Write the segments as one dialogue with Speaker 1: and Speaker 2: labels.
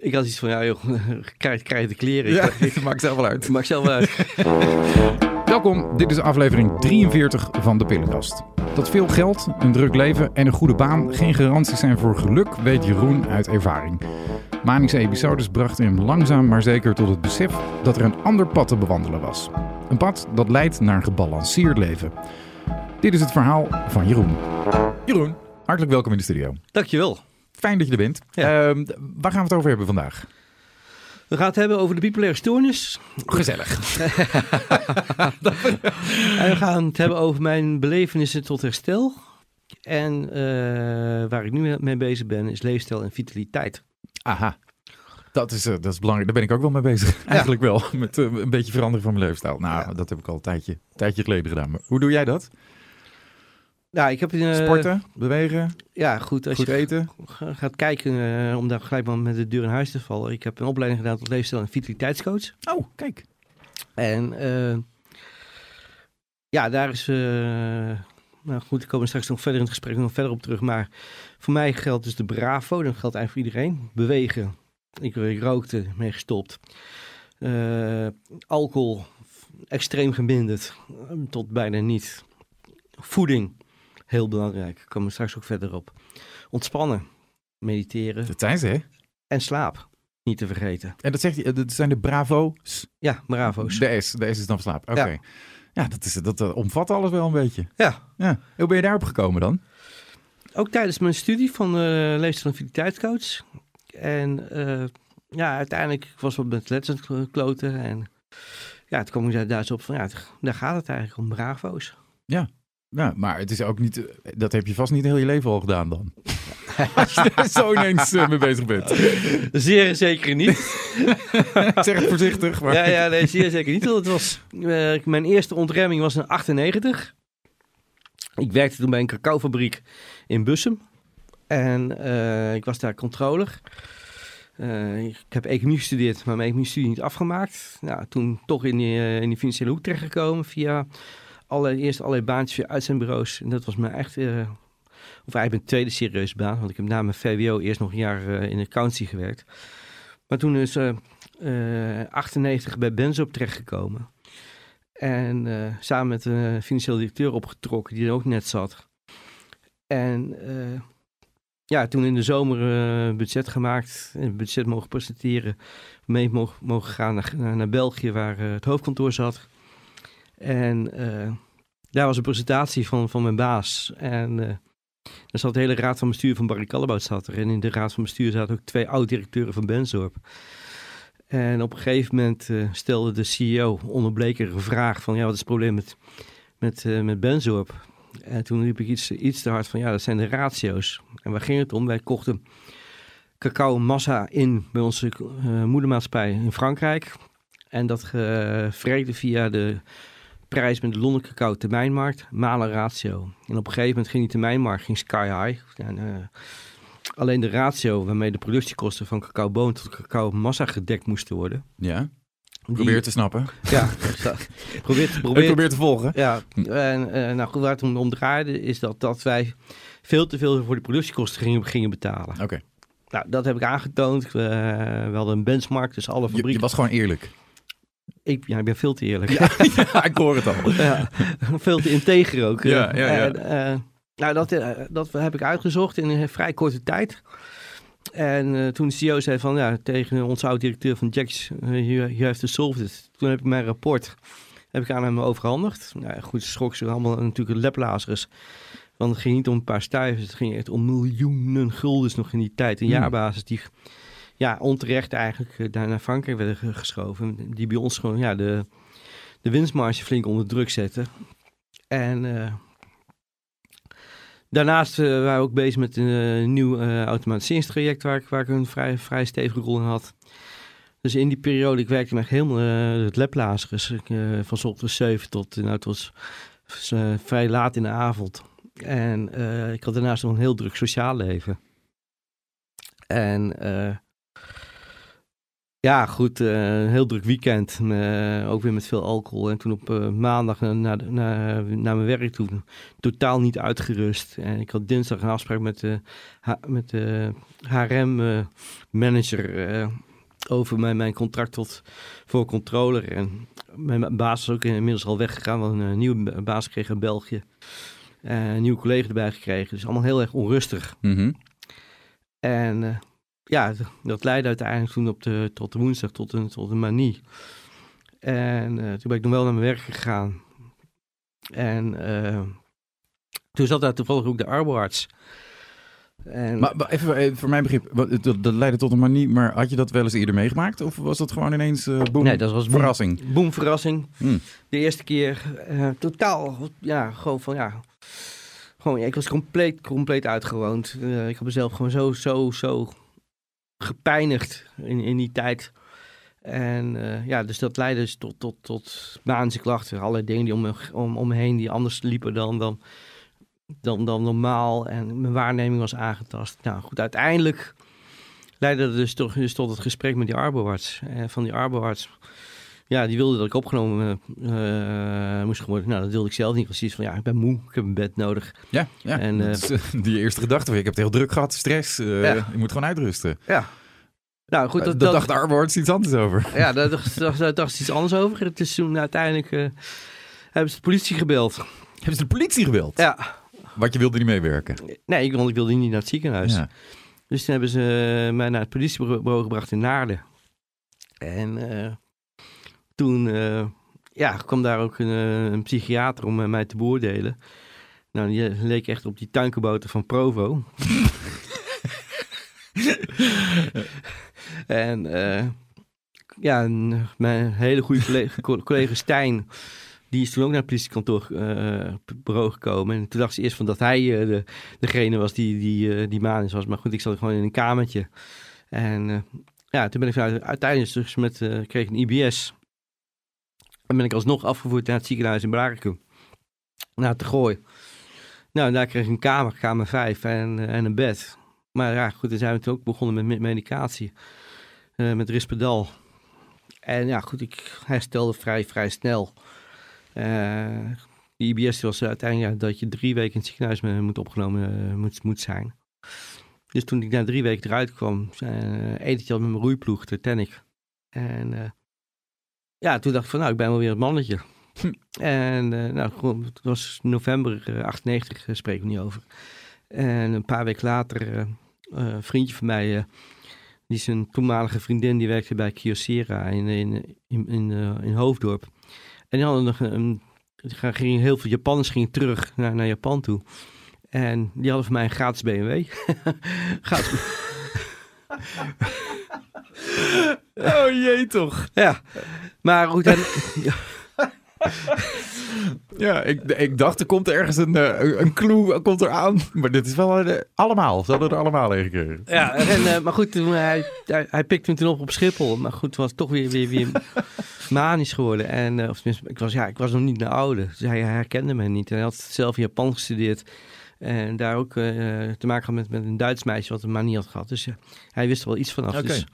Speaker 1: Ik had iets van, ja joh, krijg, krijg de kleren.
Speaker 2: Ja,
Speaker 1: Ik,
Speaker 2: maakt zelf wel uit.
Speaker 1: ik maak zelf wel uit.
Speaker 2: Welkom, dit is aflevering 43 van de Pillenkast. Dat veel geld, een druk leven en een goede baan geen garanties zijn voor geluk, weet Jeroen uit ervaring. Manische episodes brachten hem langzaam maar zeker tot het besef dat er een ander pad te bewandelen was. Een pad dat leidt naar een gebalanceerd leven. Dit is het verhaal van Jeroen. Jeroen, hartelijk welkom in de studio.
Speaker 1: Dankjewel.
Speaker 2: Fijn dat je er bent.
Speaker 1: Ja.
Speaker 2: Ehm, waar gaan we het over hebben vandaag?
Speaker 1: We gaan het hebben over de bipolaire stoornis.
Speaker 2: Gezellig.
Speaker 1: En we gaan het hebben over mijn belevenissen tot herstel. En eh, waar ik nu mee bezig ben is leefstijl en vitaliteit.
Speaker 2: Aha. Dat is, eh, dat is belangrijk. Daar ben ik ook wel mee bezig. Eigenlijk wel. Met eh, een beetje veranderen van mijn leefstijl. Nou,
Speaker 1: Ja.
Speaker 2: dat heb ik al een tijdje, tijdje geleden gedaan. Maar hoe doe jij dat?
Speaker 1: Nou, ik heb een...
Speaker 2: Sporten, bewegen,
Speaker 1: Ja, goed. Als
Speaker 2: goed
Speaker 1: je
Speaker 2: eten.
Speaker 1: ga- gaat kijken, eh, om daar gelijk maar met de deur in huis te vallen. Ik heb een opleiding gedaan tot leefstijl en vitaliteitscoach.
Speaker 2: Oh, kijk.
Speaker 1: En eh, ja, daar is. nou goed, komen we straks nog verder in het gesprek nog verder op terug. Maar voor mij geldt dus de Bravo. Dat geldt eigenlijk voor iedereen. Bewegen. Ik, ik rookte, mee gestopt. Alcohol, extreem geminderd. Tot bijna niet. Voeding, heel belangrijk. Daar komen we straks ook verder op. Ontspannen, mediteren
Speaker 2: Dat zijn ze, hè?
Speaker 1: en slaap. Niet te vergeten.
Speaker 2: En dat, zegt hij, dat zijn de Bravo's.
Speaker 1: Ja, Bravo's.
Speaker 2: De S. De S is dan slaap. Oké.
Speaker 1: Ja.
Speaker 2: Ja, dat, is, dat omvat alles wel een beetje.
Speaker 1: Ja,
Speaker 2: Ja. Hoe ben je daarop gekomen dan?
Speaker 1: Ook tijdens mijn studie van uh, leefstijl- en eh, ja, uiteindelijk was wat met het kloten. En ja, toen kwam ik daar Duits op van ja, daar gaat het eigenlijk om bravo's.
Speaker 2: Ja, maar het is ook niet... eh, Dat heb je vast niet heel je leven al gedaan dan. Als je er zo ineens eh, mee bezig bent.
Speaker 1: Zeer zeker niet.
Speaker 2: zeg het voorzichtig. Maar...
Speaker 1: ja, ja, nee, zeer zeker niet. Het was, uh, mijn eerste ontremming was in 98. Ik werkte toen bij een cacaofabriek in Bussum. En uh, ik was daar controller. Uh, ik heb economie gestudeerd, maar mijn economie-studie niet afgemaakt. Nou, toen toch in die, uh, in die financiële hoek terechtgekomen via alle, eerst allerlei baantjes via uitzendbureaus. En dat was mijn echt, uh, of eigenlijk mijn tweede serieuze baan. Want ik heb na mijn VWO eerst nog een jaar uh, in accountancy gewerkt. Maar toen is uh, 98 bij Benzop terechtgekomen. En samen met een financieel directeur opgetrokken die er ook net zat. En ja, toen in de zomer uh, budget gemaakt, een budget mogen presenteren, mee mogen, mogen gaan naar, naar, België waar het hoofdkantoor zat. En uh, daar was een presentatie van, van mijn baas. En uh, daar zat de hele raad van bestuur van Barry Callebaut zat er. En in de raad van bestuur zaten ook twee oud-directeuren van Benzorp. En op een gegeven moment uh, stelde de CEO onderbleek er een vraag van... ja, wat is het probleem met, met, uh, met? En toen riep ik iets, iets te hard van, ja, dat zijn de ratio's. En waar ging het om? Wij kochten cacao massa in bij onze uh, moedermaatschappij in Frankrijk. En dat gevreegde via de prijs met de Londen cacao termijnmarkt, malen ratio. En op een gegeven moment ging die termijnmarkt ging sky high. En, uh, alleen de ratio waarmee de productiekosten van cacaoboon tot cacao massa gedekt moesten worden.
Speaker 2: Ja. Probeer te snappen.
Speaker 1: Ja, probeer, probeer
Speaker 2: te volgen.
Speaker 1: Ja, en uh, nou, waar het om, om draaide is dat, dat wij veel te veel voor de productiekosten gingen, gingen betalen.
Speaker 2: Oké. Okay.
Speaker 1: Nou, dat heb ik aangetoond. We hadden een benchmark, dus alle fabrieken...
Speaker 2: Je, je was gewoon eerlijk.
Speaker 1: Ik, ja, ik ben veel te eerlijk.
Speaker 2: Ja, ja ik hoor het al.
Speaker 1: Ja, veel te integer ook.
Speaker 2: Ja, ja, ja.
Speaker 1: En, uh, nou, dat, uh, dat heb ik uitgezocht in een vrij korte tijd. En uh, toen de CEO zei van, ja, tegen onze oud-directeur van Jacks, uh, you have to solve it. Toen heb ik mijn rapport heb ik aan hem overhandigd. Nou, goed, schrok ze allemaal natuurlijk leplazers. Want het ging niet om een paar stuivers, het ging echt om miljoenen guldens nog in die tijd. Een
Speaker 2: Hmm.
Speaker 1: jaarbasis die ja, onterecht eigenlijk uh, daar naar Frankrijk werden geschoven. Die bij ons gewoon ja, de, de winstmarge flink onder druk zetten. En uh, daarnaast uh, waren we ook bezig met een nieuw automatiseringstraject waar ik, waar ik een vrij, vrij stevige rol in had. Dus in die periode, ik werkte me echt helemaal het leplazerus. Ik, van ochtends 7 tot, nou, het was vrij laat in de avond. En ik had daarnaast nog een heel druk sociaal leven. En Ja, goed. eh, een heel druk weekend. eh, ook weer met veel alcohol. En toen op eh, maandag naar, naar, naar, naar mijn werk toe. Totaal niet uitgerust. En ik had dinsdag een afspraak met de, met de HRM-manager over mijn, mijn contract tot, voor controller. En mijn baas was ook inmiddels al weggegaan. Want een nieuwe baas kreeg in België. Eh, een nieuwe collega erbij gekregen. Dus allemaal heel erg onrustig.
Speaker 2: Mhm.
Speaker 1: En ja, dat leidde uiteindelijk toen op de, tot de woensdag tot een, tot een manie. En eh, toen ben ik nog wel naar mijn werk gegaan. En eh, toen zat daar toevallig ook de arboarts. En,
Speaker 2: Maar, maar even, even voor mijn begrip, dat, dat leidde tot een manie, maar had je dat wel eens eerder meegemaakt? Of was dat gewoon ineens eh boem,
Speaker 1: nee, dat was boem,
Speaker 2: verrassing?
Speaker 1: boem verrassing.
Speaker 2: Hmm.
Speaker 1: De eerste keer eh, totaal, ja, gewoon van ja. Gewoon, ja, ik was compleet, compleet uitgewoond. Eh, ik heb mezelf gewoon zo, zo, zo gepijnigd in, in die tijd. En eh, ja, dus dat leidde dus tot, tot, tot manische klachten. Allerlei dingen die om me, om, om me heen die anders liepen dan, dan, dan, dan normaal. En mijn waarneming was aangetast. Nou goed, uiteindelijk leidde dat dus, toch, dus tot het gesprek met die arboarts. En van die arboarts, ja, die wilde dat ik opgenomen eh, moest worden. Nou, dat wilde ik zelf niet precies. Van ja, ik ben moe, ik heb een bed nodig.
Speaker 2: Ja, ja.
Speaker 1: En,
Speaker 2: is, eh, die eerste gedachte, ik heb het heel druk gehad, stress, eh,
Speaker 1: Ja.
Speaker 2: je moet gewoon uitrusten.
Speaker 1: Ja. Nou goed,
Speaker 2: Dat,
Speaker 1: dat,
Speaker 2: dacht de arboarts iets anders over.
Speaker 1: Ja, daar dacht, dacht ze iets anders over. Het is toen uiteindelijk eh, hebben ze de politie gebeld.
Speaker 2: Hebben ze de politie gebeld?
Speaker 1: Ja.
Speaker 2: Want je wilde niet meewerken.
Speaker 1: Nee, ik, want ik wilde niet naar het ziekenhuis.
Speaker 2: Ja.
Speaker 1: Dus toen hebben ze mij naar het politiebureau gebracht in Naarden. En eh, toen eh, ja, kwam daar ook een, eh, een psychiater om eh, mij te beoordelen. Nou, die leek echt op die tuinkenboter van Provo. en ja, mijn hele goede collega, co- collega Stijn, die is toen ook naar het politiekantoor eh, bureau gekomen. En toen dacht ze eerst van dat hij de, degene was die, die, die was. Maar goed, ik zat gewoon in een kamertje. En ja, toen ben ik vanuit- uiteindelijk dus met, kreeg ik een IBS. En ben ik alsnog afgevoerd naar het ziekenhuis in Blarikum. Naar te gooi. Nou, daar kreeg ik een kamer, kamer 5 en, eh, en een bed. Maar ja, goed, dan zijn we toen ook begonnen met me- medicatie. eh, met Risperdal. En ja, goed, ik herstelde vrij, vrij snel. Eh die IBS was uiteindelijk dat je drie weken in het ziekenhuis moet opgenomen moet, moet zijn. Dus toen ik na drie weken eruit kwam, uh, al met mijn roeiploeg, de Titanic. En ja, toen dacht ik van nou, ik ben wel weer het mannetje.
Speaker 2: Hm.
Speaker 1: En eh, nou, het was november eh, 98, uh, spreken we niet over. En een paar weken later, eh, eh, een vriendje van mij, eh, die zijn toenmalige vriendin, die werkte bij Kyocera in, in, in, in, eh, in Hoofddorp. En die hadden nog een, een gingen heel veel Japanners gingen terug naar, naar Japan toe. En die hadden voor mij een gratis BMW. gratis.
Speaker 2: Oh jee toch.
Speaker 1: Ja, maar goed. En,
Speaker 2: Ja, ik, ik dacht er komt ergens een, eh, een clue komt er aan. Maar dit is wel eh, allemaal. Ze hadden er allemaal een gekregen.
Speaker 1: ja, en, uh, maar goed, toen, hij, hij, hij pikte me toen op op Schiphol. Maar goed, het was toch weer, weer, weer manisch geworden. En, of tenminste, ik was, ja, ik was nog niet naar oude. Dus hij herkende me niet. En hij had zelf in Japan gestudeerd. En daar ook uh, te maken had met, met een Duits meisje wat een manie had gehad. Dus hij wist er wel iets vanaf.
Speaker 2: Okay.
Speaker 1: Dus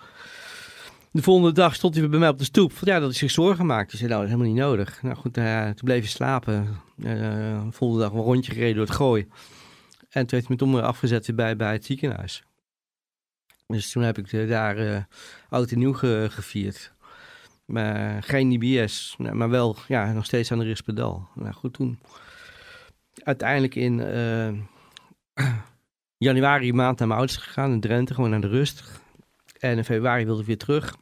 Speaker 1: de volgende dag stond hij bij mij op de stoep. Van, ja, dat hij zich zorgen maakte. Ik zei, nou, dat is helemaal niet nodig. Nou goed, uh, toen bleef hij slapen. de volgende dag een rondje gereden door het gooi. En toen heeft hij me toen afgezet bij, bij het ziekenhuis. Dus toen heb ik de, daar uh, oud en nieuw ge, gevierd. Maar geen IBS, maar wel ja, nog steeds aan de rispedal. Nou goed, toen uiteindelijk in januari maand naar mijn ouders gegaan in Drenthe, gewoon naar de rust. En in februari wilde ik weer terug.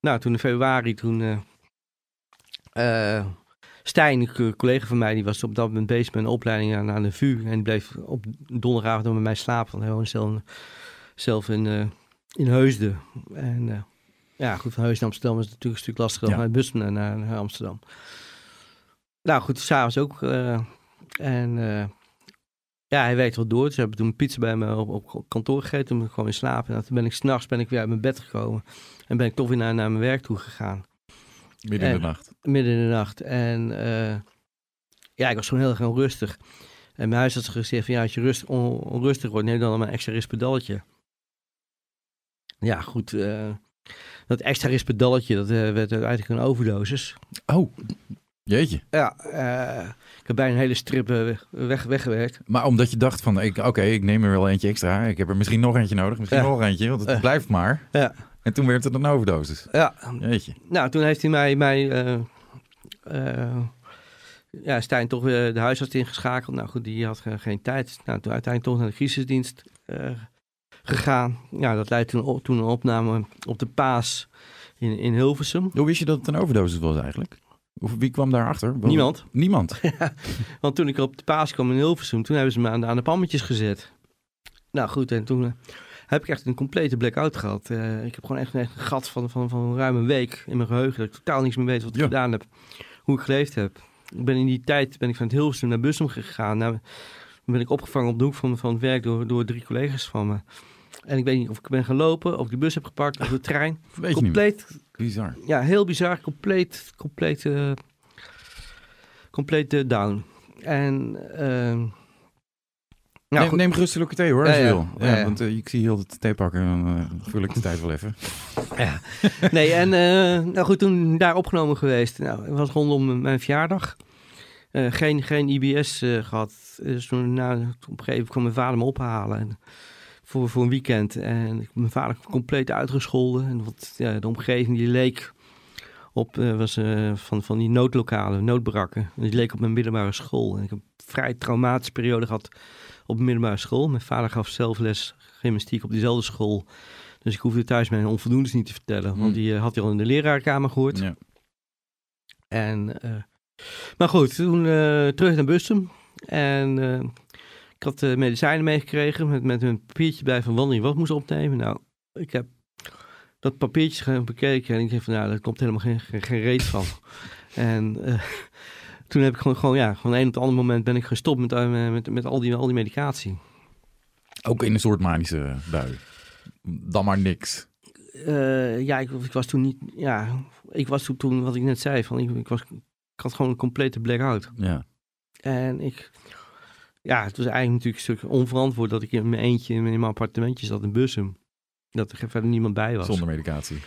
Speaker 1: Nou, toen in februari, toen uh, Stijn, een collega van mij, die was op dat moment bezig met een opleiding aan, aan de VU. En die bleef op donderdagavond met mij slapen, want hij woonde zelf, zelf in, uh, in Heusden. En uh, ja, goed, van Heusden naar Amsterdam is het natuurlijk een stuk lastiger dan ja. met bus naar, naar, Amsterdam. Nou goed, s'avonds ook. En ja, hij werkte wel door. Dus we hebben toen pizza bij me op, op kantoor gegeten. Toen ben ik gewoon weer slapen. En toen ben ik s'nachts ben ik weer uit mijn bed gekomen. En ben ik toch weer naar, naar mijn werk toe gegaan.
Speaker 2: Midden in de nacht.
Speaker 1: Midden in de nacht. En uh, ja, ik was gewoon heel erg onrustig. En mijn huisarts gezegd van ja, als je rust, on, onrustig wordt, neem dan maar een extra rispedaltje. Ja, goed. Uh, dat extra rispedalletje, dat eh, werd uiteindelijk een overdosis.
Speaker 2: Oh, jeetje.
Speaker 1: Ja, eh, ik heb bijna een hele strip eh, weg, weggewerkt.
Speaker 2: Maar omdat je dacht van, ik- oké, ik neem er wel eentje extra. Ik heb er misschien nog eentje nodig, misschien
Speaker 1: Ja.
Speaker 2: nog eentje, want het blijft maar.
Speaker 1: Ja.
Speaker 2: En toen werd het een overdosis.
Speaker 1: Ja,
Speaker 2: Jeetje.
Speaker 1: nou, toen heeft hij mij, mij eh, ja, Stijn toch weer de huisarts ingeschakeld. Nou goed, die had ge- geen tijd. Nou, toen uiteindelijk toch naar de crisisdienst gegaan. Ja, dat leidde toen, op, toen een opname op de Paas in, in Hilversum.
Speaker 2: Hoe wist je dat het een overdosis was eigenlijk? Of wie kwam daarachter? Wel-
Speaker 1: Niemand.
Speaker 2: Niemand.
Speaker 1: Want toen ik op de paas kwam in Hilversum, toen hebben ze me aan de, aan de pammetjes gezet. Nou goed, en toen eh, heb ik echt een complete blackout gehad. Eh, ik heb gewoon echt, echt een gat van, van, van ruim een week in mijn geheugen. Dat ik totaal niks meer weet wat ik
Speaker 2: Ja.
Speaker 1: gedaan heb. Hoe ik geleefd heb. Ik ben in die tijd ben ik van het Hilversum naar Bussum gegaan. Nou, dan ben ik opgevangen op de hoek van, van het werk door, door drie collega's van me. En ik weet niet of ik ben gelopen, of ik de bus heb gepakt, of de trein.
Speaker 2: Weet je niet meer.
Speaker 1: Compleet
Speaker 2: Bizar.
Speaker 1: ja, heel bizar. Compleet, compleet, eh, compleet eh, down. En, ehm ja,
Speaker 2: neem, neem gerust een thee hoor, als je wil. Ja. Want eh, ik zie heel het thee pakken, dan vul ik de tijd wel even.
Speaker 1: Ja. Nee, en nou goed, toen daar opgenomen geweest. Nou, het was rondom mijn verjaardag. Geen, geen IBS eh, gehad. Dus toen, nou, op een gegeven moment kwam mijn vader me ophalen. En, voor, voor een weekend. En ik- mijn vader compleet uitgescholden. En wat, ja, de omgeving die leek op, eh, was eh, van, van die noodlokalen, noodbarakken. En die leek op mijn middelbare school. En ik heb een vrij traumatische periode gehad op mijn middelbare school. Mijn vader gaf zelf les gymnastiek op diezelfde school. Dus ik hoefde thuis mijn onvoldoendes niet te vertellen. Want
Speaker 2: Hmm.
Speaker 1: die eh, had hij al in de leraarkamer gehoord.
Speaker 2: Ja.
Speaker 1: En, maar goed, toen terug naar Bussum. En ik had eh, medicijnen meegekregen met, met een papiertje bij van wanneer je wat moest opnemen. Nou, ik heb dat papiertje gaan bekeken en ik dacht van, nou, daar komt helemaal geen, geen, geen reet van. en eh, toen heb ik gewoon, gewoon, ja, van een op het andere moment ben ik gestopt met, eh, met, met al, die, al die medicatie.
Speaker 2: Ook in een soort manische bui. Dan maar niks.
Speaker 1: Ja, ik, ik was toen niet, ja, ik was toen, toen wat ik net zei, van ik, ik was, ik had gewoon een complete blackout.
Speaker 2: Ja.
Speaker 1: En ik, ja, het was eigenlijk natuurlijk een stuk onverantwoord dat ik in mijn eentje in mijn appartementje zat in Bussum. Dat er verder niemand bij was.
Speaker 2: Zonder medicatie.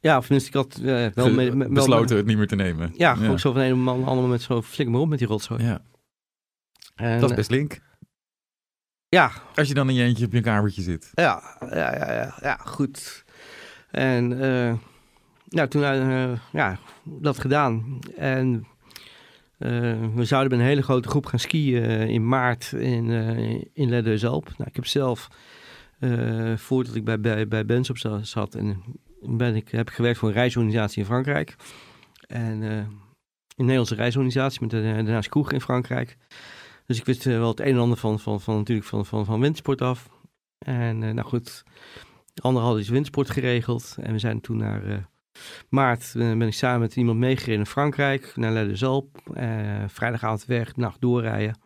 Speaker 1: Ja, of tenminste, ik had eh, wel,
Speaker 2: Ge-
Speaker 1: me- me- wel-
Speaker 2: besloten het niet meer te nemen.
Speaker 1: Ja, gewoon zo van een een ander moment zo flik maar op met die rotzooi.
Speaker 2: Ja,
Speaker 1: En,
Speaker 2: dat is best link.
Speaker 1: Ja,
Speaker 2: Als je dan in je eentje op je kamertje zit.
Speaker 1: ja, ja, ja, ja, ja, goed. En eh nou, toen eh, ja, dat gedaan. En eh, we zouden met een hele grote groep gaan skiën eh, in maart in, eh in Ledderzalp. Nou, ik heb zelf, eh, voordat ik bij, bij, bij Benz zat, en ben ik, heb ik gewerkt voor een reisorganisatie in Frankrijk. En een Nederlandse reisorganisatie met daarnaast kroeg in Frankrijk. Dus ik wist wel het een en ander van, van, van, natuurlijk van, van, van windsport af. En nou goed, de anderen hadden iets windsport geregeld. En we zijn toen naar maart, eh, ben ik samen met iemand meegereden in Frankrijk, naar Leidenzalp. Eh vrijdagavond weg, nacht doorrijden.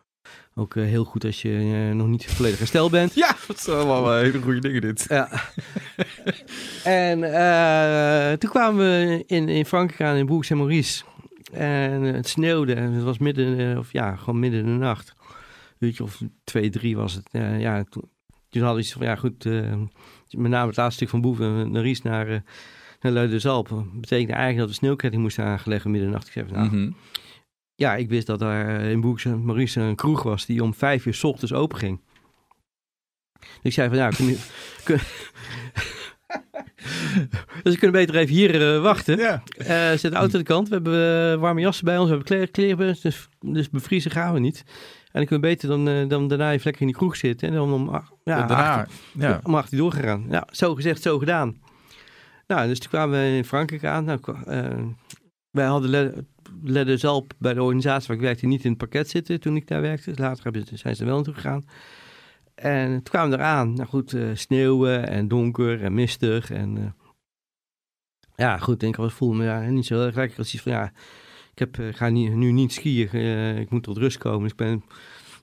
Speaker 1: Ook eh, heel goed als je nog niet volledig hersteld bent.
Speaker 2: Ja, dat zijn allemaal hele goede dingen dit.
Speaker 1: Ja. en toen kwamen we in, in Frankrijk aan in Bourg-Saint-Maurice. En het sneeuwde en het was midden, of ja, gewoon midden in de nacht. Weet je, of twee, drie was het. Ja, toen, toen hadden we iets van, ja goed, met name het laatste stuk van Bourg naar naar, naar Luiderzalp. Dat betekende eigenlijk dat we sneeuwketting moesten aangeleggen midden in de nacht. Ik zei van, nou,
Speaker 2: Mhm.
Speaker 1: ja, ik wist dat daar in Bourg-Saint-Maurice een kroeg was die om vijf uur s ochtends open ging. Dus ik zei van, ja, kun je... kun- dus we kunnen beter even hier eh, wachten.
Speaker 2: Ja.
Speaker 1: Eh zet de auto aan de kant. We hebben eh, warme jassen bij ons. We hebben kleren, kleren bij ons. Dus, dus bevriezen gaan we niet. En dan kunnen we beter dan, eh, dan daarna even lekker in die kroeg zitten. En dan om, ach- ja,
Speaker 2: Daarna,
Speaker 1: acht-
Speaker 2: ja.
Speaker 1: om acht uur doorgegaan. Ja, zo gezegd, zo gedaan. Nou, dus toen kwamen we in Frankrijk aan. Nou, eh, wij hadden Le- Ledderzalp bij de organisatie waar ik werkte niet in het pakket zitten toen ik daar werkte. Later hebben ze- zijn ze wel naartoe gegaan. En toen kwamen we eraan. Nou goed, eh, sneeuwen en donker en mistig. En eh, ja, goed, ik was voelde me ja, niet zo heel erg lekker. Als iets van ja, ik heb, ga nu niet skiën. ik moet tot rust komen. Dus ik ben,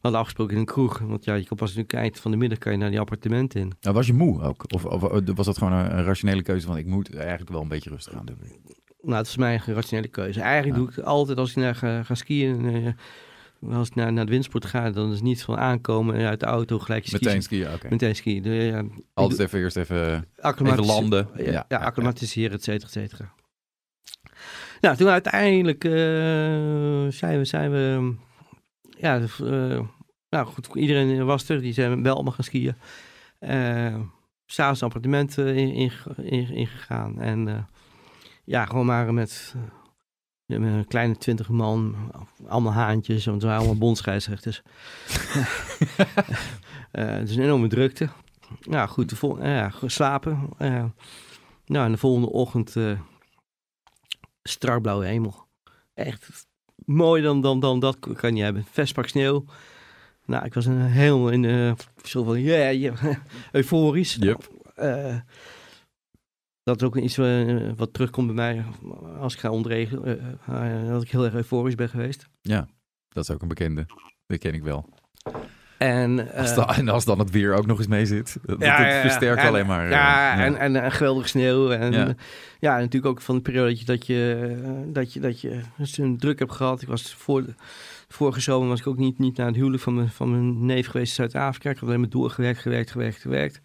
Speaker 1: hadden afgesproken in een kroeg. Want ja, je komt pas natuurlijk eind van de middag kan je naar die appartementen in.
Speaker 2: Nou, was je moe ook? Of, of was dat gewoon een, rationele keuze van ik moet eigenlijk wel een beetje rustig aan doen?
Speaker 1: Nou, dat is mijn rationele keuze. Eigenlijk
Speaker 2: Ja.
Speaker 1: doe ik altijd als ik naar ga, ga skiën, eh, als ik naar, naar de windsport ga, dan is het niet van aankomen en uit de auto gelijk skiën.
Speaker 2: Meteen skiën, oké.
Speaker 1: Meteen skiën. De, ja,
Speaker 2: Altijd even eerst even, even landen.
Speaker 1: Ja, ja,
Speaker 2: ja,
Speaker 1: acclimatiseren, et cetera, et cetera. Nou, toen uiteindelijk eh, zijn we, zijn we, ja, eh, nou goed, iedereen was er, die zijn wel allemaal gaan skiën. Eh S'avonds een appartement eh, in, in, in- ingegaan en eh, ja, gewoon maar met, met een kleine twintig man, allemaal haantjes, want we waren allemaal bondscheidsrechters. Eh dus een enorme drukte. Nou goed, de vol- ja, geslapen. Eh, nou, en de volgende ochtend eh strak blauwe hemel. Echt mooi dan, dan, dan dat kan je hebben. Vestpak sneeuw. Nou, ik was een heel in de zo van, ja, ja, euforisch.
Speaker 2: Yep.
Speaker 1: Eh, dat is ook iets eh, wat terugkomt bij mij als ik ga ontregelen. eh, dat ik heel erg euforisch ben geweest.
Speaker 2: Ja, dat is ook een bekende. Dat ken ik wel.
Speaker 1: En,
Speaker 2: Als
Speaker 1: eh,
Speaker 2: da- en als dan het weer ook nog eens mee zit. Dat,
Speaker 1: Ja,
Speaker 2: dat versterkt
Speaker 1: En-
Speaker 2: alleen maar.
Speaker 1: Ja, En, en, en geweldige sneeuw. En
Speaker 2: Ja.
Speaker 1: ja. ja, en natuurlijk ook van de periode dat je, dat je, dat je, dat je een druk hebt gehad. Ik was voor de, vorige zomer was ik ook niet, niet naar het huwelijk van mijn, van mijn neef geweest in Zuid-Afrika. Ik had alleen maar doorgewerkt, gewerkt, gewerkt, gewerkt.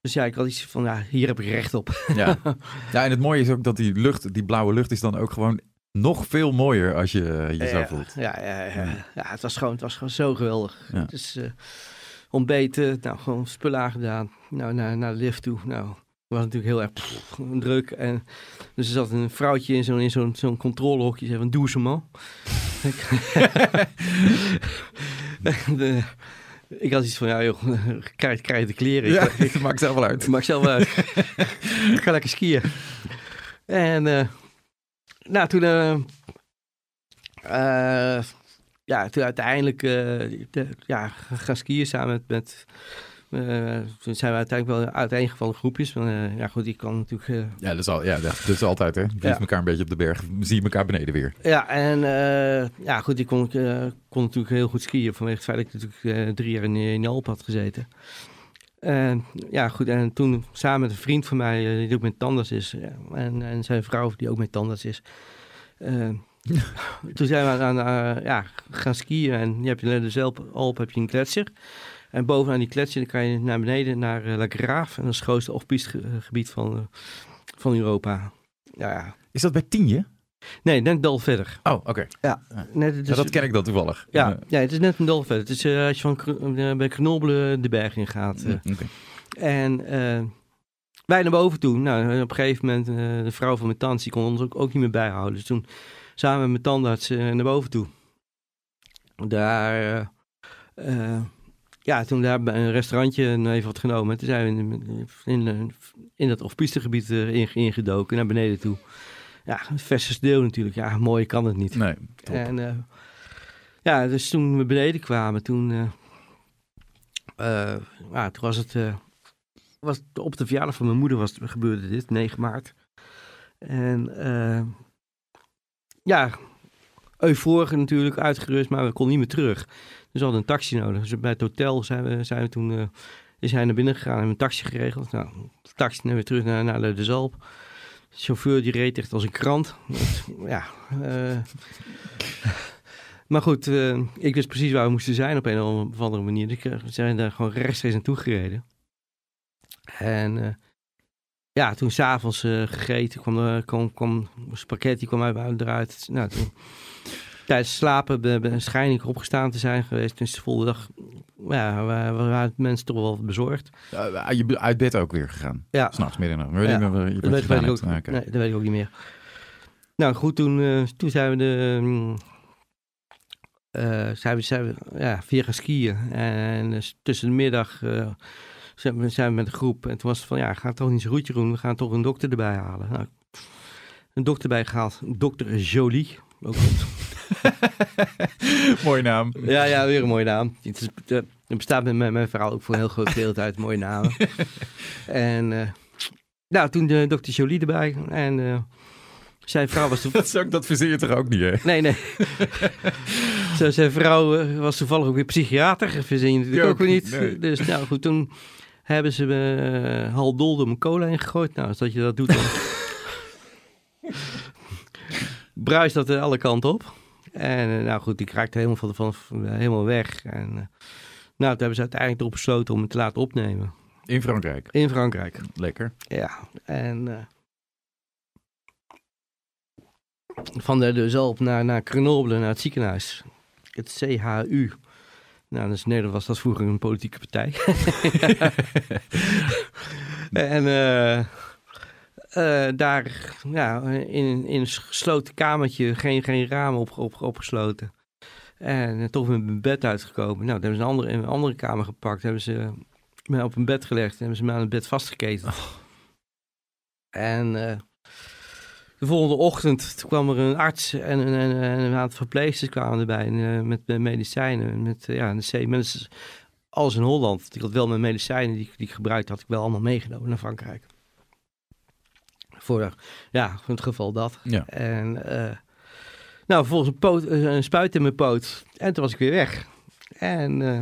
Speaker 1: Dus ja, ik had iets van, ja, hier heb ik recht op.
Speaker 2: ja. ja, en het mooie is ook dat die lucht, die blauwe lucht is dan ook gewoon nog veel mooier als je eh, je zo voelt.
Speaker 1: Ja, ja, ja.
Speaker 2: Ja.
Speaker 1: het, was gewoon, het was gewoon zo geweldig.
Speaker 2: Ja.
Speaker 1: Dus ontbeten, nou, gewoon spullen aangedaan. Nou, naar, naar de lift toe. Nou, het was natuurlijk heel erg pff, druk. En, dus er zat een vrouwtje in zo'n in zo'n zo'n controlehokje. Zei van, doe ze man. de, ik had iets van, ja joh, krijg, krijg de kleren.
Speaker 2: Ja,
Speaker 1: Ik,
Speaker 2: het maakt zelf wel uit.
Speaker 1: ik maak zelf wel uit. ik ga lekker skiën. En eh, nou, toen, eh, eh, ja, toen uiteindelijk de- ja, gaan skiën samen met, met toen zijn we uiteindelijk wel uiteengevallen groepjes. Want, eh, ja goed, ik kan natuurlijk... eh,
Speaker 2: Ja, dat is, al, ja, dat, is altijd, hè. Je
Speaker 1: Ja.
Speaker 2: elkaar een beetje op de berg, zie je elkaar beneden weer.
Speaker 1: ja, en eh, ja goed, ik kon, eh, kon natuurlijk heel goed skiën vanwege het feit dat ik natuurlijk eh, drie jaar in, in de Alpen had gezeten. En ja, goed, en toen samen met een vriend van mij, eh, die ook met tandarts is, en, en zijn vrouw die ook met tandarts is, eh, toen zijn we aan, aan, eh, ja, gaan skiën en je hebt in de Zelp heb je een gletsjer. En bovenaan die dan kan je naar beneden naar eh, La Grave, en dat is het grootste off-piste gebied van, eh, van Europa. Ja, ja.
Speaker 2: Is dat bij Tienje?
Speaker 1: Nee, net dal verder.
Speaker 2: Oh, oké.
Speaker 1: Net,
Speaker 2: Ja,
Speaker 1: is-
Speaker 2: dat ken ik dan toevallig.
Speaker 1: ja,
Speaker 2: Eh,
Speaker 1: ja, het is net een dal verder. Het is eh, als je van eh, bij Knobbelen de berg in gaat. eh.
Speaker 2: mm, oké.
Speaker 1: En eh, wij naar boven toe. Nou, op een gegeven moment, eh, de vrouw van mijn die kon ons ook, ook niet meer bijhouden. Dus toen samen met mijn tandarts eh, naar boven toe. Daar, eh, eh, ja, toen daar bij een restaurantje en even wat genomen. En Toen zijn we in, in, dat off-piste gebied eh, in- ingedoken, naar beneden toe. Ja, verse deel natuurlijk. Ja, mooi kan het niet.
Speaker 2: Nee, top.
Speaker 1: En eh, ja, dus toen we beneden kwamen, toen, eh, ja, toen was het, was het op de verjaardag van mijn moeder was, gebeurde dit, 9 maart. En ja, euforisch natuurlijk, uitgerust, maar we konden niet meer terug. Dus we hadden een taxi nodig. Dus bij het hotel zijn we, zijn we toen, eh, naar binnen gegaan en hebben een taxi geregeld. Nou, de taxi en weer terug naar, naar de, Zalp. De chauffeur die reed echt als een krant. Ja, eh, maar goed, eh, ik wist precies waar we moesten zijn op een of andere manier. Dus we zijn daar gewoon rechtstreeks naartoe gereden. En ja, toen s'avonds uh, gegeten, kwam, er kwam, kwam spaghetti kwam uit, eruit. Nou, toen, tijdens slapen ben, ben schijnlijk opgestaan te zijn geweest. Dus de volgende dag ja, we, we waren mensen toch wel bezorgd.
Speaker 2: Uh, je bent uit bed ook weer gegaan?
Speaker 1: Ja.
Speaker 2: S'nachts midden
Speaker 1: Ja.
Speaker 2: ik nog, je
Speaker 1: Dat weet, weet ik ook,
Speaker 2: Ah,
Speaker 1: nee, dat weet ik ook niet meer. Nou goed, toen, eh, toen zijn we de... mm, eh, zijn we, zijn we ja, weer gaan skiën. En dus tussen de middag eh, zijn, we, zijn we met een groep. En toen was het van, ja, ga toch niet zo'n roetje doen. We gaan toch een dokter erbij halen. Nou, een dokter erbij gehaald. Dokter Jolie. Ook goed.
Speaker 2: Mooie naam.
Speaker 1: Ja, ja, weer een mooie naam. Het, is, eh, het bestaat met mijn, mijn verhaal ook voor een heel groot deel uit mooie namen. en eh, nou, toen de dokter Jolie erbij. En eh, zijn vrouw was...
Speaker 2: Dat, is ook, dat verzin je toch ook niet, hè?
Speaker 1: Nee, nee. Zo, zijn vrouw was toevallig ook weer psychiater. Verzin je natuurlijk ook weer niet.
Speaker 2: nee.
Speaker 1: Dus nou goed, toen hebben ze me uh, half dol door mijn cola ingegooid. Nou, als dat je dat doet, dan... bruist dat er alle kanten op. En eh, nou goed, die raakte helemaal, van, van, van- helemaal weg. En eh, nou, toen hebben ze uiteindelijk erop besloten om het te laten opnemen.
Speaker 2: In Frankrijk.
Speaker 1: In Frankrijk.
Speaker 2: Lekker.
Speaker 1: Ja, en eh, van de, de Zalp naar, naar Grenoble, naar het ziekenhuis. Het CHU. Nou, dus in Nederland was dat vroeger een politieke partij. en eh, daar, ja, in, in een gesloten kamertje, geen, geen ramen op, op, opgesloten. En toch met mijn bed uitgekomen. Nou, toen hebben ze een andere, in een andere kamer gepakt. Hebben ze me op een bed gelegd. Hebben ze me aan het bed vastgeketen. En eh, de volgende ochtend kwam er een arts en, een- en, en een aantal verpleegsters kwamen erbij en, eh, met, met medicijnen. Met, ja, de C, mensen, alles in Holland. Ik had wel mijn medicijnen die, die ik gebruikte, had ik wel allemaal meegenomen naar Frankrijk. Voor, ja, voor het geval dat.
Speaker 2: Ja.
Speaker 1: En eh, nou, vervolgens een, poot, eh, een spuit in mijn poot. En toen was ik weer weg. En eh,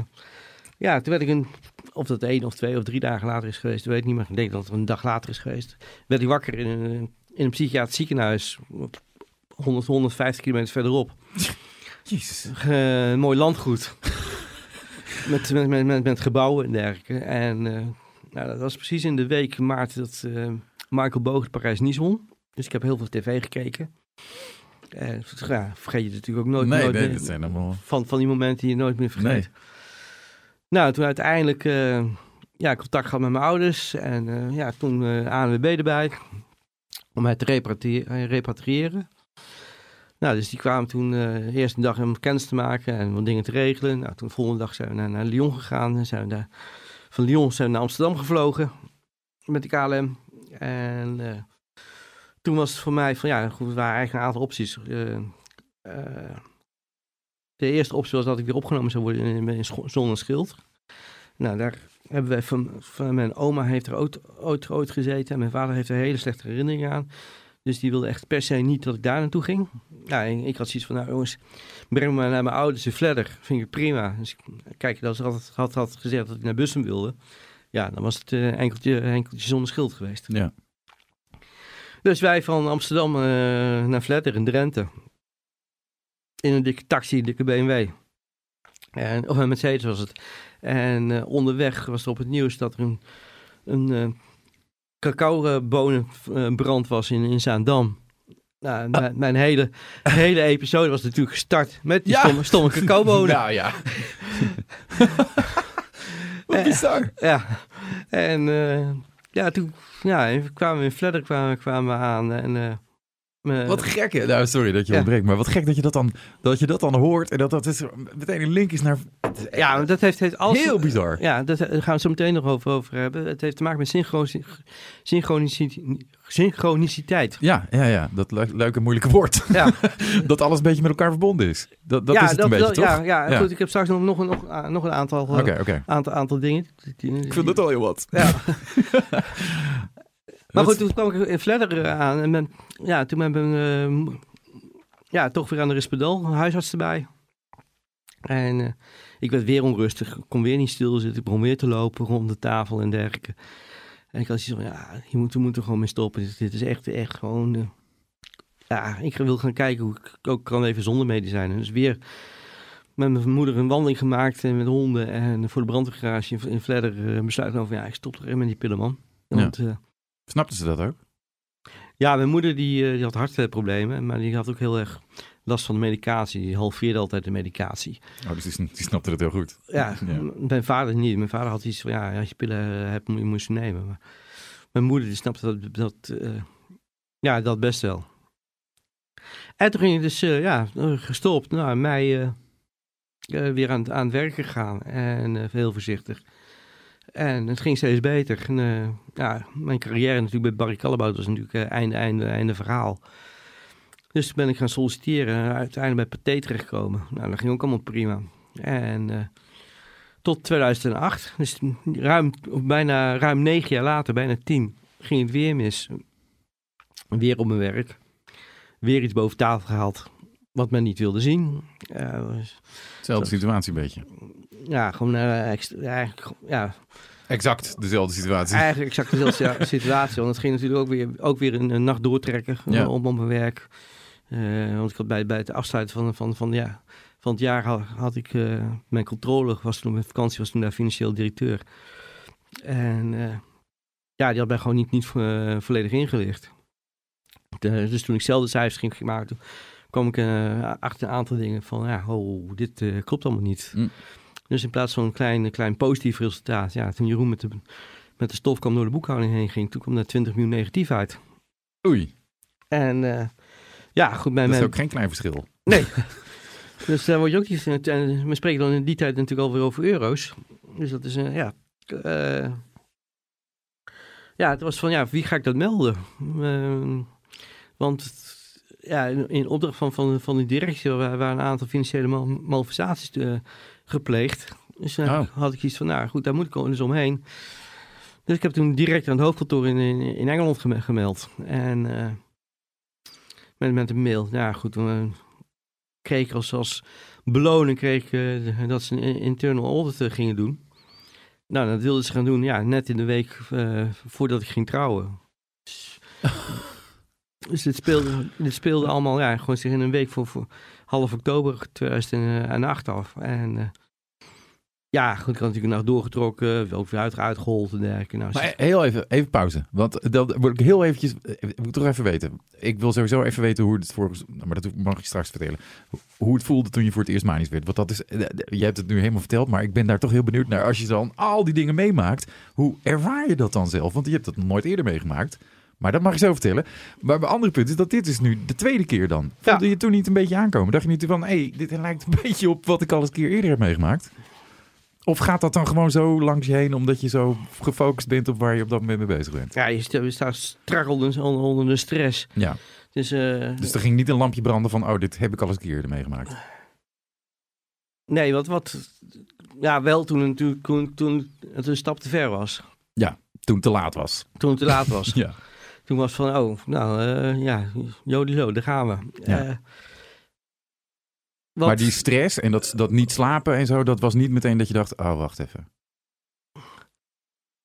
Speaker 1: ja, toen werd ik een, of dat één of twee of drie dagen later is geweest, weet ik niet meer. Ik denk dat het een dag later is geweest. Werd ik wakker in een, in een psychiatrisch ziekenhuis. 100, 150 kilometer verderop.
Speaker 2: Jezus.
Speaker 1: Een mooi landgoed. met, met, met, met, gebouwen en dergelijke. En nou, dat was precies in de week maart dat Michael Boog de Parijs-Nice won. Dus ik heb heel veel tv gekeken. En ja, vergeet je natuurlijk ook nooit,
Speaker 2: nee,
Speaker 1: nooit
Speaker 2: nee,
Speaker 1: meer.
Speaker 2: zijn allemaal...
Speaker 1: Van, van die momenten die je nooit meer vergeet.
Speaker 2: Nee.
Speaker 1: Nou, toen uiteindelijk eh, ja, contact gehad met mijn ouders. En eh, ja, toen eh ANWB erbij. Om mij te eh, repatriëren. Nou, dus die kwamen toen eh eerst een dag om kennis te maken en wat dingen te regelen. Nou, toen de volgende dag zijn we naar, naar Lyon gegaan. En zijn we daar, van Lyon zijn we naar Amsterdam gevlogen met de KLM. En eh, toen was het voor mij van ja, goed, er waren eigenlijk een aantal opties. Eh, eh, de eerste optie was dat ik weer opgenomen zou worden in, in Scho- Zon en Schild. Nou, daar hebben wij van, mijn oma heeft er ooit, ooit, ooit gezeten en mijn vader heeft er hele slechte herinneringen aan. Dus die wilde echt per se niet dat ik daar naartoe ging. Ik had zoiets van, nou jongens, breng me naar mijn ouders in Vledder. Vind ik prima. Dus kijk, als ik altijd had, had gezegd dat ik naar Bussum wilde, ja, dan was het eh, enkeltje, enkeltje zonder schild geweest.
Speaker 2: Ja.
Speaker 1: Dus wij van Amsterdam eh, naar Vletter in Drenthe. In een dikke taxi, een dikke BMW. En, of een Mercedes was het. En eh, onderweg was er op het nieuws dat er een, een eh cacaobonenbrand was in, in Zaandam. Nou, mijn, mijn hele, hele episode was natuurlijk gestart met die
Speaker 2: Ja.
Speaker 1: stomme, stomme cacaobonen.
Speaker 2: Nou ja. Wat
Speaker 1: Eh,
Speaker 2: bizar.
Speaker 1: Ja, en eh, ja, toen ja, we kwamen in Vledder kwamen, kwamen we aan. En, eh,
Speaker 2: Wat gek. hè? Nou, sorry dat je
Speaker 1: Ja.
Speaker 2: ontbreekt, maar wat gek dat je dat dan, dat je dat dan hoort en dat dat is meteen een link is naar...
Speaker 1: ja, dat heeft, heeft alles...
Speaker 2: Heel bizar.
Speaker 1: Ja, dat, daar gaan we het zo meteen nog over, over hebben. Het heeft te maken met synchro, synchroniciteit. synchroniciteit.
Speaker 2: Ja, ja, ja. Dat le- leuke moeilijke woord.
Speaker 1: Ja,
Speaker 2: dat alles een beetje met elkaar verbonden is. Dat, dat
Speaker 1: ja,
Speaker 2: is het een beetje,
Speaker 1: dat-
Speaker 2: toch?
Speaker 1: Ja, ja,
Speaker 2: Ja.
Speaker 1: goed. Ik heb straks nog, nog, nog, ah, nog een aantal, eh, aantal, aantal dingen.
Speaker 2: Ik vind het al heel wat.
Speaker 1: Ja. Maar goed, toen kwam ik in eh, aan. En ben, ja, toen ben ik eh, ja, toch weer aan de Rispedal, een huisarts erbij. En eh, ik werd weer onrustig. Ik kon weer niet stilzitten. Ik begon weer te lopen rond de tafel en dergelijke. En ik had zoiets van, ja, hier moeten we moeten gewoon mee stoppen. Dit, dit is echt, echt gewoon... ja, ik wil gaan kijken hoe ik ook kan leven zonder medicijnen. Dus weer met mijn moeder een wandeling gemaakt en met honden. En voor de brandweergarage in, in eh, besluit over, ja, ik stop er met die pillen, man.
Speaker 2: Ja.
Speaker 1: Want eh,
Speaker 2: Snapten ze dat ook?
Speaker 1: ja, mijn moeder die, eh, die had hartproblemen, maar die had ook heel erg last van de medicatie. Die halveerde altijd de medicatie.
Speaker 2: Oh, dus die, die snapte het heel goed.
Speaker 1: Ja, mijn vader niet. Mijn vader had iets van, ja, als je pillen hebt, moet je, moet je nemen. Maar mijn moeder die snapte dat, dat eh, ja, dat best wel. En toen ging ik dus, eh, ja, gestopt. Nou, in mei eh, eh, weer aan, aan het werken gegaan. En eh, heel voorzichtig. En het ging steeds beter. En, eh, ja, mijn carrière natuurlijk bij Barry Callebaut was natuurlijk eh, einde, einde, einde verhaal. Dus toen ben ik gaan solliciteren en uiteindelijk bij Pathé terechtgekomen. Nou, dat ging ook allemaal prima. En eh, tot 2008, dus ruim, bijna ruim negen jaar later, bijna tien, ging het weer mis. Weer op mijn werk. Weer iets boven tafel gehaald wat men niet wilde zien. Eh,
Speaker 2: Zelfde situatie een beetje.
Speaker 1: Ja, gewoon eh, eigenlijk, ja,
Speaker 2: Exact dezelfde situatie.
Speaker 1: Eigenlijk exact dezelfde situatie. Want het ging natuurlijk ook weer, ook weer een, een nacht doortrekken
Speaker 2: Ja.
Speaker 1: ja. op, op mijn werk. Eh, want ik had bij, bij het afsluiten van, van, van, ja, van het jaar had, had ik eh, mijn controle, was toen met vakantie, was toen daar financieel directeur. En eh, ja, die had mij gewoon niet, niet eh, volledig ingelicht. De- dus toen ik zelf de cijfers ging maken, toen kwam ik eh, achter een aantal dingen van, ja, oh, dit eh, klopt allemaal niet.
Speaker 2: Mm.
Speaker 1: Dus in plaats van een klein, klein positief resultaat, ja, toen Jeroen met de, met de stof kwam door de boekhouding heen ging, toen kwam daar 20 miljoen negatief uit.
Speaker 2: Oei,
Speaker 1: En eh, ja, goed, mijn,
Speaker 2: dat is ook geen klein verschil.
Speaker 1: Nee. dus daar word je ook niet... En we spreken dan in die tijd natuurlijk alweer over euro's. Dus dat is, eh, ja... eh, ja, het was van, ja, wie ga ik dat melden? Ehm, want ja, in, opdracht van, van, van de directie waren, een aantal financiële mal- malversaties eh, gepleegd. Dus
Speaker 2: Oh.
Speaker 1: had ik iets van, nou goed, daar moet ik dus omheen. Dus ik heb toen direct aan het hoofdkantoor in, in, in Engeland geme- gemeld. En eh, met, met een mail. Ja, goed, kreeg ik als, als beloning kreeg ik, eh, dat ze een internal audit eh, gingen doen. Nou, dat wilden ze gaan doen, ja, net in de week voordat ik ging trouwen. Dus, dus dit, speelde, dit speelde allemaal, ja, gewoon zich in een week voor, voor half oktober 2008 af. En ja, goed, ik had natuurlijk nog doorgetrokken, ook weer uit, uitgehold en dergelijke. Nou,
Speaker 2: Maar heel even, even pauze. Want dat wil ik heel eventjes, eh, ik moet toch even weten. Ik wil sowieso even weten hoe het volgens, maar dat mag je straks vertellen. Hoe het voelde toen je voor het eerst manisch werd. Want dat is, eh, je hebt het nu helemaal verteld, maar ik ben daar toch heel benieuwd naar. Als je dan al die dingen meemaakt, hoe ervaar je dat dan zelf? Want je hebt dat nog nooit eerder meegemaakt. Maar dat mag je zo vertellen. Maar mijn andere punt is dat dit is nu de tweede keer dan. Voelde je toen niet een beetje aankomen? Dacht je niet van, hé, hey, dit lijkt een beetje op wat ik al eens een keer eerder heb meegemaakt? Of gaat dat dan gewoon zo langs je heen omdat je zo gefocust bent op waar je op dat moment mee bezig bent?
Speaker 1: ja, je sta- je staat strak onder, de stress.
Speaker 2: Ja,
Speaker 1: Dus, eh,
Speaker 2: dus er ging niet een lampje branden van, oh, dit heb ik al eens een keer meegemaakt.
Speaker 1: Nee, wat, wat, ja, wel toen, natuurlijk- toen, toen het een stap te ver was.
Speaker 2: Toen het te laat was.
Speaker 1: Toen het te laat was.
Speaker 2: Ja.
Speaker 1: Toen was van, oh, nou, eh ja, jodilo, daar gaan we.
Speaker 2: Ja.
Speaker 1: Eh,
Speaker 2: Maar die stress en dat, dat niet slapen en zo, dat was niet meteen dat je dacht, oh, wacht even.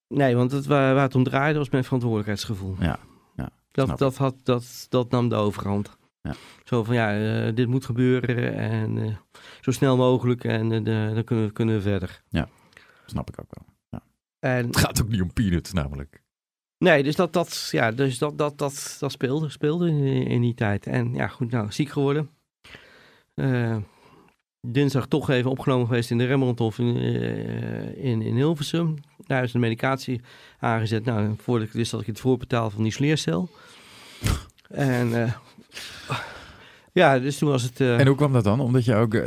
Speaker 1: Nee, want het, waar, waar het om draaide was mijn verantwoordelijkheidsgevoel.
Speaker 2: Ja, ja,
Speaker 1: dat, dat, had, dat, dat nam de overhand.
Speaker 2: Ja.
Speaker 1: Zo van, ja, eh, dit moet gebeuren en eh, zo snel mogelijk en eh, dan kunnen we, kunnen we verder.
Speaker 2: Snap ik ook wel.
Speaker 1: En,
Speaker 2: Het gaat ook niet om peanuts namelijk.
Speaker 1: nee, dus dat, dat, ja, dus dat, dat, dat, dat speelde, speelde in, in die tijd. En ja, goed, nou, ziek geworden. Eh, dinsdag toch even opgenomen geweest in de Rembrandthof in, eh, in, in Hilversum. Daar is de medicatie aangezet. Nou, voordat ik wist dat ik het voorbetaal van die sleercel. en eh, ja, dus toen was het
Speaker 2: En hoe kwam dat dan? Omdat je ook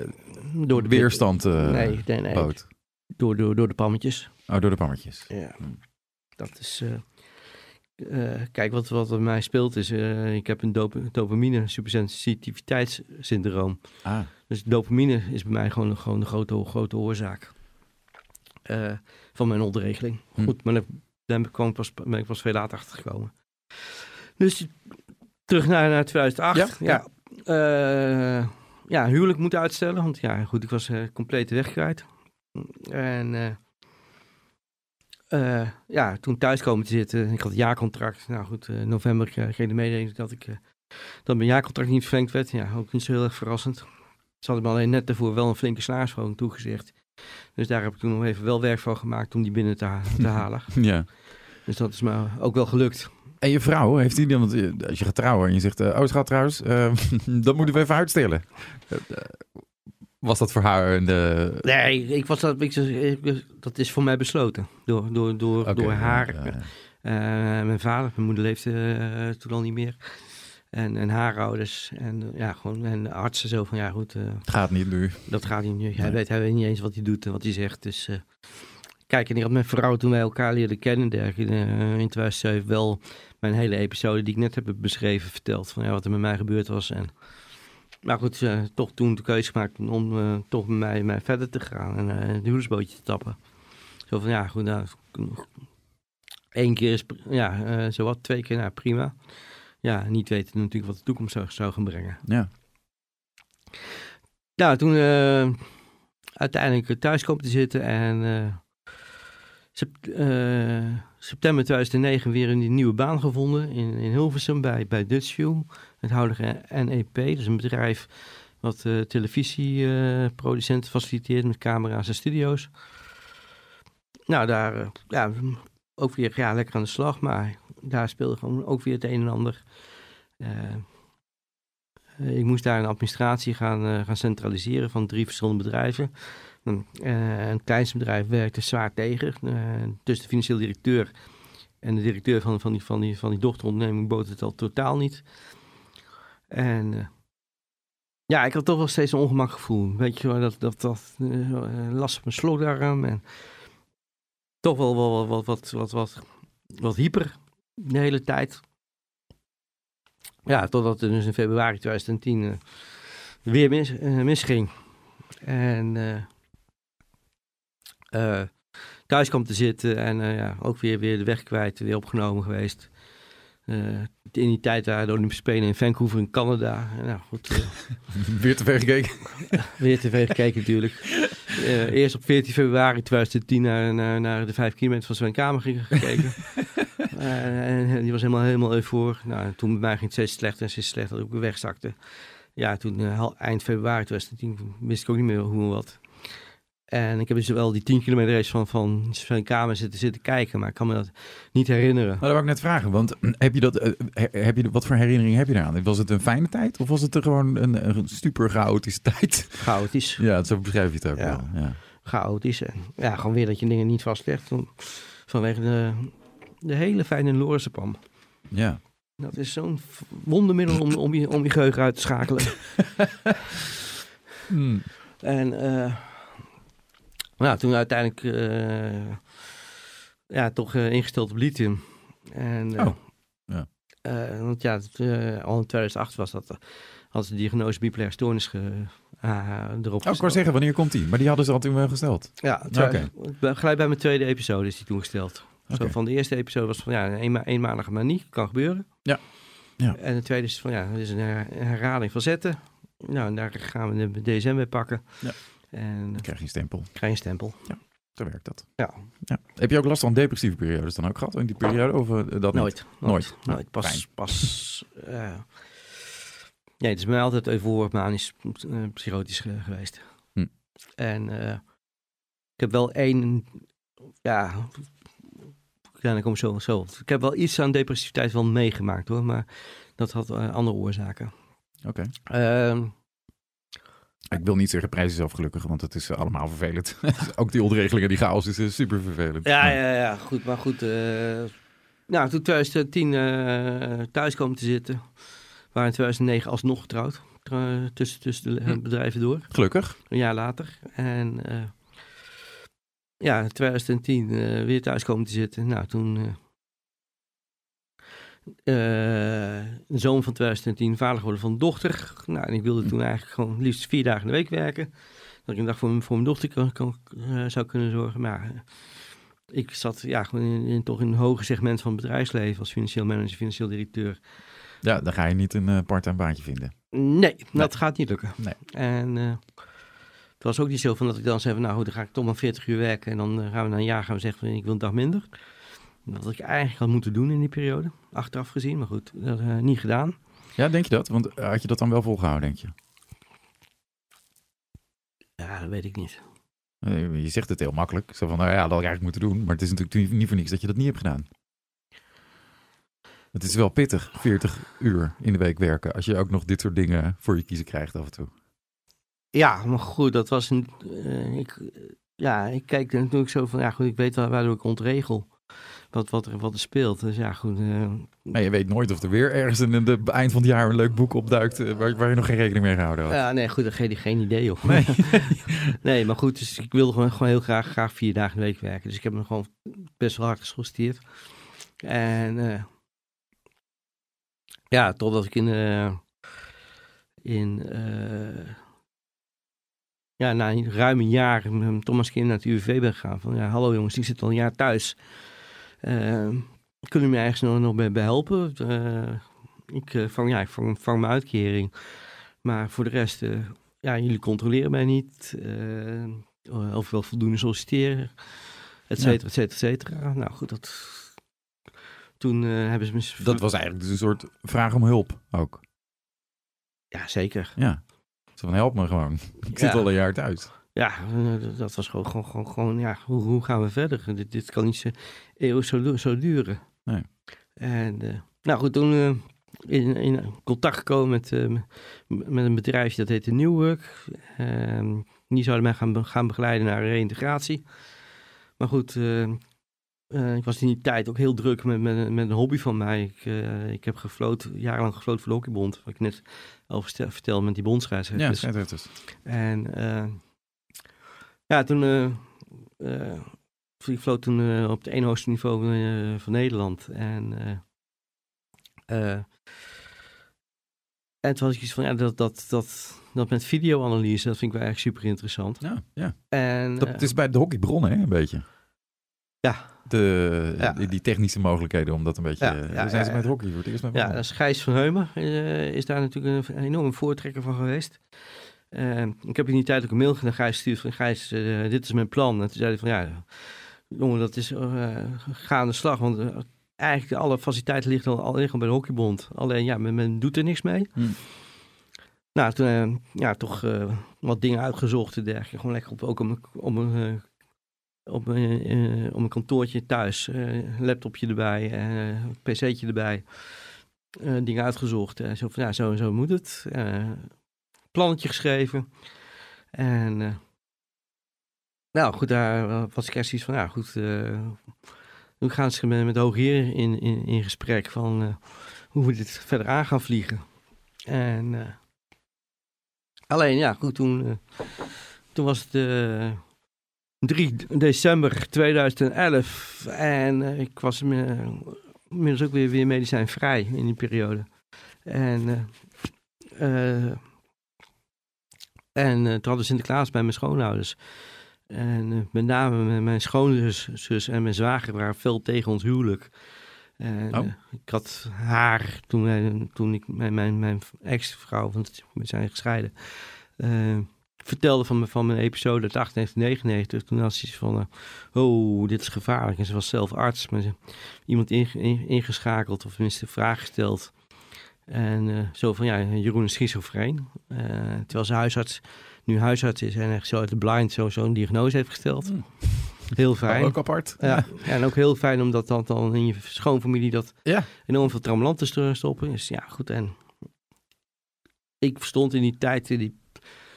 Speaker 1: door de
Speaker 2: weerstand eh
Speaker 1: nee, nee, nee. Door, door, door de pammetjes.
Speaker 2: Oh, door de pammetjes.
Speaker 1: Ja.
Speaker 2: Hmm.
Speaker 1: Dat is. Eh, kijk, wat, wat bij mij speelt is. eh, ik heb een dop dopamine supersensitiviteitssyndroom.
Speaker 2: Ah,
Speaker 1: Dus dopamine is bij mij gewoon, gewoon de grote, grote oorzaak eh, van mijn ontregeling.
Speaker 2: Hm.
Speaker 1: Goed, maar daar- kwam ik pas, ben ik pas veel later achter gekomen. Dus terug naar, naar 2008.
Speaker 2: Ja,
Speaker 1: Ja, ja. huwelijk moeten uitstellen. Want ja, goed, ik was compleet weg kwijt. En eh, ja, toen thuis komen te zitten. Ik had een jaarcontract. Nou goed, eh, november kreeg ik de mededeling dat ik... eh, dat mijn jaarcontract niet verlengd werd. Ja, ook niet zo heel erg verrassend. Ze hadden me alleen net daarvoor wel een flinke salarisverhoging toegezegd. Dus daar heb ik toen nog even wel werk van gemaakt om die binnen te, ha- te halen.
Speaker 2: ja.
Speaker 1: Dus dat is me ook wel gelukt.
Speaker 2: En je vrouw, heeft die dan, want als je gaat trouwen en je zegt, oh schat trouwens, eh, dat moeten we even uitstellen. Was dat voor haar een... eh,
Speaker 1: Nee, ik was dat, ik, dat is voor mij besloten. Door, door, door, door haar.
Speaker 2: ja, ja.
Speaker 1: Eh, mijn vader, mijn moeder leefde eh, toen al niet meer. En, en haar ouders. En ja, gewoon en de artsen zo van ja goed, eh,
Speaker 2: gaat niet nu.
Speaker 1: dat gaat niet. nu. Hij, weet, hij weet niet eens wat hij doet en wat hij zegt. Dus kijk, en ik had mijn vrouw toen wij elkaar leerden kennen, dergelijke, in 2007 wel mijn hele episode die ik net heb beschreven verteld. Van ja, wat er met mij gebeurd was. En, maar goed, eh, toch toen de keuze gemaakt om eh, toch met mij, mij verder te gaan en eh het huwelijksbootje te tappen. Zo van ja, goed, nou, één keer is, ja, eh zo wat, twee keer, nou prima. Ja, niet weten natuurlijk wat de toekomst zou, zou gaan brengen.
Speaker 2: Ja.
Speaker 1: Nou, toen uiteindelijk thuis komen te zitten en Sep- september 2009 weer een nieuwe baan gevonden in, in Hilversum bij, bij Dutchview. Het NEP, dus een bedrijf wat eh, televisieproducenten faciliteert met camera's en studio's. Nou, daar eh, ja, ook weer ja, lekker aan de slag, maar daar speelde gewoon ook weer het een en ander. Eh, ik moest daar een administratie gaan, gaan centraliseren van drie verschillende bedrijven. Eh, een kleinste bedrijf werkte zwaar tegen. Eh, dus de financieel directeur en de directeur van, van, die, van, die, van die dochteronderneming bood het al totaal niet. En eh, ja, ik had toch wel steeds een ongemak gevoel. Weet je dat, dat, dat eh, last op mijn slokdarm en toch wel, wel wat, wat, wat, wat, wat hyper de hele tijd. Ja, totdat het dus in februari 2010 eh, weer mis, misging. En thuis kwam te zitten en ja, ook weer, weer de weg kwijt, weer opgenomen geweest. In die tijd waren de Olympische Spelen in Vancouver in Canada. Nou goed, eh,
Speaker 2: Weer te ver gekeken.
Speaker 1: weer tv gekeken natuurlijk. Eh, eerst op 14 februari 2010 naar, naar, naar de 5 kilometer van Sven Kamer ge- gekeken. Eh, en, die was helemaal, helemaal eufor. Nou, en toen bij mij ging het steeds slechter en steeds slechter dat ik wegzakte. Ja, toen eind februari 2010 wist ik ook niet meer hoe en wat. En ik heb dus wel die 10 kilometer race van, van Sven Kamer zitten, zitten kijken, maar ik kan me dat niet herinneren.
Speaker 2: Nou, dat wou ik net vragen, want heb je dat, eh, he- heb je, wat voor herinnering heb je eraan? Was het een fijne tijd of was het er gewoon een, een super chaotische tijd?
Speaker 1: Chaotisch.
Speaker 2: Ja, zo beschrijf je het ook
Speaker 1: Ja.
Speaker 2: wel. Ja.
Speaker 1: chaotisch. En ja, gewoon weer dat je dingen niet vastlegt. van- Vanwege de, de hele fijne Lorenzenpam.
Speaker 2: ja.
Speaker 1: Dat is zo'n wondermiddel om, om, je, om je geheugen uit te schakelen.
Speaker 2: Hmm.
Speaker 1: En eh, nou, toen uiteindelijk eh, ja, toch eh, ingesteld op lithium. En, eh,
Speaker 2: Oh, ja.
Speaker 1: want ja, het, al in 2008 was dat. hadden ze de diagnose bipolaire stoornis ge, erop
Speaker 2: Oh, ik wou zeggen, wanneer komt die? Maar die hadden ze al toen wel gesteld.
Speaker 1: Ja, bij- gelijk bij mijn tweede episode is die toegesteld. Zo
Speaker 2: Oké.
Speaker 1: van de eerste episode was van ja, een eenma- eenmalige manie, kan gebeuren.
Speaker 2: Ja. Ja.
Speaker 1: En de tweede is van ja, het is een her- een herhaling van zetten. Nou, en daar gaan we de DSM bij pakken.
Speaker 2: Ja.
Speaker 1: En
Speaker 2: krijg je een stempel.
Speaker 1: krijg je een stempel.
Speaker 2: Zo werkt dat.
Speaker 1: Ja,
Speaker 2: Ja. Heb je ook last van depressieve periodes dan ook gehad in die periode? Of eh, dat niet?
Speaker 1: nooit. Nooit.
Speaker 2: Nou,
Speaker 1: nooit. Pas,
Speaker 2: fijn.
Speaker 1: pas. eh, nee, het is mij altijd euforisch, manisch, eh, psychotisch ge- geweest.
Speaker 2: Hm.
Speaker 1: En ik heb wel één, ja, ja, dan kom ik zo, zo. Ik heb wel iets aan depressiviteit wel meegemaakt hoor, maar dat had andere oorzaken.
Speaker 2: Oké.
Speaker 1: Ehm,
Speaker 2: Ik wil niet zeggen prijs jezelf gelukkig, want het is eh, allemaal vervelend. ook die ontregelingen, die chaos is eh, super vervelend.
Speaker 1: ja, ja, ja, goed, maar goed. eh, nou, toen 2010 eh, thuis komen te zitten, waren in 2009 alsnog getrouwd. Trouw- tussen, tussen de
Speaker 2: Hm.
Speaker 1: bedrijven door.
Speaker 2: Gelukkig.
Speaker 1: een jaar later. En eh, ja, in 2010 eh, weer thuis komen te zitten. Nou, toen... eh de zomer van 2010 vader geworden van een dochter. Nou, en ik wilde toen eigenlijk gewoon liefst vier dagen in de week werken. Dat ik een dag voor, mijn- voor mijn dochter kan, kan, eh, zou kunnen zorgen. Maar eh, ik zat ja, gewoon in, in- toch in een hoger segment van het bedrijfsleven als financieel manager, financieel directeur.
Speaker 2: Ja, dan ga je niet een eh, part-time baantje vinden.
Speaker 1: Nee, dat gaat niet lukken.
Speaker 2: Nee.
Speaker 1: En eh, het was ook niet zo van dat ik dan zei van nou goed, dan ga ik toch maar 40 uur werken en dan gaan we na een jaar gaan we zeggen van ik wil een dag minder. Dat ik eigenlijk had moeten doen in die periode, achteraf gezien, maar goed, dat eh, niet gedaan.
Speaker 2: Ja, denk je dat? Want eh, had je dat dan wel volgehouden, denk je?
Speaker 1: Ja, dat weet ik niet.
Speaker 2: Eh, Je zegt het heel makkelijk. Zo van, nou ja, dat had ik eigenlijk moeten doen. Maar het is natuurlijk niet voor niks dat je dat niet hebt gedaan. Het is wel pittig, 40 uur in de week werken. Als je ook nog dit soort dingen voor je kiezen krijgt af en toe.
Speaker 1: Ja, maar goed, dat was een. ik, ja, ik kijk natuurlijk zo van ja goed, ik weet wel waardoor ik ontregel. Wat, wat, er, wat er speelt. Dus ja, goed. eh,
Speaker 2: Maar je weet nooit of er weer ergens in het eind van het jaar een leuk boek opduikt... eh, waar, waar je nog geen rekening mee gehouden had.
Speaker 1: Ja, nee, goed, daar geen, geen idee joh.
Speaker 2: Nee.
Speaker 1: nee, maar goed, dus ik wilde gewoon, gewoon heel graag, graag vier dagen in de week werken. Dus ik heb me gewoon best wel hard gesolliciteerd. En eh, ja, totdat ik in, in ja, na een ruim een jaar met Thomas Kind naar het UWV ben gegaan. Van ja, hallo jongens, ik zit al een jaar thuis. Eh, kunnen jullie me ergens nog, nog bij, bij helpen? Eh, ik eh, vang, ja, ik vang, vang mijn uitkering. Maar voor de rest, eh, ja, jullie controleren mij niet. of wel voldoende solliciteren. et cetera, et cetera, et cetera. Nou goed, dat... Toen hebben ze me...
Speaker 2: Dat was eigenlijk dus een soort vraag om hulp ook.
Speaker 1: Ja, zeker.
Speaker 2: Ja. Zo van, help me gewoon. Ik zit
Speaker 1: Ja.
Speaker 2: al een jaar thuis.
Speaker 1: Ja, eh, dat was gewoon, gewoon, gewoon, gewoon ja, hoe, hoe gaan we verder? Dit, dit kan niet zo, eeuwig zo, zo duren.
Speaker 2: Nee.
Speaker 1: En, eh, nou goed, toen eh, in, in contact gekomen met, met een bedrijfje dat heette Newwork. Ehm, die zouden mij gaan, gaan begeleiden naar reïntegratie. Maar goed, ik was in die tijd ook heel druk met, met, met een hobby van mij. Ik, ik heb gefloten, jarenlang gefloten voor de hockeybond. Wat ik net al verstel- vertelde met die bondsreis.
Speaker 2: Ja, scheidsrechters.
Speaker 1: En eh, ja, toen ik vloot toen uh, op het één hoogste niveau uh, van Nederland. En, uh, en toen had ik iets van, ja, dat, dat, dat, dat met videoanalyse, dat vind ik wel erg super interessant.
Speaker 2: Ja, ja.
Speaker 1: En,
Speaker 2: dat het is bij de hockey begonnen, hè, een beetje.
Speaker 1: Ja.
Speaker 2: De,
Speaker 1: Ja.
Speaker 2: die, technische mogelijkheden om dat een beetje...
Speaker 1: Ja,
Speaker 2: Ja, zijn ze met hockey voor het eerst mee
Speaker 1: Ja, dat is Gijs van Heumen is daar natuurlijk een, een enorme voortrekker van geweest. Uh, ik heb in die tijd ook een mail naar Gijs gestuurd van Gijs, uh, dit is mijn plan. En toen zei hij van ja, jongen, dat is uh, ga aan de slag. Want uh, eigenlijk alle faciliteiten liggen al, al liggen bij de hockeybond. Alleen ja, men, men doet er niks mee.
Speaker 2: Hmm.
Speaker 1: Nou, toen ja, toch wat dingen uitgezocht en dergelijke. Gewoon lekker op, ook op een... op uh, op mijn kantoortje thuis, uh, laptopje erbij, uh, pc'tje erbij, dingen uitgezocht. Zo van, ja, zo en zo moet het. Plannetje geschreven. En uh, nou goed, daar was ik echt iets van, ja goed, uh, nu gaan ze met, met de in, in, in gesprek van hoe we dit verder aan gaan vliegen. En alleen, ja goed, toen, toen was het uh, 3 december 2011 en ik was inmiddels ook weer, weer medicijnvrij in die periode. En en uh, toen hadden Sinterklaas bij mijn schoonouders. En uh, met name mijn schoonzus zus en mijn zwager waren veel tegen ons huwelijk. En, oh. uh, ik had haar, toen, wij, toen ik mijn, mijn, mijn ex-vrouw, want we zijn gescheiden, uh, vertelde van, van mijn episode uit 98, 99. Toen had ze iets van, oh, dit is gevaarlijk. En ze was zelf arts, maar ze, iemand in, in, ingeschakeld of tenminste een vraag gesteld. En uh, zo van, ja, Jeroen is schizofreen. Uh, terwijl zijn huisarts nu huisarts is en echt zo uit de blind zo'n zo diagnose heeft gesteld. Mm. Heel fijn.
Speaker 2: Ook apart.
Speaker 1: Ja, ja, en ook heel fijn omdat dat dan in je schoonfamilie dat
Speaker 2: ja.
Speaker 1: enorm veel trammelanten te stoppen. Dus ja, goed. En ik stond in die tijd, in die,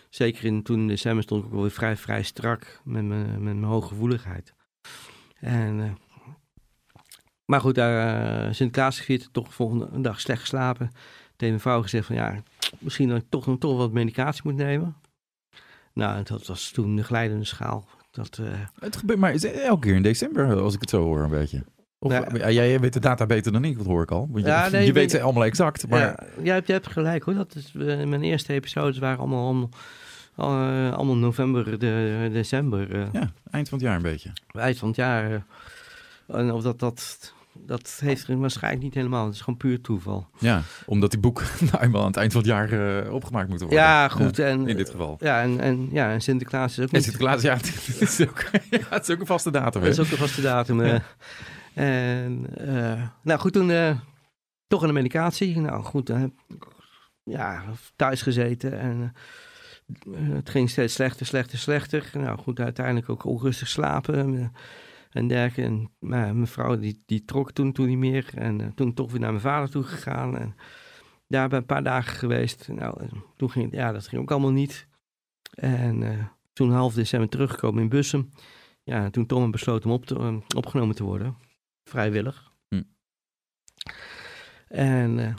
Speaker 1: zeker in, toen in december, stond ik ook wel weer vrij, vrij strak met mijn, met mijn hooggevoeligheid. En... Uh, maar goed, daar uh, Sinterklaas gevierd, toch de volgende dag slecht geslapen. Tegen mijn vrouw gezegd van ja, misschien dat ik toch, toch wat medicatie moet nemen. Nou, dat was toen de glijdende schaal. Dat, uh...
Speaker 2: Het gebeurt maar elke keer in december, als ik het zo hoor een beetje. Of, ja. jij weet de data beter dan ik, dat hoor ik al. Want je,
Speaker 1: ja, nee,
Speaker 2: je weet ze allemaal exact. Maar...
Speaker 1: Ja, jij, hebt, jij hebt gelijk hoor. Dat is, uh, mijn eerste episodes waren allemaal, allemaal, uh, allemaal november, de, december.
Speaker 2: Ja, eind van het jaar een beetje.
Speaker 1: Eind van het jaar. En of dat, dat, dat heeft waarschijnlijk niet helemaal. Het is gewoon puur toeval.
Speaker 2: Ja, omdat die boek nou eenmaal aan het eind van het jaar uh, opgemaakt moeten worden.
Speaker 1: Ja, goed. Ja, en,
Speaker 2: in dit geval.
Speaker 1: Ja, en, en, ja, en Sinterklaas is ook
Speaker 2: niet... En Sinterklaas, ja, het is ook, ja, het is ook een vaste datum.
Speaker 1: Het is ook een vaste datum. ja. En, uh, nou goed, toen toch een medicatie. Nou goed, dan heb ik ja, thuis gezeten en... Het ging steeds slechter, slechter, slechter. Nou goed, uiteindelijk ook onrustig slapen en dergelijke. En nou, mijn vrouw die, die trok toen, toen niet meer. En uh, toen toch weer naar mijn vader toe gegaan. En daar ben een paar dagen geweest. Nou, toen ging ja, dat ging ook allemaal niet. En uh, toen half december teruggekomen in Bussum. Ja, toen Tom besloot om op te, opgenomen te worden. Vrijwillig.
Speaker 2: Hm.
Speaker 1: En uh,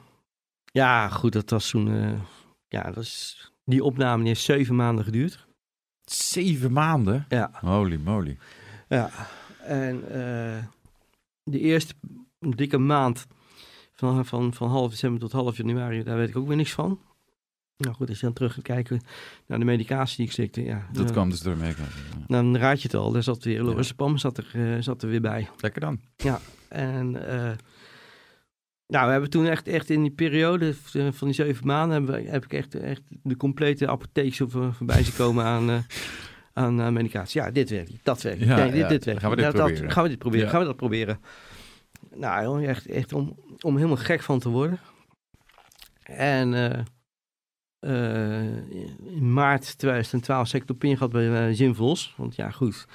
Speaker 1: ja, goed, dat was toen... ja, dat is, die opname die heeft zeven maanden geduurd.
Speaker 2: Zeven maanden?
Speaker 1: Ja.
Speaker 2: Holy moly.
Speaker 1: Ja, en uh, de eerste dikke maand van, van, van half december tot half januari, daar weet ik ook weer niks van. Nou goed, als je dan terug gaat kijken naar de medicatie die ik slikte, ja.
Speaker 2: Dat
Speaker 1: uh,
Speaker 2: kwam dus door.
Speaker 1: Ja. Dan raad je het al, daar zat weer, Lorazepam ja. zat, er, uh, zat er weer bij.
Speaker 2: Lekker dan.
Speaker 1: Ja, en nou, we hebben toen echt, echt in die periode van die zeven maanden, hebben we, heb ik echt, echt de complete apotheek zo voor, voorbij zien komen aan aan eh, medicatie. Ja, dit werkt dat werkt.
Speaker 2: Ja,
Speaker 1: nee, dit,
Speaker 2: ja,
Speaker 1: dit werkt
Speaker 2: gaan we dit
Speaker 1: Nou, dat-
Speaker 2: proberen.
Speaker 1: gaan we dit proberen,
Speaker 2: Ja.
Speaker 1: gaan we dat proberen. Nou, echt, echt om, om helemaal gek van te worden. En eh, in maart 2012 heb ik de pin gehad bij Jim Vos. Want ja, goed,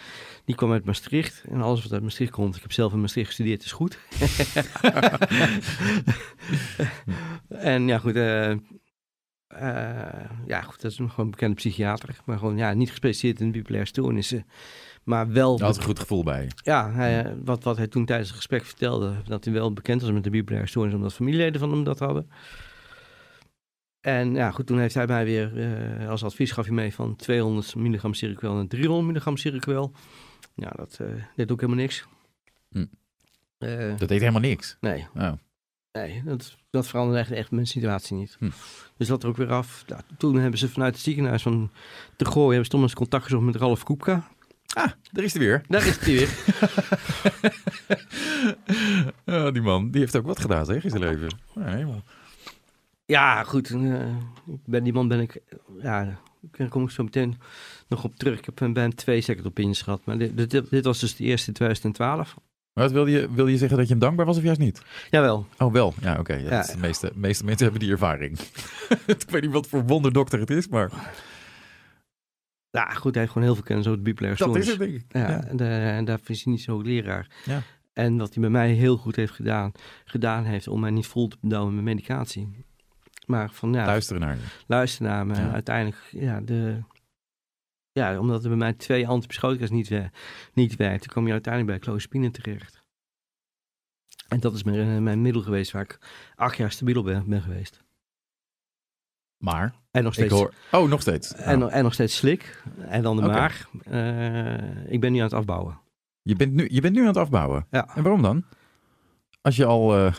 Speaker 1: die kwam uit Maastricht. En alles wat uit Maastricht komt, ik heb zelf in Maastricht gestudeerd, is goed. en ja, goed, ja, goed, dat is een gewoon bekende psychiater. Maar gewoon ja, niet gespecialiseerd in bipolaire stoornissen. Maar wel,
Speaker 2: Daar had een goed gevoel bij.
Speaker 1: ja, hij, wat, wat hij toen tijdens het gesprek vertelde, dat hij wel bekend was met de bipolaire stoornis, omdat familieleden van hem dat hadden. En ja, goed, toen heeft hij mij weer eh, als advies gaf hij mee van 200 milligram Seroquel naar 300 milligram Seroquel. Ja, dat eh deed ook helemaal niks.
Speaker 2: Hm.
Speaker 1: Eh,
Speaker 2: Dat deed helemaal niks.
Speaker 1: nee,
Speaker 2: Oh.
Speaker 1: Nee dat, dat veranderde echt, echt mijn situatie niet.
Speaker 2: Hm.
Speaker 1: Dus dat er ook weer af. Nou, toen hebben ze vanuit het ziekenhuis van te gooien, hebben ze toch eens contact gezocht met Ralf Koepka.
Speaker 2: Ah, daar is hij weer.
Speaker 1: Daar is hij weer.
Speaker 2: Oh, die man, die heeft ook wat gedaan, zeg, in zijn leven. Ja, helemaal.
Speaker 1: Ja, goed. eh, ik ben, die man ben ik... Ja, daar kom ik zo meteen nog op terug. Ik heb bij hem twee second opinions gehad. Maar dit, dit, dit was dus de eerste in 2012.
Speaker 2: Maar wat wil je, wil je zeggen dat je hem dankbaar was of juist niet?
Speaker 1: Jawel.
Speaker 2: Oh, wel. Ja, oké. ja,
Speaker 1: Ja.
Speaker 2: De, meeste, meeste mensen hebben die ervaring. ik weet niet wat voor wonderdokter het is, maar
Speaker 1: Ja, goed. Hij heeft gewoon heel veel kennis over de bipolaire
Speaker 2: dat is
Speaker 1: stoornis.
Speaker 2: het, denk ik.
Speaker 1: Ja,
Speaker 2: Ja.
Speaker 1: En, daar- is hij niet zo leraar.
Speaker 2: Ja.
Speaker 1: En wat hij bij mij heel goed heeft gedaan, gedaan heeft om mij niet vol te bedouwen met medicatie. Maar van ja,
Speaker 2: Luisteren naar je.
Speaker 1: luister naar me.
Speaker 2: Ja.
Speaker 1: En uiteindelijk, ja, de, ja, omdat er bij mij twee antipsychotica's niet, wer niet werkten, kwam je uiteindelijk bij clozapine terecht. En dat is mijn, eh, mijn middel geweest waar ik acht jaar stabiel op ben, ben geweest.
Speaker 2: Maar,
Speaker 1: En nog
Speaker 2: ik
Speaker 1: steeds,
Speaker 2: hoor... Oh, nog steeds.
Speaker 1: en,
Speaker 2: Oh.
Speaker 1: nog- en nog steeds slik. En dan de maag. Eh, ik ben nu aan het afbouwen.
Speaker 2: Je, bent nu, je bent nu aan het afbouwen.
Speaker 1: Ja.
Speaker 2: En waarom dan? Als je al eh,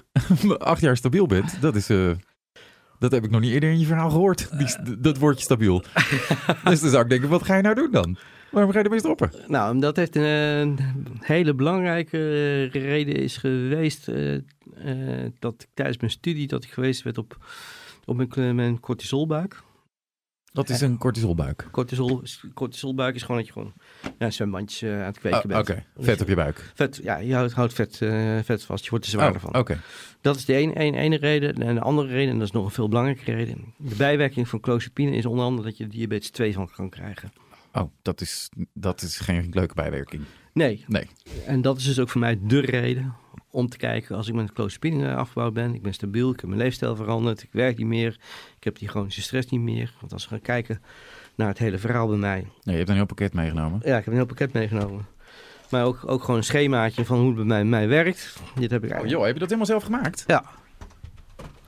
Speaker 2: acht jaar stabiel bent, dat is... eh, dat heb ik nog niet eerder in je verhaal gehoord, die,
Speaker 1: Eh.
Speaker 2: dat woordje stabiel. dus dan zou ik denken, wat ga je nou doen dan? Waarom ga je ermee stoppen?
Speaker 1: Nou, dat heeft een, hele belangrijke eh, reden is geweest eh, dat ik tijdens mijn studie dat ik geweest werd op, op mijn, mijn cortisolbuik.
Speaker 2: Dat is een cortisolbuik.
Speaker 1: Cortisol, cortisolbuik is gewoon dat je gewoon ja, zwembandjes eh, aan het kweken
Speaker 2: Oh, Oké,
Speaker 1: bent.
Speaker 2: vet op je buik.
Speaker 1: Vet, ja, je houdt, houdt vet, eh, vet vast, je wordt er zwaarder
Speaker 2: Oh,
Speaker 1: van.
Speaker 2: Oké.
Speaker 1: Dat is de ene, ene, ene reden. En de andere reden, en dat is nog een veel belangrijke reden. De bijwerking van clozapine is onder andere dat je diabetes 2 van kan krijgen.
Speaker 2: Oh, dat is, dat is geen leuke bijwerking.
Speaker 1: Nee.
Speaker 2: Nee.
Speaker 1: En dat is dus ook voor mij de reden om te kijken als ik met clozapine eh, afgebouwd ben. Ik ben stabiel, ik heb mijn leefstijl veranderd, ik werk niet meer. Ik heb die chronische stress niet meer. Want als we gaan kijken naar het hele verhaal bij mij.
Speaker 2: Nee, je hebt een heel pakket meegenomen.
Speaker 1: Ja, ik heb een heel pakket meegenomen. Maar ook, ook gewoon een schemaatje van hoe het bij mij, mij werkt. Dit heb ik
Speaker 2: Oh
Speaker 1: eigenlijk...
Speaker 2: joh, heb je dat helemaal zelf gemaakt?
Speaker 1: Ja.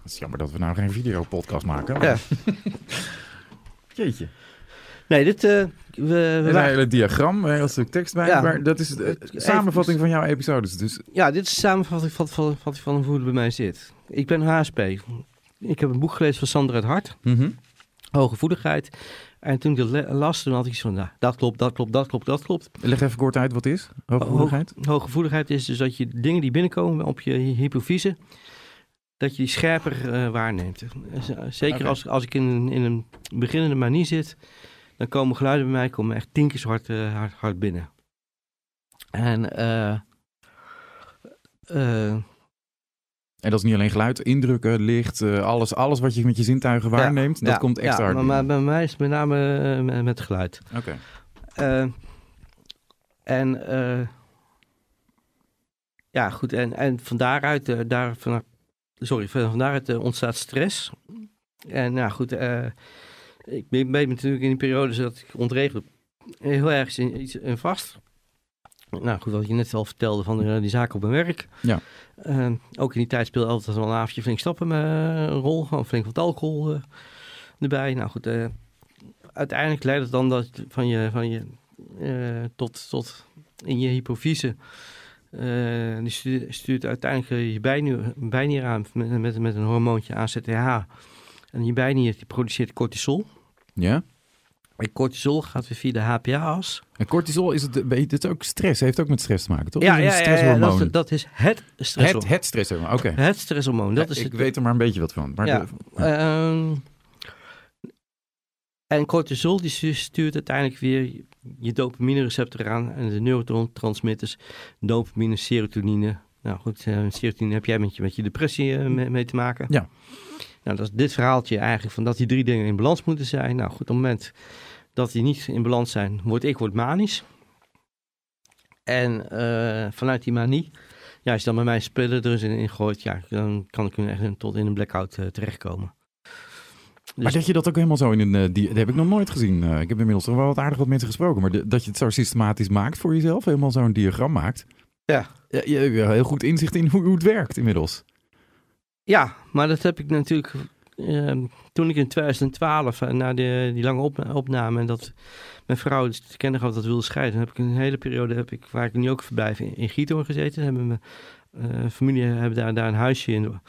Speaker 2: Het is jammer dat we nou geen videopodcast maken.
Speaker 1: Ja.
Speaker 2: Jeetje.
Speaker 1: Nee, dit... eh, we, we
Speaker 2: een
Speaker 1: waren-
Speaker 2: hele diagram, een heel stuk tekst bij.
Speaker 1: Ja.
Speaker 2: Maar dat is de
Speaker 1: Even-
Speaker 2: samenvatting van jouw episodes. Dus
Speaker 1: Ja, dit is de samenvatting van, van, van, van hoe het bij mij zit. Ik ben HSP. Ik heb een boek gelezen van Sander het Hart.
Speaker 2: mhm.
Speaker 1: Hooggevoeligheid. En toen ik dat las, toen had ik iets van, nou, dat klopt, dat klopt, dat klopt, dat klopt.
Speaker 2: leg even kort uit wat is hooggevoeligheid.
Speaker 1: Hoog- hooggevoeligheid is dus dat je dingen die binnenkomen op je hypofyse, dat je die scherper eh, waarneemt. Zeker als, als ik in, in een beginnende manie zit, dan komen geluiden bij mij komen echt tien keer zo hard, eh, hard, hard binnen. En eh, eh,
Speaker 2: En dat is niet alleen geluid, indrukken, licht, alles, alles wat je met je zintuigen
Speaker 1: Ja,
Speaker 2: waarneemt, dat
Speaker 1: ja,
Speaker 2: komt extra
Speaker 1: ja,
Speaker 2: hard
Speaker 1: maar, maar
Speaker 2: binnen.
Speaker 1: bij mij is het met name met- geluid.
Speaker 2: Oké.
Speaker 1: Eh, en eh, ja, goed. En, en van daaruit, daar, van, sorry, van, daaruit ontstaat stress. En ja, goed. Eh, ik ben, ben natuurlijk in die periode dat ik ontregeld heel erg in, iets in vast. Nou goed, wat je net al vertelde van eh, die zaak op mijn werk.
Speaker 2: Ja.
Speaker 1: Eh, ook in die tijd speelde altijd wel een avondje flink stappen me een rol. Gewoon flink wat alcohol eh, erbij. Nou goed, eh, uiteindelijk leidt het dan dat van je, van je eh, tot, tot in je hypofyse. eh, die stu- stuurt uiteindelijk eh, je bijnier, bijnier aan met, met, met een hormoontje ACTH. En je bijnier die produceert cortisol.
Speaker 2: Ja?
Speaker 1: En cortisol gaat weer via de HPA-as.
Speaker 2: En cortisol is het, het ook stress, heeft ook met stress te maken, toch?
Speaker 1: Ja, ja,
Speaker 2: een
Speaker 1: ja, dat, dat is het stresshormoon.
Speaker 2: het, het stresshormoon, oké.
Speaker 1: Het stresshormoon. Dat is
Speaker 2: ik
Speaker 1: het,
Speaker 2: weet er maar een beetje wat van. Maar
Speaker 1: Ja.
Speaker 2: de-
Speaker 1: Ehm, En cortisol die stu- stuurt uiteindelijk weer je dopamine-receptor aan en de neurotransmitters, dopamine, serotonine. Nou goed, eh, serotonine heb jij met je, met je depressie eh, mee, mee te maken.
Speaker 2: Ja.
Speaker 1: Nou, dat is dit verhaaltje eigenlijk van dat die drie dingen in balans moeten zijn. Nou goed, op het moment dat die niet in balans zijn, word ik word manisch. En eh, vanuit die manie, ja, als je dan bij mij spullen er eens in, gooit, ja, dan kan ik echt tot in een blackout eh, terechtkomen.
Speaker 2: Maar
Speaker 1: Dus-
Speaker 2: dat je dat ook helemaal zo in een... eh, die, dat heb ik nog nooit gezien. Ik heb inmiddels wel wat aardig wat mensen gesproken. Maar de- dat je het zo systematisch maakt voor jezelf. Helemaal zo'n diagram maakt.
Speaker 1: Ja.
Speaker 2: Ja, je hebt heel goed inzicht in hoe, hoe het werkt inmiddels.
Speaker 1: Ja, maar dat heb ik natuurlijk. ehm, toen ik in 2012, eh, na de, die lange op, opname, en dat mijn vrouw dus te kennen gaf dat wilde scheiden, heb ik een hele periode, heb ik, waar ik nu ook verblijf, in, in Giethoorn gezeten. Hebben mijn eh, familie hebben daar, daar een huisje in.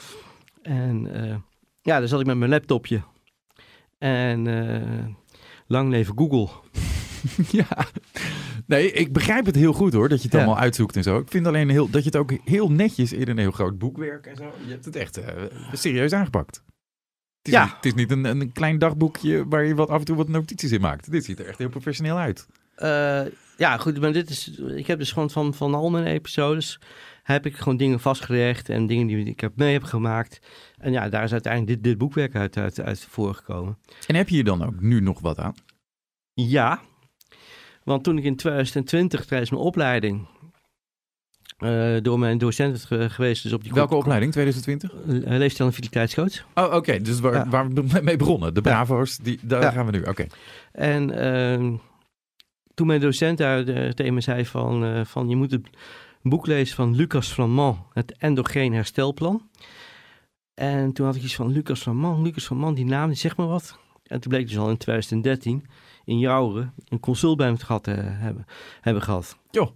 Speaker 1: En eh, ja, daar zat ik met mijn laptopje. En eh, lang leven Google.
Speaker 2: ja. Nee, ik begrijp het heel goed hoor, dat je het
Speaker 1: Ja.
Speaker 2: allemaal uitzoekt en zo. Ik vind alleen heel, dat je het ook heel netjes in een heel groot boekwerk en zo. Je hebt het echt eh, serieus aangepakt. Het is
Speaker 1: Ja.
Speaker 2: niet, het is niet een, een klein dagboekje waar je wat, af en toe wat notities in maakt. Dit ziet er echt heel professioneel uit.
Speaker 1: Eh, ja, goed, maar dit is. Ik heb dus gewoon van, van al mijn episodes. heb ik gewoon dingen vastgelegd. en dingen die ik heb mee heb gemaakt. En ja, daar is uiteindelijk dit, dit boekwerk uit, uit, uit voorgekomen.
Speaker 2: En heb je hier dan ook nu nog wat aan?
Speaker 1: Ja, want toen ik in 2020 tijdens mijn opleiding. eh, door mijn docent geweest, dus op die
Speaker 2: Welke opleiding? 2020?
Speaker 1: Eh, leefstijl en vitaliteitscoach.
Speaker 2: Oh, oké. Dus waar,
Speaker 1: Ja.
Speaker 2: waar we mee begonnen. De Bravo's, die, daar
Speaker 1: Ja.
Speaker 2: gaan we nu. Oké.
Speaker 1: En ehm, toen mijn docent daar eh, tegen me zei van, van je moet het boek lezen van Lucas Flamand, het endogeen herstelplan. En toen had ik iets van Lucas Flamand, Lucas Flamand, die naam, die zegt me wat. En toen bleek dus al in 2013 in Jouren een consult bij te gehad te hebben, hebben gehad.
Speaker 2: Joh.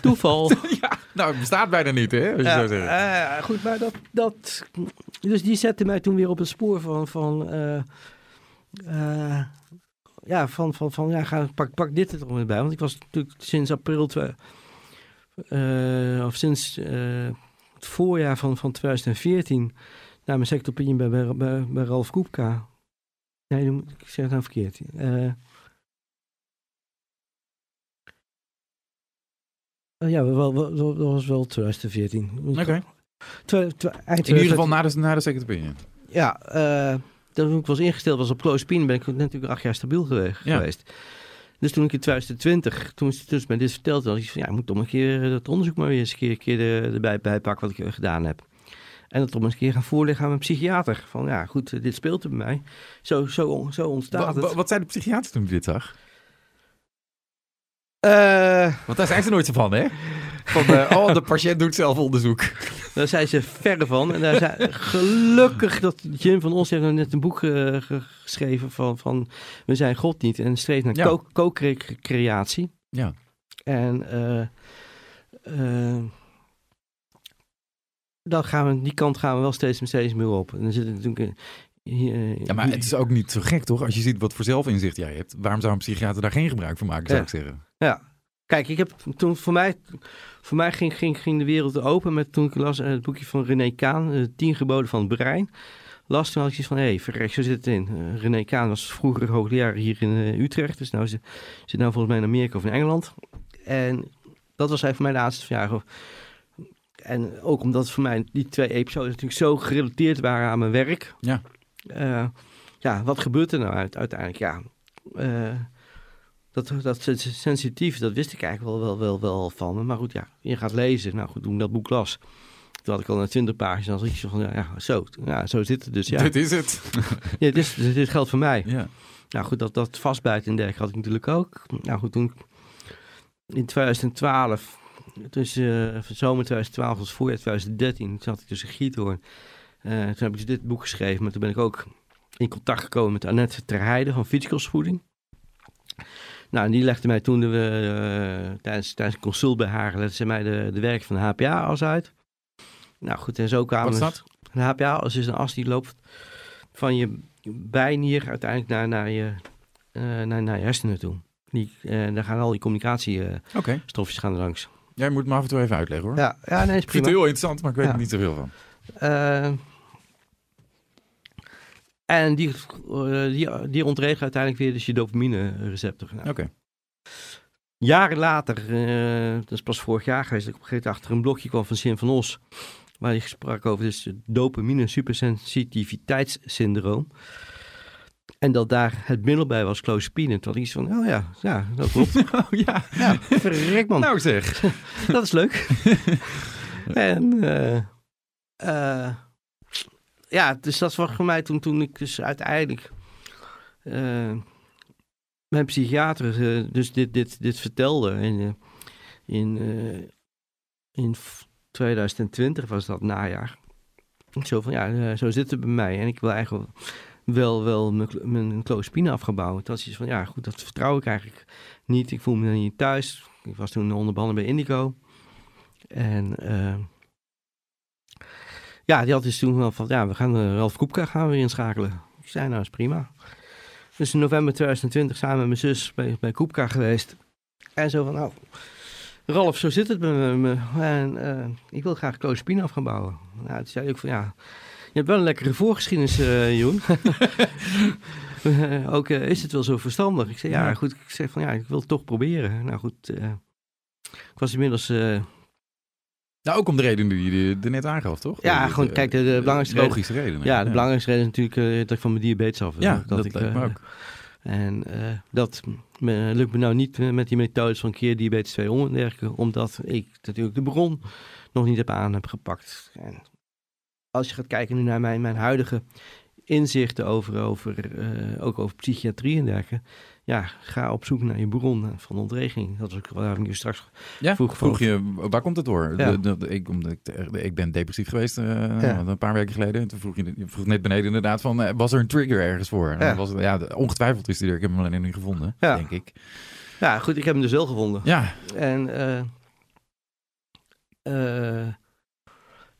Speaker 1: Toeval.
Speaker 2: ja, nou, het bestaat bijna niet, hè? Als je
Speaker 1: Ja,
Speaker 2: zo zegt.
Speaker 1: eh, goed, maar dat, dat... Dus die zette mij toen weer op het spoor van... van eh, eh, ja, van, van, van ja, ga, pak, pak dit er nog bij. Want ik was natuurlijk sinds april... eh, of sinds eh, het voorjaar van, van 2014... naar mijn sectoropie bij, bij, bij, bij Ralf Koepka. Nee, ik zeg het nou verkeerd. Eh, eh, ja, wel, wel, wel- dat was wel 2014.
Speaker 2: Oké. In ieder geval
Speaker 1: 2014.
Speaker 2: na de, na de second opinion.
Speaker 1: Ja, eh toen ik was ingesteld was op clozapine, ben ik natuurlijk acht jaar stabiel gewe-
Speaker 2: Ja.
Speaker 1: geweest. Dus toen ik in 2020, toen ze dus mij dit vertelde, had ik van ja, ik moet toch een keer dat onderzoek maar weer eens een keer, een keer er- erbij bijpakken wat ik gedaan heb. En dat toch eens een keer gaan voorleggen aan mijn psychiater. Van ja, goed, eh, dit speelt er bij mij. Zo, zo, zo ontstaat het.
Speaker 2: wat zei de psychiater toen dit zag?
Speaker 1: Eh,
Speaker 2: Want daar zijn ze nooit zo van, hè? Van, eh, oh, de patiënt doet zelf onderzoek.
Speaker 1: Daar zijn ze verre van. En daar zijn, gelukkig dat Jim van Os heeft nou net een boek ge- geschreven van, van We zijn God niet. En streeft naar
Speaker 2: Ja.
Speaker 1: co- co-creatie.
Speaker 2: Ja.
Speaker 1: En dan gaan we, die kant gaan we wel steeds, steeds meer op. En dan zit het natuurlijk... eh,
Speaker 2: Ja, maar het is ook niet zo gek, toch? Als je ziet wat voor zelfinzicht jij hebt. Waarom zou een psychiater daar geen gebruik van maken, zou
Speaker 1: Ja.
Speaker 2: ik zeggen?
Speaker 1: Ja. Kijk, ik heb toen voor mij, voor mij ging, ging, ging de wereld open met toen ik las eh, het boekje van René Kaan, eh, Tien geboden van het brein. Las toen had ik iets van, hé, hey, verrek, zo zit het in. René Kaan was vroeger hoogleraar hier in Utrecht, dus nou zit, zit nou volgens mij in Amerika of in Engeland. En dat was hij voor mij de laatste vraag. En ook omdat voor mij die twee episodes natuurlijk zo gerelateerd waren aan mijn werk.
Speaker 2: Ja.
Speaker 1: Eh, ja, wat gebeurt er nou uit, uiteindelijk? Ja, eh, dat, dat sen- sensitief, dat wist ik eigenlijk wel, wel, wel, wel van me. Maar goed, ja, je gaat lezen. Nou goed, toen ik dat boek las, toen had ik al naar 20 pagina's. Dan ik zo van, ja, zo, ja, zo zit het dus. Ja,
Speaker 2: Dit is het.
Speaker 1: ja dit, is- dit geldt voor mij.
Speaker 2: Ja.
Speaker 1: Nou goed, dat, dat vastbijten en dergelijke had ik natuurlijk ook. Nou goed, toen in 2012, tussen uh, zomer 2012 tot voorjaar 2013, toen zat ik dus in Giethoorn. Eh, toen heb ik dus dit boek geschreven, maar toen ben ik ook in contact gekomen met Annette Terheide van Fietskostvoeding. Nou, en die legde mij toen de, eh, tijdens, tijdens een consult bij haar, legde ze mij de, de werk van de HPA-as uit. Nou goed, en zo kwamen
Speaker 2: Wat is dat?
Speaker 1: een HPA-as is een as die loopt van je bijnier uiteindelijk naar, naar, je, naar, naar je hersenen toe. Die, daar gaan al die communicatiestofjes gaan er langs.
Speaker 2: Jij moet me af en toe even uitleggen, hoor.
Speaker 1: Ja, ja nee, is
Speaker 2: Ik vind
Speaker 1: prima.
Speaker 2: het heel interessant, maar ik weet
Speaker 1: Ja.
Speaker 2: er niet zoveel van.
Speaker 1: Eh, En die, uh, die, die ontregelen uiteindelijk weer dus je dopamine-receptor. Nou,
Speaker 2: Oké.
Speaker 1: Jaren later, uh, dat is pas vorig jaar geweest, dat ik op een gegeven moment achter een blokje kwam van Sim van Os. Waar hij sprak over dus dopamine supersensitiviteitssyndroom. En dat daar het middel bij was, clozapine. Toen iets van, oh ja, ja dat klopt.
Speaker 2: Oh, ja.
Speaker 1: ja, verrek man.
Speaker 2: Nou zeg.
Speaker 1: dat is leuk. en uh, uh, ja, dus dat was voor mij toen, toen ik dus uiteindelijk uh, mijn psychiater dus dit, dit, dit vertelde. En, in, in 2020 was dat najaar. Zo van, ja, zo zit het bij mij. En ik wil eigenlijk wel, wel mijn, mijn clozapine afgebouwd. Dat is van, ja goed, dat vertrouw ik eigenlijk niet. Ik voel me niet thuis. Ik was toen onder behandeling bij Indico. En uh, ja, die had dus toen wel van, ja, we gaan uh, Ralf Koepka gaan we inschakelen. Ik zei, nou is prima. Dus in november 2020 samen met mijn zus bij, bij Koepka geweest. En zo van, nou, Ralf, zo zit het bij me. En uh, ik wil graag clozapine af gaan bouwen. Nou, toen zei ik van, ja, hebt wel een lekkere voorgeschiedenis, uh, Joen. ook uh, is het wel zo verstandig? Ik zei, ja, goed. Ik zeg van, ja, ik wil het toch proberen. Nou goed, uh, ik was inmiddels...
Speaker 2: nou, ook om de reden die je er net aangaf, toch?
Speaker 1: Ja, de, gewoon, kijk, de, de belangrijkste
Speaker 2: logische reden. reden
Speaker 1: ja, de ja. belangrijkste reden is natuurlijk dat ik van mijn diabetes af
Speaker 2: Ja,
Speaker 1: dat,
Speaker 2: dat
Speaker 1: ik,
Speaker 2: lijkt me ook.
Speaker 1: En dat me, lukt me nou niet met die methodes van keer diabetes 200 en dergelijke, omdat ik natuurlijk de bron nog niet heb aan heb gepakt. En als je gaat kijken nu naar mijn, mijn huidige inzichten over, over uh, ook over psychiatrie en dergelijke. Ja, ga op zoek naar je bron van ontreging. Dat is ook waar ik je straks
Speaker 2: ja,
Speaker 1: vroeg.
Speaker 2: vroeg je, waar komt het door?
Speaker 1: Ja.
Speaker 2: De, de, de, ik, omdat ik, ik ben depressief geweest uh,
Speaker 1: Ja.
Speaker 2: een paar weken geleden. Toen vroeg je, je vroeg net beneden inderdaad van, uh, was er een trigger ergens voor?
Speaker 1: Ja.
Speaker 2: was ja, ongetwijfeld is die er. Ik heb hem alleen niet gevonden,
Speaker 1: Ja.
Speaker 2: denk ik.
Speaker 1: Ja, goed, ik heb hem dus wel gevonden.
Speaker 2: Ja,
Speaker 1: En eh, eh,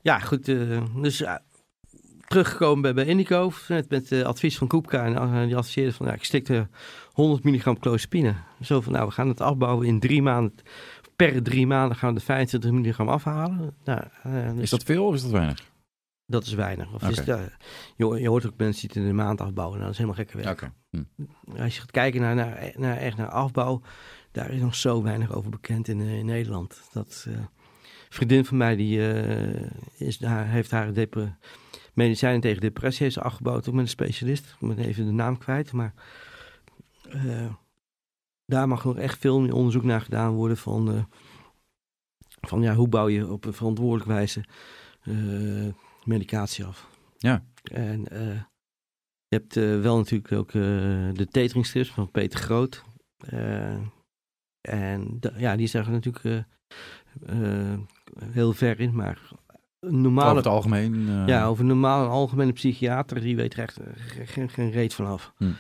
Speaker 1: ja, goed, eh, dus eh, teruggekomen bij, bij Indico met, met eh, advies van Koepka. En die adviseerde van, ja, ik stikte 100 milligram clozapine. Zo van, nou, we gaan het afbouwen in drie maanden. Per drie maanden gaan we de 25 milligram afhalen. Nou, dus
Speaker 2: is dat veel of is dat weinig?
Speaker 1: dat is weinig. Of is, je, je hoort ook mensen die het in een maand afbouwen. Nou, dat is helemaal gekke werk.
Speaker 2: Hm.
Speaker 1: Als je gaat kijken naar, naar, naar, echt naar afbouw, daar is nog zo weinig over bekend in, in Nederland. Dat vriendin van mij, die eh, is, daar, heeft haar depre- medicijnen tegen depressie heeft ze afgebouwd, ook met een specialist. Ik ben even de naam kwijt, maar eh, daar mag nog echt veel meer onderzoek naar gedaan worden van, eh, van ja, hoe bouw je op een verantwoordelijke wijze medicatie af.
Speaker 2: Ja.
Speaker 1: En je hebt wel natuurlijk ook eh, de teteringstrips van Peter Groot. En ja, die zeggen natuurlijk heel ver in, maar een
Speaker 2: Over het algemeen. eh,
Speaker 1: ja, over een algemene psychiater, die weet er echt eh, ge- geen, geen reet van af.
Speaker 2: Hm.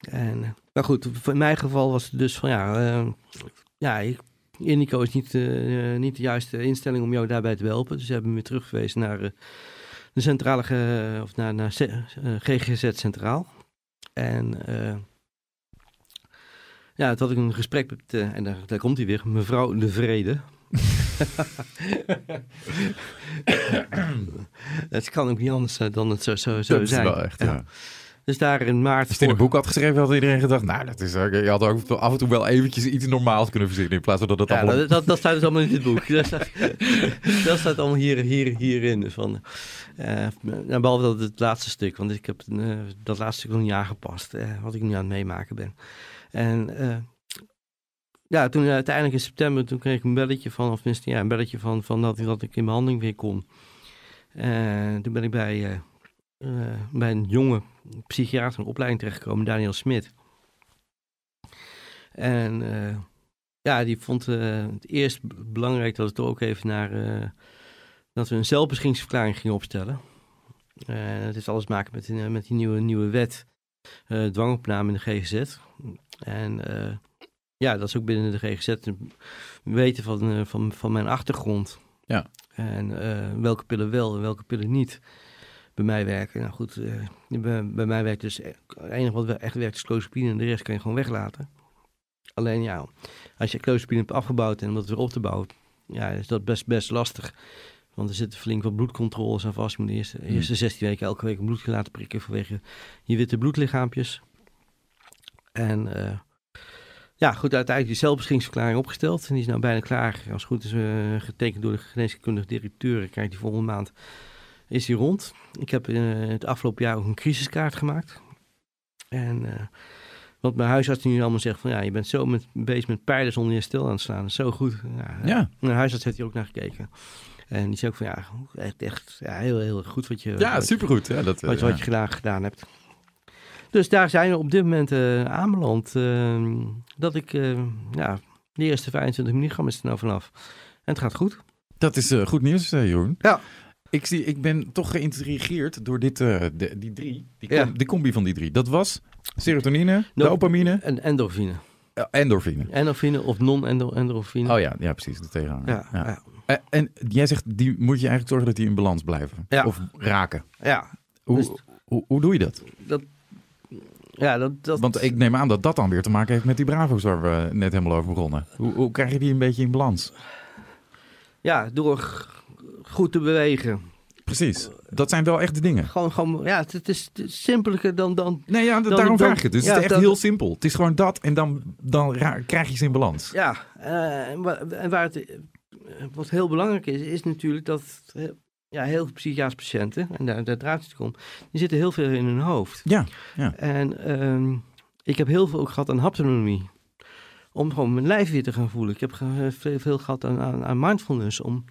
Speaker 1: En, eh, maar goed, in mijn geval was het dus van ja, eh, ja ik, Indico is niet, niet de juiste instelling om jou daarbij te helpen. Dus ze hebben me weer teruggewezen naar de centrale, of naar, naar C- GGZ Centraal. En ja, toen had ik een gesprek met, en daar, daar komt hij weer, mevrouw De Vrede. het kan ook niet anders eh, dan het zo, zo, zo
Speaker 2: dat is
Speaker 1: zijn.
Speaker 2: wel echt, ja.
Speaker 1: Dus daar in maart...
Speaker 2: Als je het in een boek had geschreven, had iedereen gedacht, nou, dat is, ook- je had ook af en toe wel eventjes iets normaals kunnen verzinnen, in plaats van dat het
Speaker 1: Ja,
Speaker 2: allemaal...
Speaker 1: dat, dat, dat staat dus allemaal in dit boek. Dat staat, dat staat allemaal hier, hier, hierin. Dus van, eh, nou, behalve dat het laatste stuk, want ik heb eh, dat laatste stuk nog niet aangepast, wat ik nu aan het meemaken ben. En ja, toen uiteindelijk in september, toen kreeg ik een belletje van, of tenminste, ja, een belletje van, van dat, dat ik in behandeling weer kon. En toen ben ik bij, eh, eh, bij een jonge psychiater in opleiding terechtgekomen, Daniel Smit. En eh, ja, die vond eh, het eerst belangrijk dat het ook even naar eh, dat we een zelfbeschikkingsverklaring gingen opstellen. Eh het heeft alles te maken met, met die nieuwe, nieuwe wet, eh, dwangopname in de GGZ. En eh, ja, dat is ook binnen de GGZ weten van, eh, van, van mijn achtergrond.
Speaker 2: Ja.
Speaker 1: En eh, welke pillen wel en welke pillen niet bij mij werken. Nou goed, eh, bij, bij mij werkt dus, het enige wat echt werkt is clozapine en de rest kan je gewoon weglaten. Alleen ja, als je clozapine hebt afgebouwd en om dat weer op te bouwen, ja, is dat best, best lastig. Want er zitten flink wat bloedcontroles aan vast. Je moet de eerste,
Speaker 2: Hmm.
Speaker 1: eerste 16 weken elke week een bloed laten prikken vanwege je witte bloedlichaampjes. En ja, goed, uiteindelijk die zelfbeschikkingsverklaring opgesteld. En die is nou bijna klaar. Als het goed is eh, getekend door de geneeskundige directeur. Krijgt die volgende maand is die rond. Ik heb eh, het afgelopen jaar ook een crisiskaart gemaakt. En eh, wat mijn huisarts nu allemaal zegt van ja, je bent zo met, bezig met pijlers onder je stil aan het slaan. Dat is zo goed. Ja,
Speaker 2: Ja.
Speaker 1: Mijn huisarts heeft hier ook naar gekeken. En die zei ook van ja, echt, echt ja, heel, heel goed wat je,
Speaker 2: Ja,
Speaker 1: wat,
Speaker 2: supergoed. Ja, dat,
Speaker 1: wat,
Speaker 2: ja.
Speaker 1: wat je gedaan, gedaan hebt. Dus daar zijn we op dit moment eh, aanbeland. eh, dat ik eh, ja, de eerste 25 milligram is er nou vanaf. En het gaat goed.
Speaker 2: Dat is eh, goed nieuws, Jeroen.
Speaker 1: Ja.
Speaker 2: Ik, zie, ik ben toch geïntrigeerd door dit, eh, de, die drie. Die, com-
Speaker 1: Ja.
Speaker 2: die combi van die drie. Dat was serotonine,
Speaker 1: No-
Speaker 2: dopamine,
Speaker 1: En endorfine.
Speaker 2: eh, endorfine.
Speaker 1: Endorfine of non-endorfine.
Speaker 2: Oh ja, ja precies. De tegenhanger.
Speaker 1: ja,
Speaker 2: en jij zegt, die moet je eigenlijk zorgen dat die in balans blijven. Of raken.
Speaker 1: ja.
Speaker 2: Hoe,
Speaker 1: Dus-
Speaker 2: hoe, hoe doe je dat?
Speaker 1: Dat, ja, dat, dat,
Speaker 2: Want ik neem aan dat dat dan weer te maken heeft met die Bravo's waar we net helemaal over begonnen. Hoe, hoe krijg je die een beetje in balans?
Speaker 1: ja, door goed te bewegen.
Speaker 2: Precies. Dat zijn wel echt de dingen.
Speaker 1: Gewoon, gewoon ja, het, is, simpeler dan, dan
Speaker 2: Nee, ja,
Speaker 1: Dan-
Speaker 2: daarom
Speaker 1: dan-
Speaker 2: vraag ik het. Dus
Speaker 1: ja,
Speaker 2: het is echt
Speaker 1: dan-
Speaker 2: heel simpel. Het is gewoon dat en dan, dan krijg je ze in balans.
Speaker 1: Ja, eh, en waar het, eh, wat heel belangrijk is, is natuurlijk dat eh, ja, heel veel psychiatrische patiënten, en daar, daar draait het om, die zitten heel veel in hun hoofd.
Speaker 2: Ja,
Speaker 1: En ehm, ik heb heel veel ook gehad aan haptonomie. Om gewoon mijn lijf weer te gaan voelen. Ik heb ge- veel, veel gehad aan, aan, aan mindfulness. Om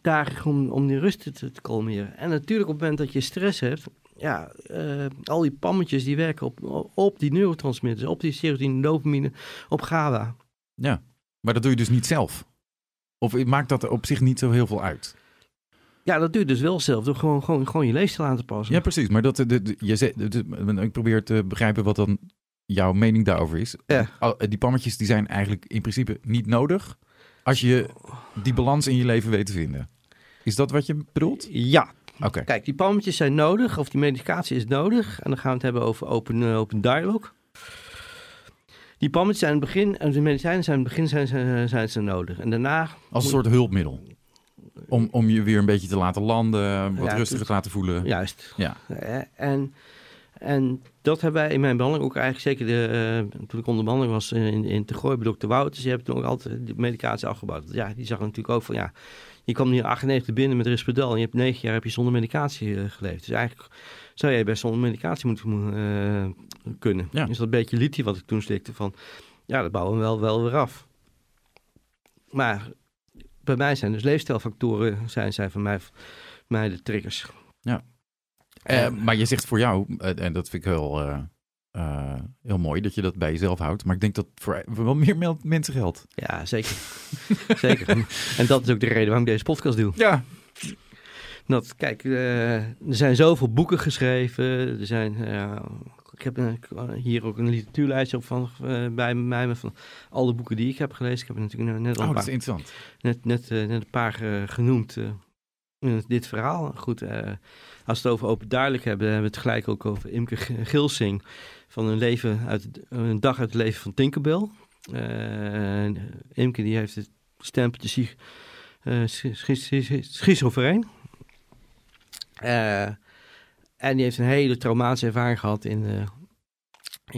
Speaker 1: daar om, om die rust te, te kalmeren. En natuurlijk op het moment dat je stress hebt. Ja, eh, al die pammetjes die werken op, op die neurotransmitters. Op die serotonine, dopamine, op GABA.
Speaker 2: ja. Maar dat doe je dus niet zelf. Of maakt dat er op zich niet zo heel veel uit?
Speaker 1: Ja, dat doe je dus wel zelf. Door gewoon, gewoon, gewoon je leefstijl aan te passen.
Speaker 2: Ja, precies. Maar dat, de, de- je ik probeer te begrijpen wat dan jouw mening daarover is.
Speaker 1: Ja.
Speaker 2: Al- Die pammetjes die zijn eigenlijk in principe niet nodig als je die balans in je leven weet te vinden. Is dat wat je bedoelt?
Speaker 1: Ja,
Speaker 2: Oké.
Speaker 1: Kijk, die palmetjes zijn nodig, of die medicatie is nodig. En dan gaan we het hebben over open, eh, open dialogue. Die palmetjes zijn in het begin, en de medicijnen zijn in het begin zijn, zijn, zijn ze nodig. En daarna...
Speaker 2: Als een soort hulpmiddel. Om, om je weer een beetje te laten landen, wat
Speaker 1: Ja,
Speaker 2: rustiger te laten voelen.
Speaker 1: Juist.
Speaker 2: Ja.
Speaker 1: Eh, En, en dat hebben wij in mijn behandeling ook eigenlijk zeker... De, eh, toen ik onder behandeling was in, in te gooien bij dokter Wouters... die hebben toen ook altijd de medicatie afgebouwd. Ja, die zag natuurlijk ook van... ja, je kwam hier 98 binnen met Risperdal... en je hebt negen jaar heb je zonder medicatie eh, geleefd. Dus eigenlijk zou jij best zonder medicatie moeten eh, kunnen.
Speaker 2: Ja.
Speaker 1: Dus dat beetje liedje wat ik toen slikte van... ja, dat bouwen we wel, wel weer af. Maar bij mij zijn dus leefstijlfactoren... zijn, zijn voor mij, mij de triggers.
Speaker 2: Eh, maar je zegt voor jou, eh, en dat vind ik heel, eh, heel mooi dat je dat bij jezelf houdt. Maar ik denk dat voor voor wel meer mensen geldt.
Speaker 1: Ja, zeker. zeker. En dat is ook de reden waarom ik deze podcast doe.
Speaker 2: Ja.
Speaker 1: Dat, kijk, er zijn zoveel boeken geschreven. Er zijn, ik heb een- hier ook een literatuurlijstje op van, eh, bij mij van alle boeken die ik heb gelezen. Ik heb natuurlijk net al
Speaker 2: Oh,
Speaker 1: een paar,
Speaker 2: interessant.
Speaker 1: net, net, eh, net een paar eh, genoemd. eh, in dit verhaal. Goed, eh, als we het over open duidelijk hebben, hebben we het gelijk ook over Imke Gilsing. Van een, leven uit, een dag uit het leven van Tinkerbell. Eh, Imke die heeft het stempeltje zich, eh, schizofreen. Eh, en die heeft een hele traumatische ervaring gehad in, eh,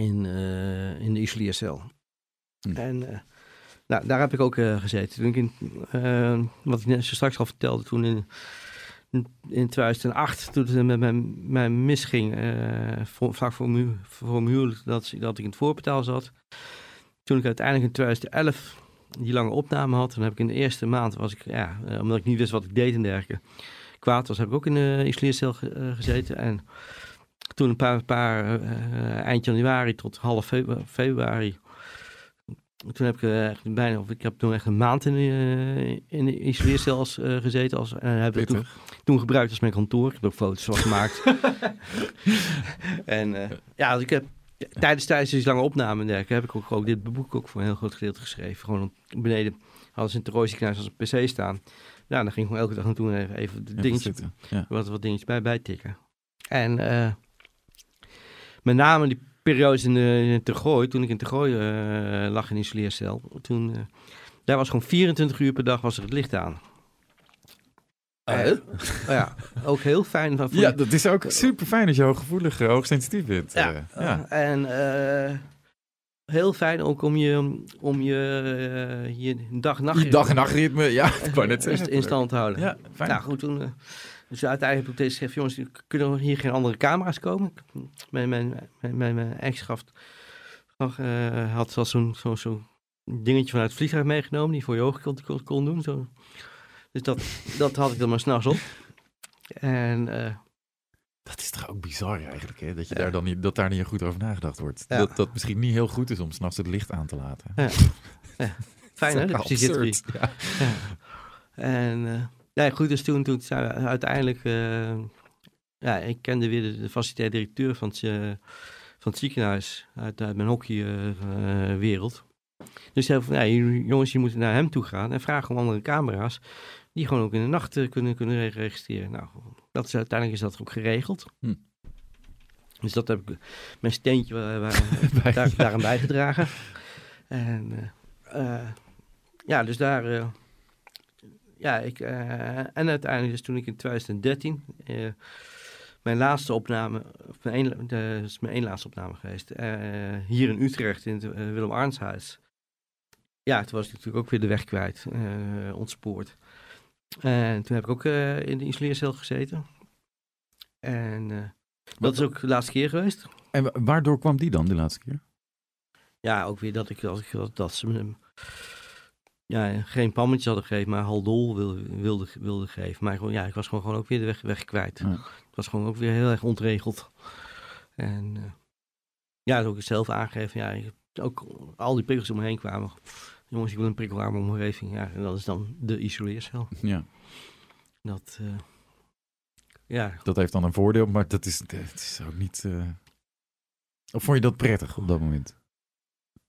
Speaker 1: in, eh, in de isoleercel.
Speaker 2: Hm.
Speaker 1: En eh, nou, daar heb ik ook gezeten. Toen ik in, wat ik net zo straks al vertelde, toen in, in 2008, toen het met mijn, mijn misging, voor, vlak voor voor mijn huwelijk, dat, dat ik in het voorbetaal zat. Toen ik uiteindelijk in 2011 die lange opname had, dan heb ik in de eerste maand, was ik, ja, omdat ik niet wist wat ik deed en dergelijke, kwaad was, heb ik ook in de isoleercel ge- eh, gezeten. En toen een paar, paar eh, eind januari tot half febru- februari, toen heb ik eh, echt bijna, of ik heb toen echt een maand in de, in de isoleercel als, eh, gezeten. Als, en heb ik toen, toen gebruikt als mijn kantoor. Ik heb ook foto's van gemaakt. en eh, ja, dus ik heb tijdens, tijdens die lange opname en dergelijke, heb ik ook, ook dit boek ook voor een heel groot gedeelte geschreven. Gewoon beneden hadden ze in het Rooiziekenhuis als een pc staan. Ja, dan ging ik gewoon elke dag naartoe en even, even de
Speaker 2: Even
Speaker 1: dingetjes,
Speaker 2: zitten. Ja.
Speaker 1: wat, wat dingetjes bij, bij tikken. En eh, met name die periodes in, de, in Tergooi, toen ik in Tergooi eh lag in isoleercel, toen, eh, daar was gewoon 24 uur per dag was er het licht aan. Eh, ja, ook heel fijn. Van,
Speaker 2: Ja, dat is ook super fijn als je hooggevoelig, hoogsensitief bent.
Speaker 1: Ja,
Speaker 2: ja.
Speaker 1: En eh, heel fijn ook om je, om je, eh, je dag-nacht
Speaker 2: Je dag- en nachtritme, ja, ik wou net
Speaker 1: in,
Speaker 2: zeggen.
Speaker 1: in stand houden.
Speaker 2: Ja, fijn.
Speaker 1: Nou goed, toen... eh, dus uiteindelijk heb ik tegen gezegd, jongens, kunnen er hier geen andere camera's komen? Mijn, mijn, mijn, mijn, ex gaf, eh, had had zo'n zo, zo dingetje vanuit het vliegtuig meegenomen, die voor je ogen kon, kon, doen. Zo. Dus dat, dat had ik dan maar s'nachts op. En
Speaker 2: Dat is toch ook bizar eigenlijk, hè? Dat, je
Speaker 1: Ja.
Speaker 2: daar dan niet, dat daar niet goed over nagedacht wordt.
Speaker 1: Ja.
Speaker 2: Dat dat misschien niet heel goed is om s'nachts het licht aan te laten.
Speaker 1: fijn hè, de psychiatrie.
Speaker 2: Ja.
Speaker 1: Ja. En uh, nee, goed, dus toen, toen zijn we uiteindelijk... Uh, ja, ik kende weer de, de facilitair directeur van het, uh, van het ziekenhuis uit, uit mijn hockeywereld. dus zei van, ja, jongens, je moet naar hem toe gaan en vragen om andere camera's die gewoon ook in de nacht kunnen, kunnen registreren. Nou, dat is, uiteindelijk is dat ook geregeld.
Speaker 2: Hm.
Speaker 1: Dus dat heb ik mijn steentje waar, daar, daaraan bijgedragen. En uh, ja, dus daar. Uh, ja, ik. Uh, en uiteindelijk, dus toen ik in 2013. mijn laatste opname. Of mijn de, is mijn één laatste opname geweest. hier in Utrecht, in het Willem Arnshuis. Ja, toen was ik natuurlijk ook weer de weg kwijt. ontspoord. En toen heb ik ook in de isoleercel gezeten. En dat is ook de laatste keer geweest.
Speaker 2: En waardoor kwam die dan, de laatste keer?
Speaker 1: Ja, ook weer dat ik dat, ik, dat, dat ze me ja, geen pammetjes hadden gegeven, maar haldol wilde, wilde, wilde geven. Maar gewoon, ja, ik was gewoon, gewoon ook weer de weg, weg kwijt.
Speaker 2: Ja.
Speaker 1: Het was gewoon ook weer heel erg ontregeld. En uh, ja, ook zelf aangegeven. Ja, ook al die prikkels om me heen kwamen. Jongens, ik wil een prikkelarme omgeving. Ja, en dat is dan de isoleercel.
Speaker 2: Ja.
Speaker 1: Dat, uh, ja.
Speaker 2: dat heeft dan een voordeel, maar dat is, dat is ook niet... Uh... Of vond je dat prettig op dat moment?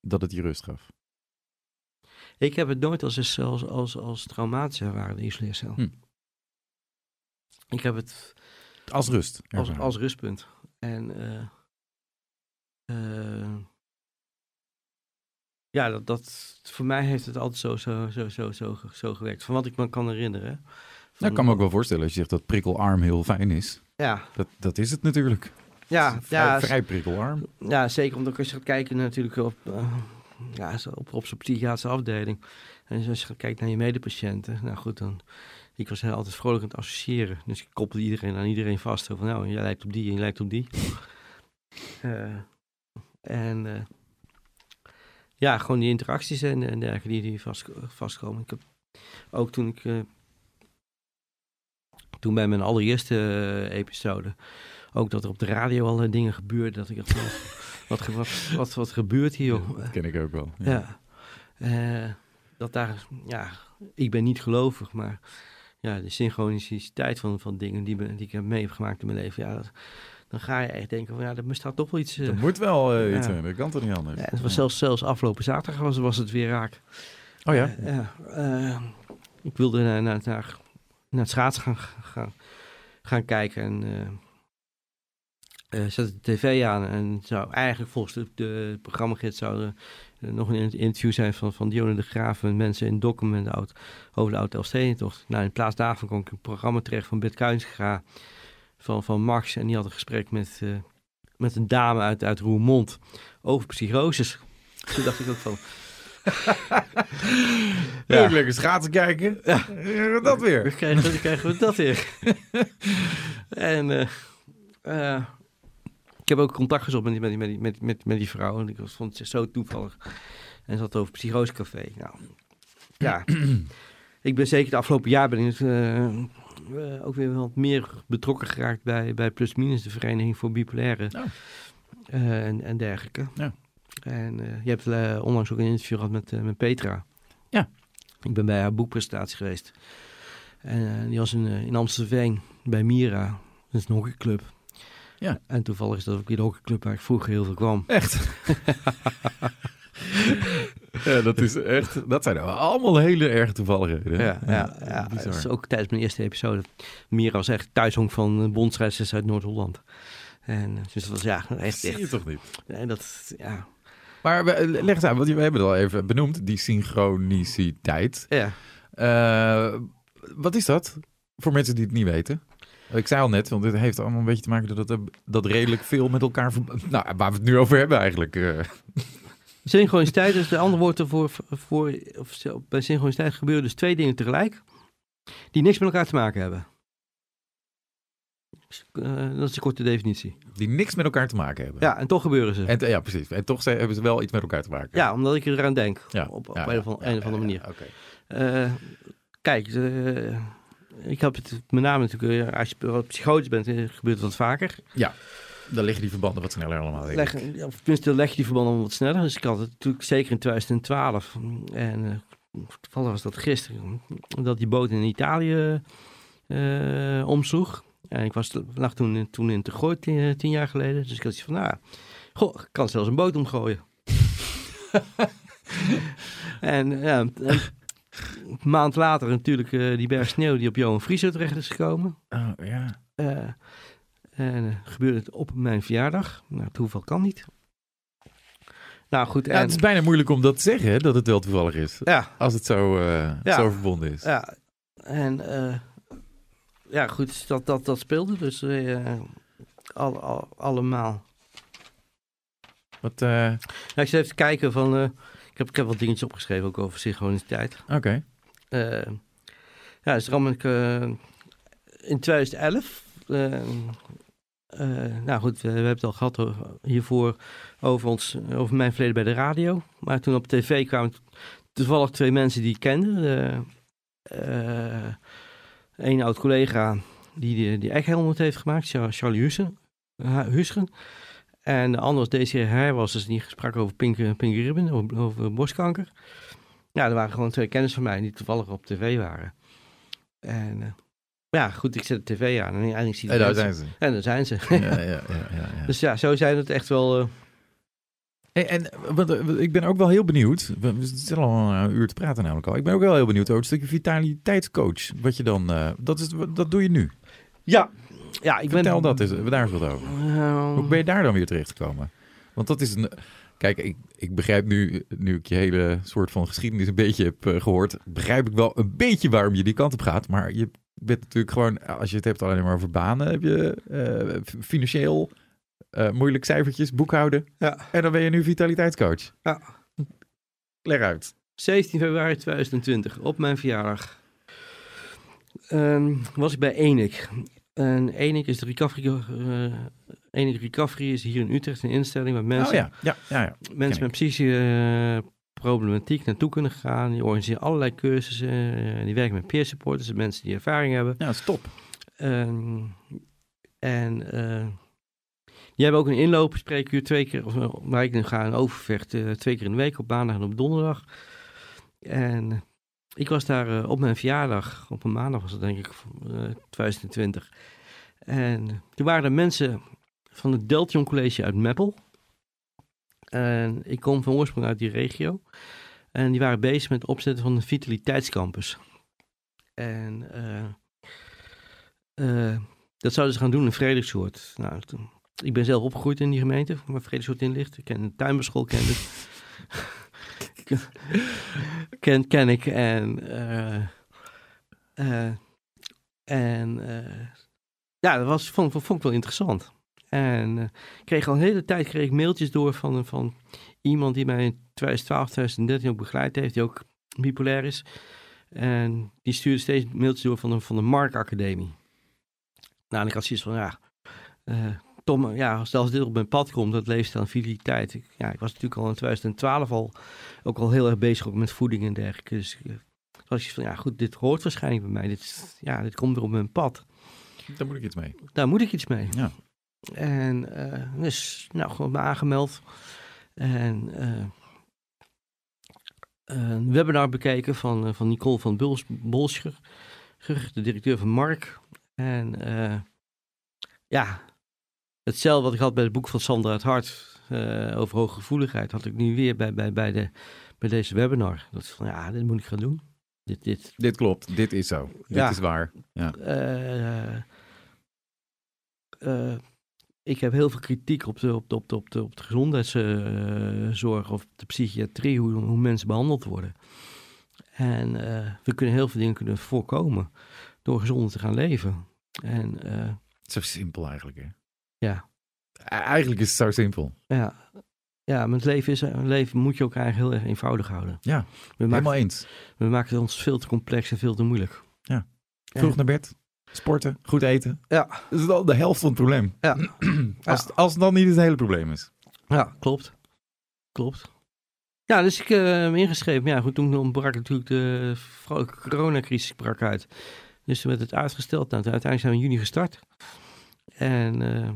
Speaker 2: Dat het je rust gaf?
Speaker 1: Ik heb het nooit als, als, als, als traumatisch ervaren, de isoleercel.
Speaker 2: Hm.
Speaker 1: Ik heb het...
Speaker 2: Als rust?
Speaker 1: Als, als rustpunt. En... Uh, uh, ja, dat, dat, voor mij heeft het altijd zo, zo, zo, zo, zo, zo gewerkt. Van wat ik me kan herinneren.
Speaker 2: Van, nou, ik kan me ook wel voorstellen als je zegt dat prikkelarm heel fijn is.
Speaker 1: Ja.
Speaker 2: Dat, dat is het natuurlijk.
Speaker 1: Ja,
Speaker 2: vrij,
Speaker 1: ja,
Speaker 2: vrij prikkelarm.
Speaker 1: Ja, zeker omdat als je gaat kijken natuurlijk op, uh, ja, op, op zo'n psychiatrische afdeling. En als je gaat kijken naar je medepatiënten. Nou goed, dan... Ik was altijd vrolijk aan het associëren. Dus ik koppelde iedereen aan iedereen vast. Van, nou, jij lijkt op die en je lijkt op die. Uh, en... Uh, ja, gewoon die interacties en, en dergelijke die, die vast, vastkomen. Ik heb ook toen ik... Uh, toen bij mijn allereerste uh, episode... Ook dat er op de radio al dingen gebeurden. Dat ik dacht, wat, wat, wat, wat, gebeurt hier? Joh?
Speaker 2: Dat ken ik ook wel.
Speaker 1: Ja. ja. Uh, dat daar, ja, ik ben niet gelovig, maar ja, de synchroniciteit van, van dingen die, die ik heb meegemaakt in mijn leven, ja, dat, dan ga je echt denken van ja, er bestaat toch wel iets.
Speaker 2: Uh, dat moet wel uh, iets zijn, dat kan toch niet anders.
Speaker 1: Het was zelfs, zelfs afgelopen zaterdag was, was het weer raak.
Speaker 2: Oh ja?
Speaker 1: ja ik wilde naar, naar, naar, naar het schaatsen gaan, gaan, gaan kijken en uh, zette de tv aan en zou eigenlijk volgens de, de programmagids zou er uh, nog een interview zijn van, van Dionne de Graaf met mensen in documenten over de oude Elfstedentocht. Nou, in plaats daarvan kwam ik een programma terecht van Bert Kuinsgra van, van Max en die had een gesprek met, uh, met een dame uit, uit Roermond over psychoses. Toen dacht ik ook van...
Speaker 2: ja. lekker schaatsen kijken. Ja. dat weer.
Speaker 1: Dan krijgen, krijgen we dat weer. en... Uh, ik heb ook contact gezocht met die, met die, met die, met, met, met die vrouw. En ik vond het zo toevallig. En ze had het over psychosecafé. Nou, ja. ik ben zeker het afgelopen jaar ben ik uh, uh, ook weer wat meer betrokken geraakt bij, bij Plus Minus, de Vereniging voor Bipolaire
Speaker 2: oh.
Speaker 1: uh, en, en dergelijke.
Speaker 2: Ja.
Speaker 1: En je hebt onlangs ook een interview gehad met, met Petra.
Speaker 2: Ja.
Speaker 1: Ik ben bij haar boekpresentatie geweest. En die was in, in Amstelveen bij Mira. Dat is een hockeyclub.
Speaker 2: Ja.
Speaker 1: En toevallig is dat ook weer de hockeyclub waar ik vroeger heel veel kwam.
Speaker 2: Echt? ja, dat is echt. Dat zijn allemaal hele erg toevalligheden.
Speaker 1: Ja, ja, ja, ja dat is ook tijdens mijn eerste episode. Mira was echt thuishong van bondsreizers uit Noord-Holland. En dus dat was ja, echt. echt
Speaker 2: Zie je toch niet?
Speaker 1: Nee, dat, ja.
Speaker 2: Maar we, leg eens aan, want we hebben het al even benoemd, die synchroniciteit.
Speaker 1: Ja.
Speaker 2: Uh, wat is dat? Voor mensen die het niet weten. Ik zei al net, want dit heeft allemaal een beetje te maken dat, dat redelijk veel met elkaar... Nou, waar we het nu over hebben eigenlijk. Eh.
Speaker 1: Synchroniciteit is de andere woord ervoor. Voor, of bij synchroniciteit gebeuren dus twee dingen tegelijk. Die niks met elkaar te maken hebben. Dus, eh, dat is de korte definitie.
Speaker 2: die niks met elkaar te maken hebben.
Speaker 1: Ja, en toch gebeuren ze.
Speaker 2: En, ja, precies. En toch hebben ze wel iets met elkaar te maken.
Speaker 1: Ja, omdat ik eraan denk.
Speaker 2: Ja.
Speaker 1: Op, op
Speaker 2: Ja,
Speaker 1: een, of,
Speaker 2: ja,
Speaker 1: een of andere
Speaker 2: ja,
Speaker 1: manier.
Speaker 2: ja, Oké.
Speaker 1: Eh, kijk, eh, ik heb het met name natuurlijk, eh, als je psychotisch bent, eh, gebeurt dat vaker.
Speaker 2: Dan liggen die verbanden wat sneller allemaal. denk ik.
Speaker 1: Leg, of tenminste, leg je die verbanden wat sneller. Dus ik had het natuurlijk zeker in 2012. En eh, toevallig was dat gisteren. Dat die boot in Italië eh, omsloeg. En ik was, lag toen, in- toen in te tien, tien jaar geleden. Dus ik had van, nou, goh, ik kan zelfs een boot omgooien. en ja, en een maand later natuurlijk eh, die berg sneeuw die op Johan Frieso terecht is gekomen.
Speaker 2: Oh, ja.
Speaker 1: Eh, en eh, gebeurde het op mijn verjaardag. Nou, toeval kan niet. Nou goed,
Speaker 2: Ja,
Speaker 1: en,
Speaker 2: het is bijna moeilijk om dat te zeggen, hè, dat het wel toevallig is.
Speaker 1: ja,
Speaker 2: Als het zo, eh,
Speaker 1: Ja.
Speaker 2: zo verbonden is.
Speaker 1: ja. En eh, ja, goed, dat, dat, dat speelde dus eh, al, al, allemaal.
Speaker 2: Wat, eh,
Speaker 1: Nou, ik zit even te kijken van, eh, ik, heb, ik heb wat dingetjes opgeschreven ook over synchroniciteit.
Speaker 2: Oké.
Speaker 1: Eh, ja, dus ik eh, in 2011. Eh, eh, nou goed, we, hebben het al gehad hiervoor over, ons, over mijn verleden bij de radio. Maar toen op tv kwamen toevallig twee mensen die ik kende. Eh, eh, een oud collega die die, die heeft gemaakt, Char- Charlie Hussen, uh, Husgen. En de andere was deze hij was dus die sprak over pink, pink over borstkanker. Ja, er waren gewoon twee kennis van mij die toevallig op tv waren. En eh, ja, goed, ik zet de tv aan en, en ik zie
Speaker 2: En
Speaker 1: die
Speaker 2: daar zijn ze.
Speaker 1: En daar zijn ze.
Speaker 2: Ja, ja, ja, ja, ja.
Speaker 1: dus ja, zo zijn het echt wel... eh,
Speaker 2: Hey, en wat, wat- ik ben ook wel heel benieuwd. We zitten al een uur te praten namelijk al. Ik ben ook wel heel benieuwd over het stukje vitaliteitscoach. Wat je dan, eh, dat, is, dat doe je nu.
Speaker 1: ja, ja, ik ben...
Speaker 2: Vertel dat eens, daar eens wat over.
Speaker 1: Eh,
Speaker 2: Hoe ben je daar dan weer terechtgekomen? Want dat is een. Kijk, ik, ik begrijp nu, nu ik je hele soort van geschiedenis een beetje heb eh, gehoord, begrijp ik wel een beetje waarom je die kant op gaat. Maar je bent natuurlijk gewoon, als je het hebt alleen maar over banen, heb je eh, financieel eh, moeilijk cijfertjes, boekhouden.
Speaker 1: Ja.
Speaker 2: En dan ben je nu vitaliteitscoach.
Speaker 1: Ja.
Speaker 2: Leg uit.
Speaker 1: 17 februari 2020, op mijn verjaardag, ehm, was ik bij Enik. En Enik is de recovery, eh Enik Recovery is hier in Utrecht een instelling waar mensen,
Speaker 2: oh ja, ja, ja, ja.
Speaker 1: mensen met psychische eh, problematiek naartoe kunnen gaan. Die organiseren allerlei cursussen, eh, die werken met peer supporters, dus mensen die ervaring hebben.
Speaker 2: Ja, stop.
Speaker 1: Ehm, en eh, die hebben ook een inloop, spreekuur twee keer, of, eh, waar ik nu ga in Overvecht, twee keer in de week, op maandag en op donderdag. En ik was daar op mijn verjaardag, op een maandag was het denk ik, eh 2020. En toen waren er mensen van het Deltion College uit Meppel. En ik kom van oorsprong uit die regio. En die waren bezig met het opzetten van een vitaliteitscampus. En eh, eh, dat zouden ze gaan doen in Frederiksoort. Nou, ik ben zelf opgegroeid in die gemeente waar Frederiksoort in ligt. Ik ken de tuinbouwschool, ken ken, ik. En, eh, en ja, dat was, vond, vond ik wel interessant. En eh, ik kreeg al een hele tijd kreeg ik mailtjes door van, van iemand die mij in 2012, 2013 ook begeleid heeft, die ook bipolair is. En die stuurde steeds mailtjes door van de, van de Mark Academie. Nou, en ik had zoiets van, ja, eh, Tom, ja, als als dit op mijn pad komt, dat leefstijl en vitaliteit. Ik, ja, ik was natuurlijk al in 2012 al, ook al heel erg bezig ook met voeding en dergelijke. Dus eh, had ik van, ja goed, dit hoort waarschijnlijk bij mij. Dit, ja, dit komt weer op mijn pad.
Speaker 2: Daar moet ik iets mee.
Speaker 1: Daar moet ik iets mee.
Speaker 2: Ja.
Speaker 1: En eh, dus, nou, gewoon me aangemeld. En eh, een webinar bekeken van, eh, van Nicole van Bolscher, de directeur van Mark. En eh, ja, hetzelfde wat ik had bij het boek van Sandra het Hart over hooggevoeligheid, had ik nu weer bij, bij, bij, de, bij deze webinar. Dat is van, ja, dit moet ik gaan doen. Dit, dit,
Speaker 2: Dit klopt, dit is zo. Dit
Speaker 1: Ja.
Speaker 2: is waar.
Speaker 1: eh, ik heb heel veel kritiek op de, op de, op de, op de, op de gezondheidszorg of de psychiatrie, hoe, hoe mensen behandeld worden. En eh, we kunnen heel veel dingen kunnen voorkomen door gezonder te gaan leven. En eh,
Speaker 2: Zo simpel eigenlijk, hè?
Speaker 1: Ja.
Speaker 2: E- Eigenlijk is het zo simpel.
Speaker 1: ja, ja, met leven, is, leven moet je ook eigenlijk heel erg eenvoudig houden.
Speaker 2: Ja,
Speaker 1: We
Speaker 2: Helemaal
Speaker 1: maken,
Speaker 2: eens.
Speaker 1: we maken het ons veel te complex en veel te moeilijk.
Speaker 2: Ja. Vroeg
Speaker 1: En-
Speaker 2: naar bed, sporten, goed eten.
Speaker 1: Ja,
Speaker 2: Dat is al de helft van het probleem.
Speaker 1: ja,
Speaker 2: Als, het- als het dan niet het hele probleem is.
Speaker 1: ja, klopt. Klopt. Ja, dus ik eh, heb me ingeschreven. Ja, goed, toen brak natuurlijk de coronacrisis brak uit. Dus toen werd het uitgesteld. Nou, uiteindelijk zijn we in juni gestart. En eh,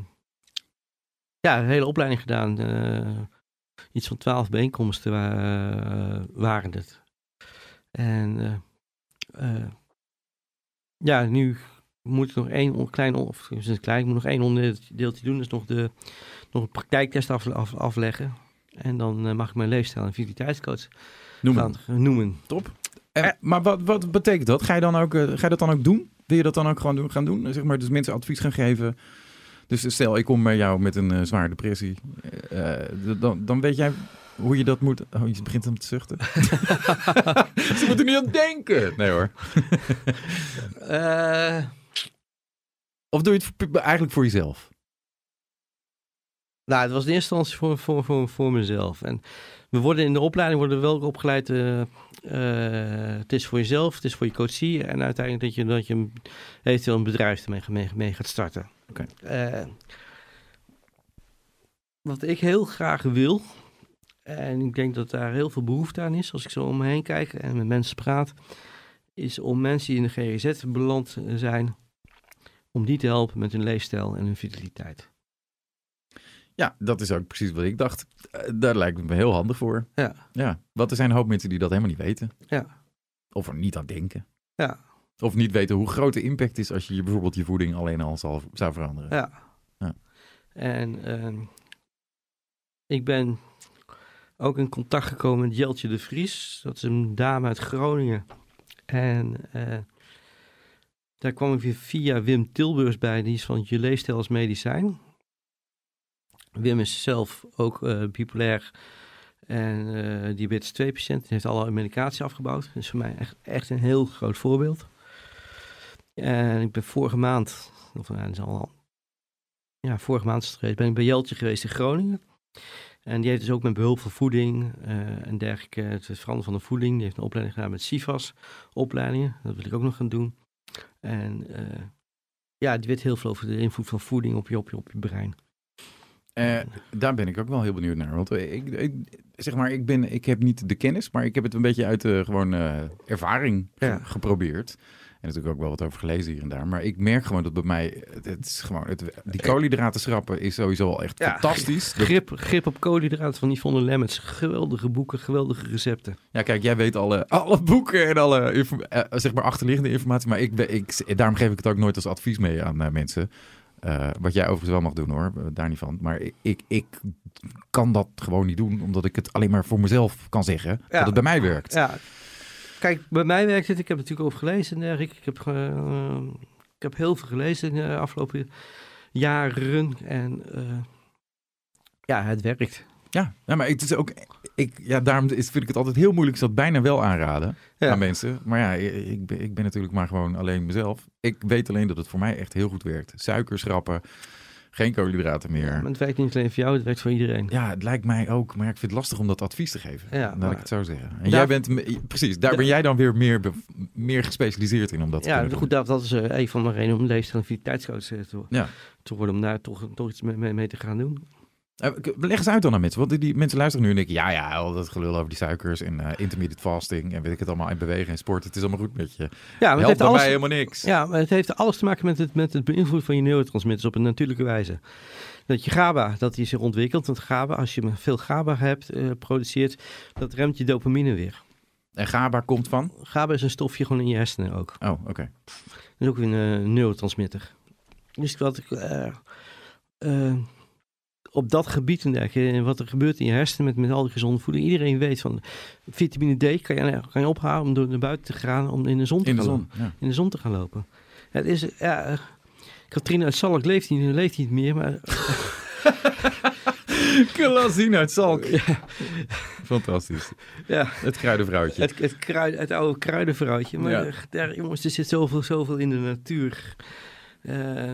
Speaker 1: ja, een hele opleiding gedaan. eh, iets van twaalf bijeenkomsten wa- waren het. En eh, eh, ja, nu moet ik nog één klein, of is het klein, ik moet nog één onderdeeltje doen. Dus nog, de, nog een praktijktest af, af- afleggen. En dan eh, mag ik mijn leefstijl en vitaliteitscoach
Speaker 2: Noem
Speaker 1: gaan noemen.
Speaker 2: Top. En, maar wat, wat betekent dat? Ga je, dan ook, eh, ga je dat dan ook doen? Wil je dat dan ook gewoon doen, gaan doen? Zeg maar, dus mensen advies gaan geven. Dus stel, ik kom bij jou met een eh, zware depressie. eh, eh, dan, dan weet jij hoe je dat moet... Oh, je begint hem te zuchten. Ze moeten niet aan denken. Nee hoor. Of doe je het eigenlijk voor jezelf?
Speaker 1: nou, het was in eerste instantie voor, voor, voor, voor mezelf. En we worden in de opleiding worden we wel opgeleid. eh, eh, het is voor jezelf, het is voor je coachie. En uiteindelijk dat je, dat je een- eventueel een bedrijf ermee mee, mee gaat starten.
Speaker 2: Oké.
Speaker 1: Eh, wat ik heel graag wil. En ik denk dat daar heel veel behoefte aan is. Als ik zo om me heen kijk en met mensen praat. Is om mensen die in de GGZ beland zijn. Om die te helpen met hun leefstijl en hun vitaliteit.
Speaker 2: Ja, dat is ook precies wat ik dacht. Eh, daar lijkt het me heel handig voor.
Speaker 1: Ja.
Speaker 2: ja. Want er zijn een hoop mensen die dat helemaal niet weten.
Speaker 1: Ja.
Speaker 2: Of er niet aan denken.
Speaker 1: Ja.
Speaker 2: Of niet weten hoe groot de impact is als je je bijvoorbeeld je voeding alleen al zal, zou veranderen.
Speaker 1: Ja.
Speaker 2: Ja.
Speaker 1: En ehm, ik ben ook in contact gekomen met Jeltje de Vries. Dat is een dame uit Groningen. En eh, daar kwam ik weer via Wim Tilburgs bij. Die is van Je leefstijl als medicijn. Wim is zelf ook eh, bipolair en eh diabetes 2 patiënt. Hij heeft alle medicatie afgebouwd. Dat is voor mij echt, echt een heel groot voorbeeld. En ik ben vorige maand, of nou, is al ja, vorige maand geweest, ben ik bij Jeltje geweest in Groningen. En die heeft dus ook met behulp van voeding eh, en dergelijke, het veranderen van de voeding. Die heeft een opleiding gedaan met CIFAS opleidingen. Dat wil ik ook nog gaan doen. En eh, ja, die weet heel veel over de invloed van voeding op je, op je, op je brein.
Speaker 2: Eh, daar ben ik ook wel heel benieuwd naar. Want eh, ik, ik, zeg maar, ik, ben, ik heb niet de kennis, maar ik heb het een beetje uit de gewoon eh, ervaring
Speaker 1: Ja.
Speaker 2: geprobeerd. En natuurlijk ook wel wat over gelezen hier en daar. Maar ik merk gewoon dat bij mij, het, is gewoon, het, die koolhydraten schrappen is sowieso al echt
Speaker 1: Ja.
Speaker 2: fantastisch.
Speaker 1: Grip, grip op koolhydraten van Yvonne Lemmens. Geweldige boeken, geweldige recepten.
Speaker 2: ja, kijk, jij weet alle, alle boeken en alle eh, zeg maar achterliggende informatie. Maar ik, ben- ik, daarom geef ik het ook nooit als advies mee aan eh, mensen. Eh, wat jij overigens wel mag doen hoor, daar niet van. Maar ik, ik, ik kan dat gewoon niet doen, omdat ik het alleen maar voor mezelf kan zeggen.
Speaker 1: Ja.
Speaker 2: Dat het bij mij werkt.
Speaker 1: Ja, kijk, bij mij werkt het. Ik heb natuurlijk over gelezen en dergelijke. Ik heb, eh, ik heb heel veel gelezen in de afgelopen jaren. En eh, ja, het werkt.
Speaker 2: Ja, ja maar het is ook, ik, ja, daarom is, vind ik het altijd heel moeilijk. Ik het bijna wel aanraden
Speaker 1: Ja.
Speaker 2: aan mensen. Maar ja, ik ben, ik ben natuurlijk maar gewoon alleen mezelf. Ik weet alleen dat het voor mij echt heel goed werkt. Suiker schrappen, geen koolhydraten meer.
Speaker 1: Maar het werkt niet alleen voor jou, het werkt voor iedereen.
Speaker 2: Ja, het lijkt mij ook, maar ik vind het lastig om dat advies te geven.
Speaker 1: Ja,
Speaker 2: Laat
Speaker 1: maar-
Speaker 2: ik het zo zeggen. En jij bent, precies, daar ben jij dan weer meer, meer gespecialiseerd in om dat te
Speaker 1: Ja, goed, dat, dat is eh, een van de redenen om leefstijl en vitaliteitscoach eh, te,
Speaker 2: Ja.
Speaker 1: te worden. Om daar toch, toch iets mee- mee te gaan doen.
Speaker 2: Eh, Leg eens uit dan aan mensen, want die, mensen luisteren nu en denken, ja, ja, al dat gelul over die suikers en eh, intermittent fasting en weet ik het allemaal, en bewegen en sport, het is allemaal goed met je.
Speaker 1: Ja, maar het
Speaker 2: Helpt
Speaker 1: heeft
Speaker 2: bij
Speaker 1: alles,
Speaker 2: mij helemaal niks.
Speaker 1: Ja, maar het heeft alles te maken met het, met het beïnvloeden van je neurotransmitters op een natuurlijke wijze. Dat je GABA, dat die zich ontwikkelt. Want GABA, als je veel GABA hebt, eh, produceert, dat remt je dopamine weer.
Speaker 2: En GABA komt van?
Speaker 1: GABA is een stofje gewoon in je hersenen ook.
Speaker 2: Oh, oké.
Speaker 1: Dat is ook weer een neurotransmitter. Dus wat ik... eh, op dat gebied en wat er gebeurt in je hersenen met, met al die gezonde voeding. Iedereen weet van vitamine D kan je, kan je ophalen om door naar buiten te gaan, om in de zon te
Speaker 2: In de
Speaker 1: gaan
Speaker 2: zon. Ja.
Speaker 1: in de zon te gaan lopen. Het is, ja, Katrina uit Salk leeft niet, leeft niet meer, maar
Speaker 2: Klasien uit Zalk. Fantastisch.
Speaker 1: Ja.
Speaker 2: Het kruidenvrouwtje.
Speaker 1: Het, het, kruid, het oude kruidenvrouwtje. Maar
Speaker 2: Ja.
Speaker 1: daar, jongens, er zit zoveel, zoveel in de natuur. Eh,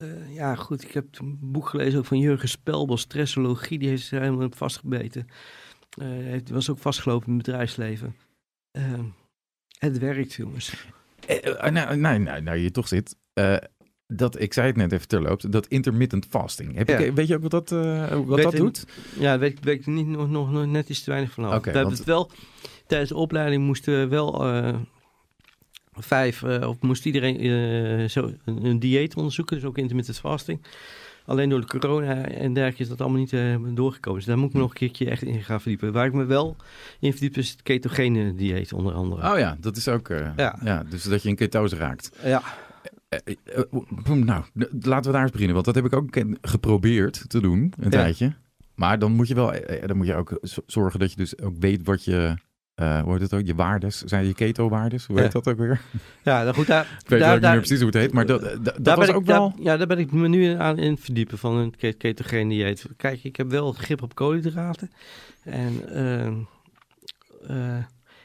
Speaker 1: eh, ja, goed. Ik heb een boek gelezen ook van Jurgen Spelbos, Stressologie. Die heeft zich helemaal vastgebeten. Eh, Hij was ook vastgelopen in het bedrijfsleven. Eh, het werkt, jongens.
Speaker 2: Eh, eh, nou, nou, nou, nou, je toch zit. dat, ik zei het net even terloops, dat intermittent fasting. Heb
Speaker 1: Ja.
Speaker 2: je, weet je ook wat dat, wat
Speaker 1: Weet
Speaker 2: dat
Speaker 1: ik-
Speaker 2: doet?
Speaker 1: Ja, daar weet ik, weet ik niet, nog, nog, nog net iets te weinig van af. We hebben het wel, tijdens de opleiding moesten we wel vijf, eh, of moest iedereen eh, zo een, een dieet onderzoeken, dus ook intermittent fasting. Alleen door de corona en dergelijke is dat allemaal niet eh, doorgekomen. Dus daar moet ik me nog een keertje echt in gaan verdiepen. Waar ik me wel in verdiep is het ketogene dieet onder andere.
Speaker 2: Oh ja, dat is ook. ja.
Speaker 1: Ja.
Speaker 2: dus dat je in ketose raakt.
Speaker 1: Ja,
Speaker 2: eh, nou, laten we daar eens beginnen, want dat heb ik ook geprobeerd te doen een
Speaker 1: Ja.
Speaker 2: tijdje. Maar dan moet je wel, dan moet je ook zorgen dat je dus ook weet wat je, eh hoe heet het ook, je waardes, zijn je keto-waardes? Hoe
Speaker 1: Ja.
Speaker 2: heet dat ook weer?
Speaker 1: ja nou goed, daar,
Speaker 2: Ik weet
Speaker 1: daar,
Speaker 2: niet meer precies hoe het heet, maar dat, dat, dat
Speaker 1: daar
Speaker 2: was ook wel...
Speaker 1: ja, daar ben ik me nu aan in het verdiepen van een ke- ketogene dieet. Kijk, ik heb wel grip op koolhydraten. En ehm, eh,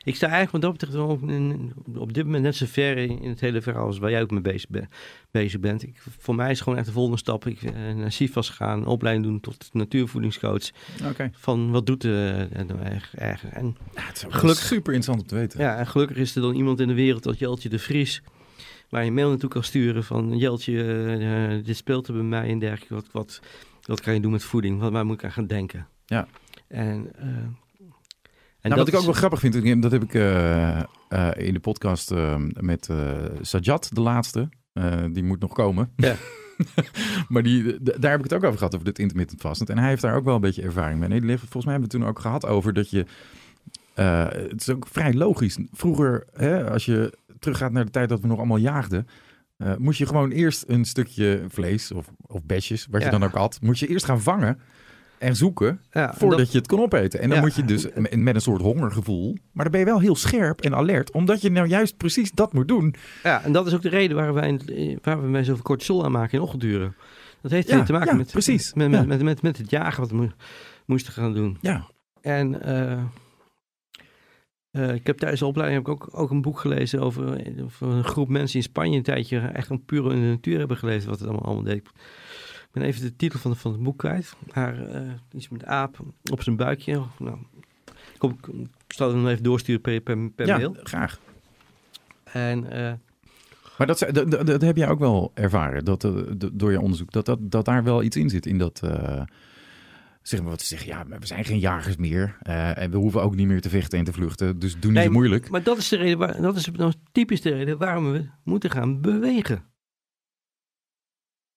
Speaker 1: ik sta eigenlijk wat dat betreft op, dit moment net zo ver in, het hele verhaal als waar jij ook mee bezig, ben- bezig bent. Ik, voor mij is gewoon echt de volgende stap. Ik eh, naar CIFAS gaan, opleiding doen tot natuurvoedingscoach. Van wat doet de eigenlijk? eigenlijk? En
Speaker 2: Ja, het is
Speaker 1: Gelukkig-
Speaker 2: super interessant om te weten.
Speaker 1: ja, en gelukkig is er dan iemand in de wereld als Jeltje de Vries. Waar je mail naartoe kan sturen van Jeltje, eh, eh, dit speelt er bij mij en dergelijke. Wat, wat, wat kan je doen met voeding? Wat, waar moet ik aan gaan denken?
Speaker 2: Ja.
Speaker 1: En, eh, en
Speaker 2: nou, wat
Speaker 1: dat
Speaker 2: ik ook wel grappig vind, dat heb ik eh, eh, in de podcast eh, met Sajat, de laatste. Die moet nog komen.
Speaker 1: Ja.
Speaker 2: maar die, daar heb ik het ook over gehad, over dit intermittent fasting. En hij heeft daar ook wel een beetje ervaring mee. Nee, volgens mij hebben we het toen ook gehad over dat je... het is ook vrij logisch. Vroeger, hè, als je teruggaat naar de tijd dat we nog allemaal jaagden... moest je gewoon eerst een stukje vlees of, of besjes, wat je dan ook had... moest je eerst gaan vangen en zoeken
Speaker 1: ja,
Speaker 2: voordat
Speaker 1: dat-
Speaker 2: je het kon opeten. En dan
Speaker 1: Ja.
Speaker 2: moet je dus met een soort hongergevoel. Maar dan ben je wel heel scherp en alert. Omdat je nou juist precies dat moet doen.
Speaker 1: ja, en dat is ook de reden waar wij, in- waar we mij zoveel cortisol aan maken in ochtenduren. Dat heeft
Speaker 2: Ja,
Speaker 1: te maken met,
Speaker 2: precies.
Speaker 1: Met, met, met, met, met het jagen wat we mo- moesten gaan doen.
Speaker 2: Ja,
Speaker 1: En eh, eh, ik heb tijdens de opleiding heb ik ook, ook een boek gelezen over, over een groep mensen in Spanje een tijdje echt een pure in de natuur hebben gelezen wat het allemaal, allemaal deed. Ben even de titel van, van het boek kwijt. Maar eh, iets met aap op zijn buikje. Nou, ik, kom, ik zal het nog even doorsturen per, per, per
Speaker 2: ja
Speaker 1: mail.
Speaker 2: graag.
Speaker 1: En eh,
Speaker 2: Maar dat, dat, dat, heb jij ook wel ervaren. Dat, eh, door je onderzoek. Dat, dat, dat daar wel iets in zit. In dat... eh, Zeg maar wat te zeggen, ja, maar we zijn geen jagers meer. en we hoeven ook niet meer te vechten en te vluchten. Dus doe niet
Speaker 1: Nee,
Speaker 2: zo moeilijk.
Speaker 1: maar dat is de reden, waar, dat is nou typisch de reden waarom we moeten gaan bewegen.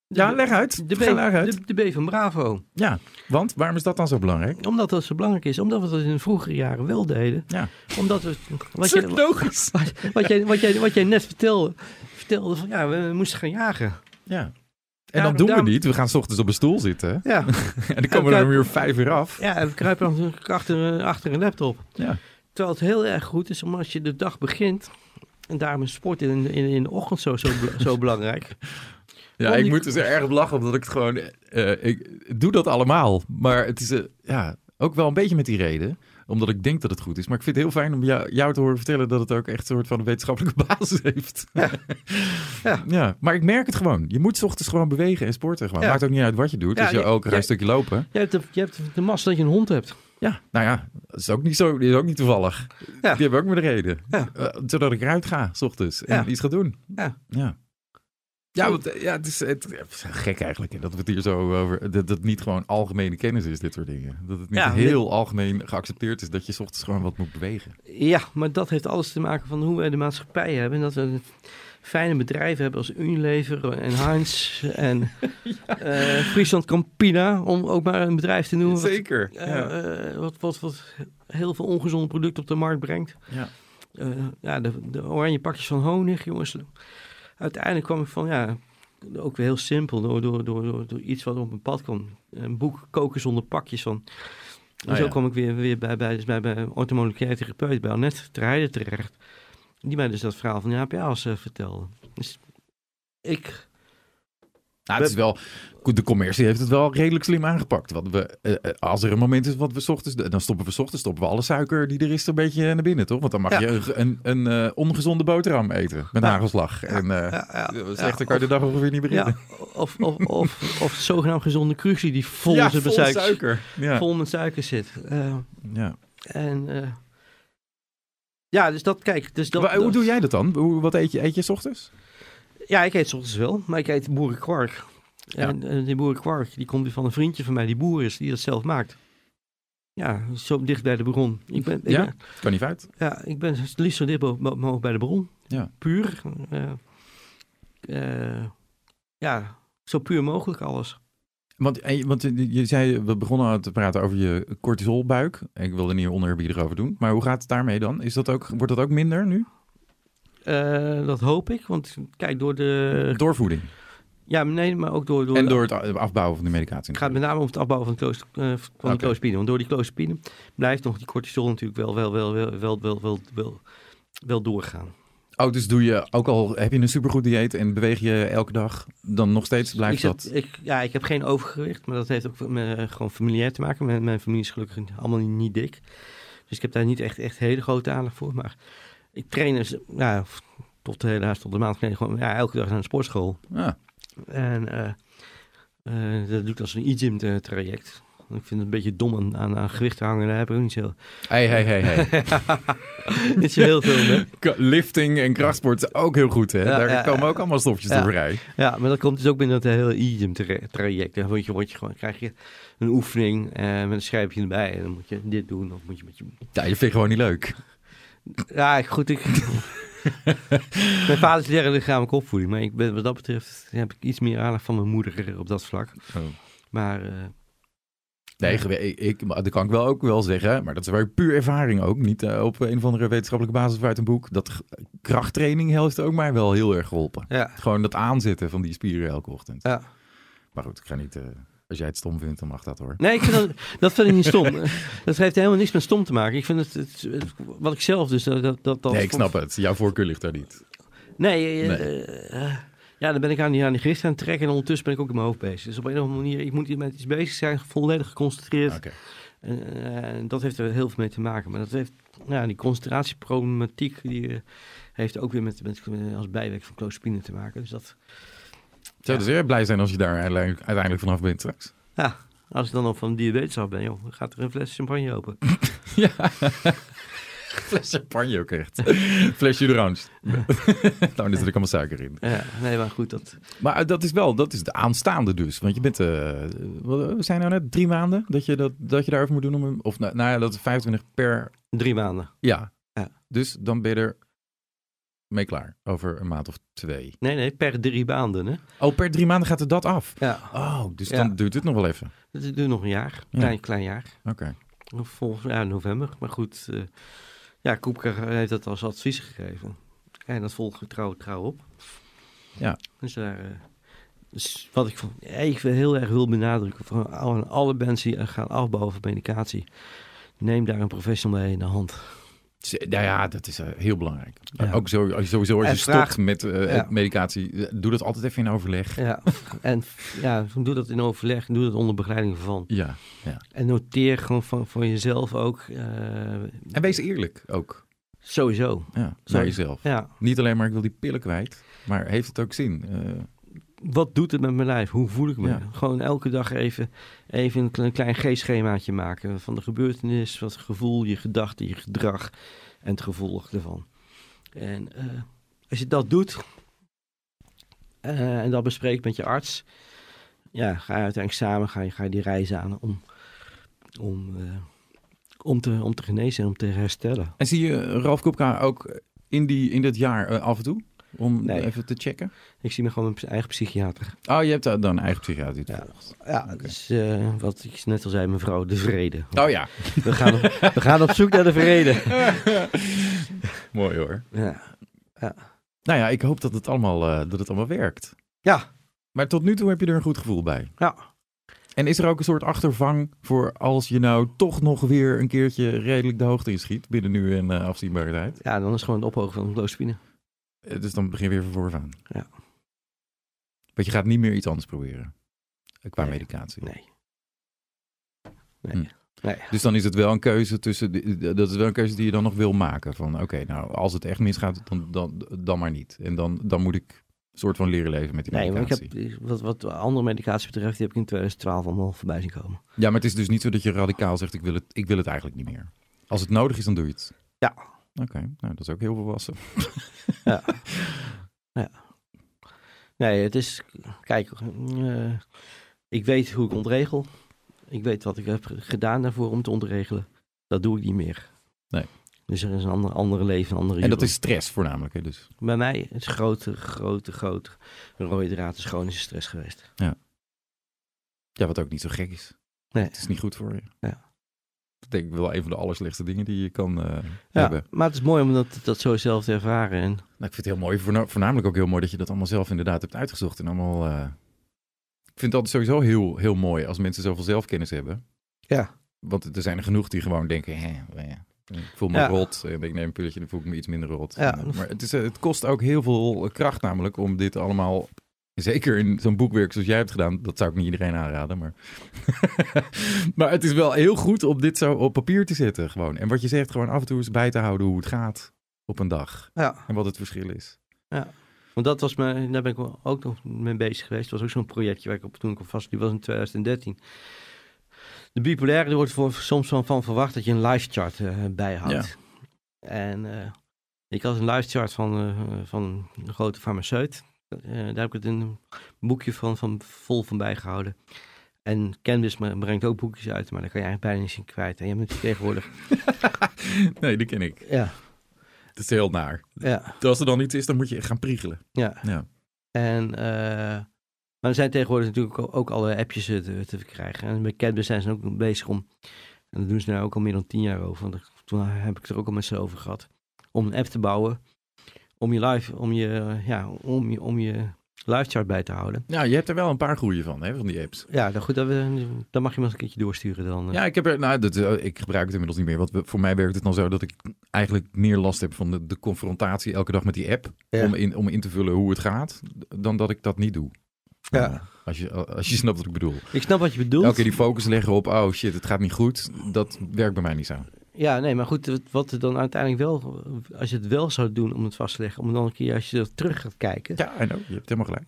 Speaker 2: Ja, leg uit.
Speaker 1: De B,
Speaker 2: uit.
Speaker 1: de, de B van Bravo.
Speaker 2: Ja, want waarom is dat dan zo belangrijk?
Speaker 1: Omdat dat zo belangrijk is. Omdat we dat in de vroegere jaren wel deden.
Speaker 2: Ja.
Speaker 1: Omdat we... Wat,
Speaker 2: logisch.
Speaker 1: wat, wat, jij, wat, jij, wat jij net vertelde, vertelde van ja, we moesten gaan jagen.
Speaker 2: Ja. En
Speaker 1: Daarom-
Speaker 2: dat doen we
Speaker 1: daarom-
Speaker 2: niet. We gaan 's ochtends op een stoel zitten.
Speaker 1: Ja,
Speaker 2: En dan komen we er weer vijf uur af.
Speaker 1: ja en we kruipen dan achter, achter een laptop.
Speaker 2: Ja.
Speaker 1: Terwijl het heel erg goed is om als je de dag begint... En daarom is sport in, in, in de ochtend zo, zo, zo belangrijk.
Speaker 2: Ja, ik moet dus erg op lachen, omdat ik het gewoon... eh, ik doe dat allemaal, maar het is eh, ja, ook wel een beetje met die reden. Omdat ik denk dat het goed is. Maar ik vind het heel fijn om jou, jou te horen vertellen dat het ook echt een soort van een wetenschappelijke basis heeft.
Speaker 1: Ja. Ja.
Speaker 2: ja, maar ik merk het gewoon. Je moet 's ochtends gewoon bewegen en sporten. Gewoon.
Speaker 1: Ja.
Speaker 2: Maakt ook niet uit wat je doet. Dus je ook een
Speaker 1: je-
Speaker 2: stukje lopen.
Speaker 1: Je hebt, de, je hebt de massa dat je een hond hebt.
Speaker 2: Ja, nou ja, dat is ook niet, zo, is ook niet toevallig. Die hebben ook met een reden.
Speaker 1: Ja.
Speaker 2: Eh, zodat ik eruit ga, s ochtends. En iets ga doen.
Speaker 1: Ja.
Speaker 2: Ja. Ja, want, eh, ja het, is, het, het is gek eigenlijk dat we het hier zo over... Dat dat het niet gewoon algemene kennis is, dit soort dingen. Dat het niet
Speaker 1: Ja,
Speaker 2: heel algemeen geaccepteerd is dat je 's ochtends gewoon wat moet bewegen.
Speaker 1: Ja, maar dat heeft alles te maken van hoe wij de maatschappij hebben. En dat we fijne bedrijven hebben als Unilever en Heinz en eh, Friesland Campina. Om ook maar een bedrijf te noemen. wat,
Speaker 2: Zeker.
Speaker 1: eh,
Speaker 2: ja.
Speaker 1: wat, wat, wat heel veel ongezonde producten op de markt brengt.
Speaker 2: Ja.
Speaker 1: Ja, de, de oranje pakjes van honig, jongens. Uiteindelijk kwam ik van, ja, ook weer heel simpel, door, door, door, door, door iets wat op mijn pad kwam. Een boek Koken zonder pakjes van. En
Speaker 2: Oh,
Speaker 1: zo kwam ik weer, weer bij, bij, dus bij, bij orthomoleculaire therapeut, bij Annette Terheide terecht. Die mij dus dat verhaal van Jaap Jaals eh, vertelde. Dus ik
Speaker 2: Nou, het is wel, de commercie heeft het wel redelijk slim aangepakt. Want we, eh, eh, als er een moment is wat we ochtends, dan stoppen we ochtends stoppen we alle suiker die er is een beetje naar binnen, toch? Want dan mag
Speaker 1: Ja.
Speaker 2: je een, een, een eh, ongezonde boterham eten met
Speaker 1: Ja.
Speaker 2: hagelslag. En uh,
Speaker 1: Ja, ja,
Speaker 2: slechter
Speaker 1: ja,
Speaker 2: kan je de dag ongeveer niet beginnen.
Speaker 1: Ja, of, of, of, of zogenaamd gezonde crucie die vol,
Speaker 2: Ja, vol
Speaker 1: suiker, vol met suiker zit.
Speaker 2: Ja.
Speaker 1: en ja, dus dat, kijk, dus dat,
Speaker 2: hoe
Speaker 1: dat-
Speaker 2: doe jij dat dan? Hoe, wat eet je? Eet je 's ochtends?
Speaker 1: Ja, ik eet 's ochtends wel, maar ik eet boerenkwark.
Speaker 2: Ja.
Speaker 1: En eh, die boerenkwark, die komt van een vriendje van mij die boer is, die dat zelf maakt. Ja, zo dicht bij de bron. Ik ben, ik
Speaker 2: Ja?
Speaker 1: ben,
Speaker 2: Kan niet fout.
Speaker 1: ja, ik ben het liefst zo dicht mo- mo- mogelijk bij de bron.
Speaker 2: Ja.
Speaker 1: Puur. eh, eh, ja, zo puur mogelijk alles.
Speaker 2: Want, eh, want je zei, we begonnen te praten over je cortisolbuik. Ik wilde niet onderwerp erover doen. Maar hoe gaat het daarmee dan? Is dat ook, wordt dat ook minder nu?
Speaker 1: Eh, dat hoop ik, want kijk, door de...
Speaker 2: Doorvoeding.
Speaker 1: Ja, nee, maar ook door... door
Speaker 2: En door het afbouwen van de medicatie.
Speaker 1: Het gaat met name om het afbouwen van, de kloos, eh, van
Speaker 2: Oké.
Speaker 1: de clozapine. Want door die clozapine blijft nog die cortisol natuurlijk wel, wel, wel, wel, wel, wel, wel, wel, wel doorgaan.
Speaker 2: Oh, dus doe je, ook al heb je een supergoed dieet en beweeg je elke dag, dan nog steeds
Speaker 1: Ik,
Speaker 2: blijft dat.
Speaker 1: ik, ja, ik heb geen overgewicht, maar dat heeft ook met, eh, gewoon familiair te maken. Mijn, mijn familie is gelukkig allemaal niet, niet dik. Dus ik heb daar niet echt, echt hele grote aandacht voor. Maar ik train dus, ja, tot helaas tot de maand geleden gewoon ja, elke dag naar de sportschool.
Speaker 2: Ah,
Speaker 1: En eh, eh, dat doe ik als een e-gym eh, traject. Ik vind het een beetje dom aan, aan, aan gewicht te hangen. Daar heb ik ook niet zo,
Speaker 2: hey, hey, hey, hey.
Speaker 1: niet zo heel veel
Speaker 2: Lifting en krachtsport ook heel goed, hè?
Speaker 1: Ja,
Speaker 2: Daar
Speaker 1: ja,
Speaker 2: komen
Speaker 1: ja.
Speaker 2: ook allemaal stofjes
Speaker 1: Ja.
Speaker 2: door vrij.
Speaker 1: Ja, maar dat komt dus ook binnen dat hele e-gym tra- traject. Dan word je, word je gewoon, krijg je een oefening eh, met een schrijfje erbij. En dan moet je dit doen. Of moet je met je...
Speaker 2: Ja, je vindt gewoon niet leuk.
Speaker 1: Ja, goed. Ik... mijn vader is leraar lichamelijke opvoeding. Maar ik ben, wat dat betreft heb ik iets meer aandacht van mijn moeder op dat vlak.
Speaker 2: Oh.
Speaker 1: Maar eh,
Speaker 2: Nee, ik, ik, maar dat kan ik wel ook wel zeggen. Maar dat is wel puur ervaring ook. Niet eh, op een of andere wetenschappelijke basis of uit een boek. Dat krachttraining heeft ook mij wel heel erg geholpen.
Speaker 1: ja,
Speaker 2: Gewoon dat aanzetten van die spieren elke ochtend.
Speaker 1: ja.
Speaker 2: Maar goed, ik ga niet... eh, als jij het stom vindt, dan mag dat hoor.
Speaker 1: Nee, ik vind dat, dat vind ik niet stom. dat heeft helemaal niks met stom te maken. Ik vind het, het, het- wat ik zelf dus... Dat, dat, dat,
Speaker 2: nee, ik snap het. Jouw voorkeur ligt daar niet.
Speaker 1: Nee, eh,
Speaker 2: Nee.
Speaker 1: eh, ja, dan ben ik aan die, aan die gewicht aan het trekken en ondertussen ben ik ook in mijn hoofd bezig. Dus op een of andere manier, ik moet hier met iets bezig zijn, volledig geconcentreerd.
Speaker 2: Oké.
Speaker 1: En, eh, dat heeft er heel veel mee te maken. Maar dat heeft, ja, die concentratieproblematiek, die eh, heeft ook weer met, met, als bijwerk van clozapine te maken. Dus dat,
Speaker 2: Zou dus heel blij zijn als je daar uiteindelijk, uiteindelijk vanaf bent straks.
Speaker 1: ja, als ik dan nog van diabetes af ben, joh, dan gaat er een fles champagne open.
Speaker 2: Ja. Fles champagne ook echt. Flesje orange. Daar zit er allemaal suiker in.
Speaker 1: Ja, nee, maar goed, dat,
Speaker 2: Maar eh, dat is wel, dat is de aanstaande dus. Want je bent, wat we zijn nou net drie maanden dat je, dat, dat je daarover moet doen. Om, of nou, nou ja, dat is 25 per,
Speaker 1: drie maanden.
Speaker 2: ja.
Speaker 1: Ja.
Speaker 2: Dus dan ben je er mee klaar. Over een maand of twee.
Speaker 1: Nee, nee, per drie maanden, hè.
Speaker 2: Oh, per drie maanden gaat er dat af.
Speaker 1: Ja,
Speaker 2: Oh, dus
Speaker 1: Ja.
Speaker 2: dan duurt het nog wel even.
Speaker 1: dat duurt nog een jaar,
Speaker 2: Ja.
Speaker 1: klein, klein jaar.
Speaker 2: Oké.
Speaker 1: Of Volgens ja, november. Maar goed, eh, ja, Koepka heeft dat als advies gegeven. En dat volgen we trouw, trouw op.
Speaker 2: Ja.
Speaker 1: Dus daar... dus wat ik even heel erg wil benadrukken van alle, alle mensen die gaan afbouwen van medicatie. Neem daar een professional mee in de hand.
Speaker 2: Z- Nou ja, dat is eh, heel belangrijk.
Speaker 1: Ja.
Speaker 2: Ook zo, als je- sowieso als je
Speaker 1: vraag-
Speaker 2: stopt met eh,
Speaker 1: Ja.
Speaker 2: medicatie, eh, doe dat altijd even in overleg.
Speaker 1: Ja, en ja, doe dat in overleg, doe dat onder begeleiding van.
Speaker 2: Ja.
Speaker 1: En noteer gewoon van, voor jezelf ook. eh,
Speaker 2: En wees eerlijk ook.
Speaker 1: Sowieso.
Speaker 2: Ja, naar jezelf.
Speaker 1: Ja,
Speaker 2: Niet alleen maar ik wil die pillen kwijt, maar heeft het ook zin? Eh,
Speaker 1: wat doet het met mijn lijf? Hoe voel ik me?
Speaker 2: Ja.
Speaker 1: Gewoon elke dag even, even een klein, klein G-schemaatje maken van de gebeurtenis, wat het gevoel, je gedachten, je gedrag en het gevolg ervan. En eh, als je dat doet eh, en dat bespreekt met je arts, ja, ga je uiteindelijk samen ga je, ga je die reis aan om, om, eh, om, te, om te genezen en om te herstellen.
Speaker 2: En zie je Ralf Koepka ook in, die, in dat jaar af en toe? Om
Speaker 1: Nee.
Speaker 2: even te checken?
Speaker 1: Ik zie me gewoon mijn eigen psychiater.
Speaker 2: Oh, je hebt dan een eigen psychiater die het
Speaker 1: Ja.
Speaker 2: volgt.
Speaker 1: Ja, dus eh, wat ik net al zei, mevrouw de vrede.
Speaker 2: Oh ja.
Speaker 1: We gaan, we gaan op zoek naar de vrede.
Speaker 2: Mooi hoor.
Speaker 1: Ja.
Speaker 2: Nou ja, ik hoop dat het allemaal, eh, dat het allemaal werkt.
Speaker 1: Ja.
Speaker 2: Maar tot nu toe heb je er een goed gevoel bij.
Speaker 1: Ja.
Speaker 2: En is er ook een soort achtervang voor als je nou toch nog weer een keertje redelijk de hoogte inschiet binnen nu en eh afzienbare tijd?
Speaker 1: ja, dan is gewoon het ophogen van de clozapine.
Speaker 2: Eh, Dus dan begin je weer van vooraf aan.
Speaker 1: Ja.
Speaker 2: Want je gaat niet meer iets anders proberen. eh, Qua
Speaker 1: Nee.
Speaker 2: medicatie.
Speaker 1: Nee. Nee.
Speaker 2: Hm.
Speaker 1: nee.
Speaker 2: Dus dan is het wel een keuze tussen. die- Dat is wel een keuze die je dan nog wil maken. Van oké, nou, als het echt misgaat, dan, dan, dan maar niet. En dan, dan moet ik een soort van leren leven met die
Speaker 1: Nee, maar ik
Speaker 2: medicatie.
Speaker 1: heb, wat, wat andere medicatie betreft, die heb ik in 2012 allemaal voorbij zien komen.
Speaker 2: Ja, maar het is dus niet zo dat je radicaal zegt: ik wil het, ik wil het eigenlijk niet meer. Als het nodig is, dan doe je het.
Speaker 1: Ja.
Speaker 2: Oké, nou, dat is ook heel volwassen.
Speaker 1: Ja. ja. Nee, het is, kijk, eh, ik weet hoe ik ontregel. Ik weet wat ik heb gedaan daarvoor om te ontregelen. Dat doe ik niet meer.
Speaker 2: Nee.
Speaker 1: Dus er is een ander, andere leven, een andere
Speaker 2: En dat is stress voornamelijk. Hè, dus.
Speaker 1: Bij mij is grote, grote, grote rode draad is chronische stress geweest.
Speaker 2: Ja, wat ook niet zo gek is.
Speaker 1: Nee.
Speaker 2: Het is niet goed voor je.
Speaker 1: Ja.
Speaker 2: Dat denk ik wel een van de allerslechtste dingen die je kan eh,
Speaker 1: Ja,
Speaker 2: hebben.
Speaker 1: maar het is mooi om dat, dat zo zelf te ervaren. En
Speaker 2: Nou, ik vind het heel mooi, voorna- voornamelijk ook heel mooi dat je dat allemaal zelf inderdaad hebt uitgezocht. En allemaal, eh, Ik vind altijd sowieso heel, heel mooi als mensen zoveel zelfkennis hebben.
Speaker 1: ja,
Speaker 2: Want er zijn er genoeg die gewoon denken, hè, ik voel me
Speaker 1: Ja.
Speaker 2: rot. En ik neem een pilletje, dan voel ik me iets minder rot.
Speaker 1: Ja.
Speaker 2: Maar het, is, eh, het kost ook heel veel kracht namelijk om dit allemaal... Zeker in zo'n boekwerk zoals jij hebt gedaan, dat zou ik niet iedereen aanraden. Maar, maar het is wel heel goed om dit zo op papier te zetten gewoon. En wat je zegt, gewoon af en toe eens bij te houden hoe het gaat op een dag.
Speaker 1: ja.
Speaker 2: En wat het verschil is.
Speaker 1: Want dat was mijn, daar ben ik ook nog mee bezig geweest. Dat was ook zo'n projectje waar ik op, toen ik op vast, die was in 2013. De bipolaire, er wordt voor, soms van, van verwacht dat je een life chart eh, bijhoudt. En eh, ik had een life chart van, eh, van een grote farmaceut. Eh, daar heb ik het in een boekje van, van vol van bijgehouden. En Canvas brengt ook boekjes uit, maar daar kan je eigenlijk bijna niet in kwijt. En je hebt natuurlijk tegenwoordig...
Speaker 2: nee, die ken ik.
Speaker 1: Ja,
Speaker 2: Het is heel naar.
Speaker 1: ja,
Speaker 2: Als er dan iets is, dan moet je gaan priegelen.
Speaker 1: ja.
Speaker 2: Ja.
Speaker 1: En, eh, maar er zijn tegenwoordig natuurlijk ook, alle appjes eh, te, te verkrijgen. En bij Cadbus zijn ze ook bezig om, en dat doen ze nu ook al meer dan tien jaar over, want toen heb ik het er ook al met ze over gehad, om een app te bouwen, om je live, om je, ja, om je, om je live chart bij te houden.
Speaker 2: ja, je hebt er wel een paar goede van, hè, van die apps.
Speaker 1: Ja, dan goed, dat, dan mag je me eens een keertje doorsturen dan. eh.
Speaker 2: Ja, ik, heb er, nou, dat, eh, ik gebruik het inmiddels niet meer. Want voor mij werkt het dan zo dat ik eigenlijk meer last heb van de, de confrontatie elke dag met die app.
Speaker 1: Ja.
Speaker 2: Om, in, om in te vullen hoe het gaat. Dan dat ik dat niet doe.
Speaker 1: Ja.
Speaker 2: Eh, als, je, als je snapt wat ik bedoel.
Speaker 1: Ik snap wat je bedoelt.
Speaker 2: Elke keer die focus leggen op, oh shit, het gaat niet goed. Dat werkt bij mij niet zo.
Speaker 1: Ja, nee, maar goed, wat- er dan uiteindelijk wel, als je het wel zou doen om het vast te leggen, om dan een keer als je er terug gaat kijken.
Speaker 2: Ja, I know, je hebt helemaal gelijk.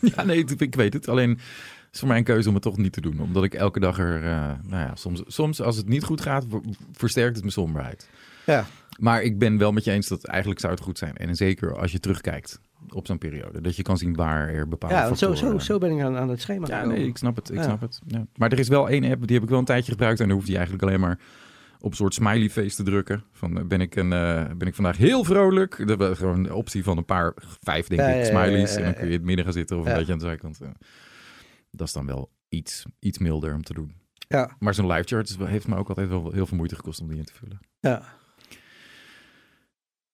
Speaker 2: ja, nee, ik- weet het. Alleen het is voor mij een keuze om het toch niet te doen. Omdat ik elke dag er, eh, nou ja, soms, soms als het niet goed gaat, ver- versterkt het mijn somberheid.
Speaker 1: Ja.
Speaker 2: Maar ik ben wel met je eens dat eigenlijk zou het goed zijn. En zeker als je terugkijkt op zo'n periode. Dat je kan zien waar er bepaalde
Speaker 1: Ja, want zo,
Speaker 2: factoren...
Speaker 1: zo, zo ben ik aan, aan het schema
Speaker 2: Ja, nee, ik snap het. Ik
Speaker 1: Ja.
Speaker 2: snap het. Ja. Maar er is wel één app, die heb ik wel een tijdje gebruikt. En dan hoeft die eigenlijk alleen maar op een soort smiley face te drukken. Van, eh, ben, ik een, eh, ben ik vandaag heel vrolijk? Dat was gewoon een optie van een paar, vijf denk
Speaker 1: Ja,
Speaker 2: ik, smileys.
Speaker 1: ja, ja,
Speaker 2: En dan kun je in het midden gaan zitten of een beetje aan de zijkant. Dat is dan wel iets, iets milder om te doen.
Speaker 1: Ja,
Speaker 2: Maar zo'n live chart heeft me ook altijd wel heel veel moeite gekost om die in te vullen.
Speaker 1: ja.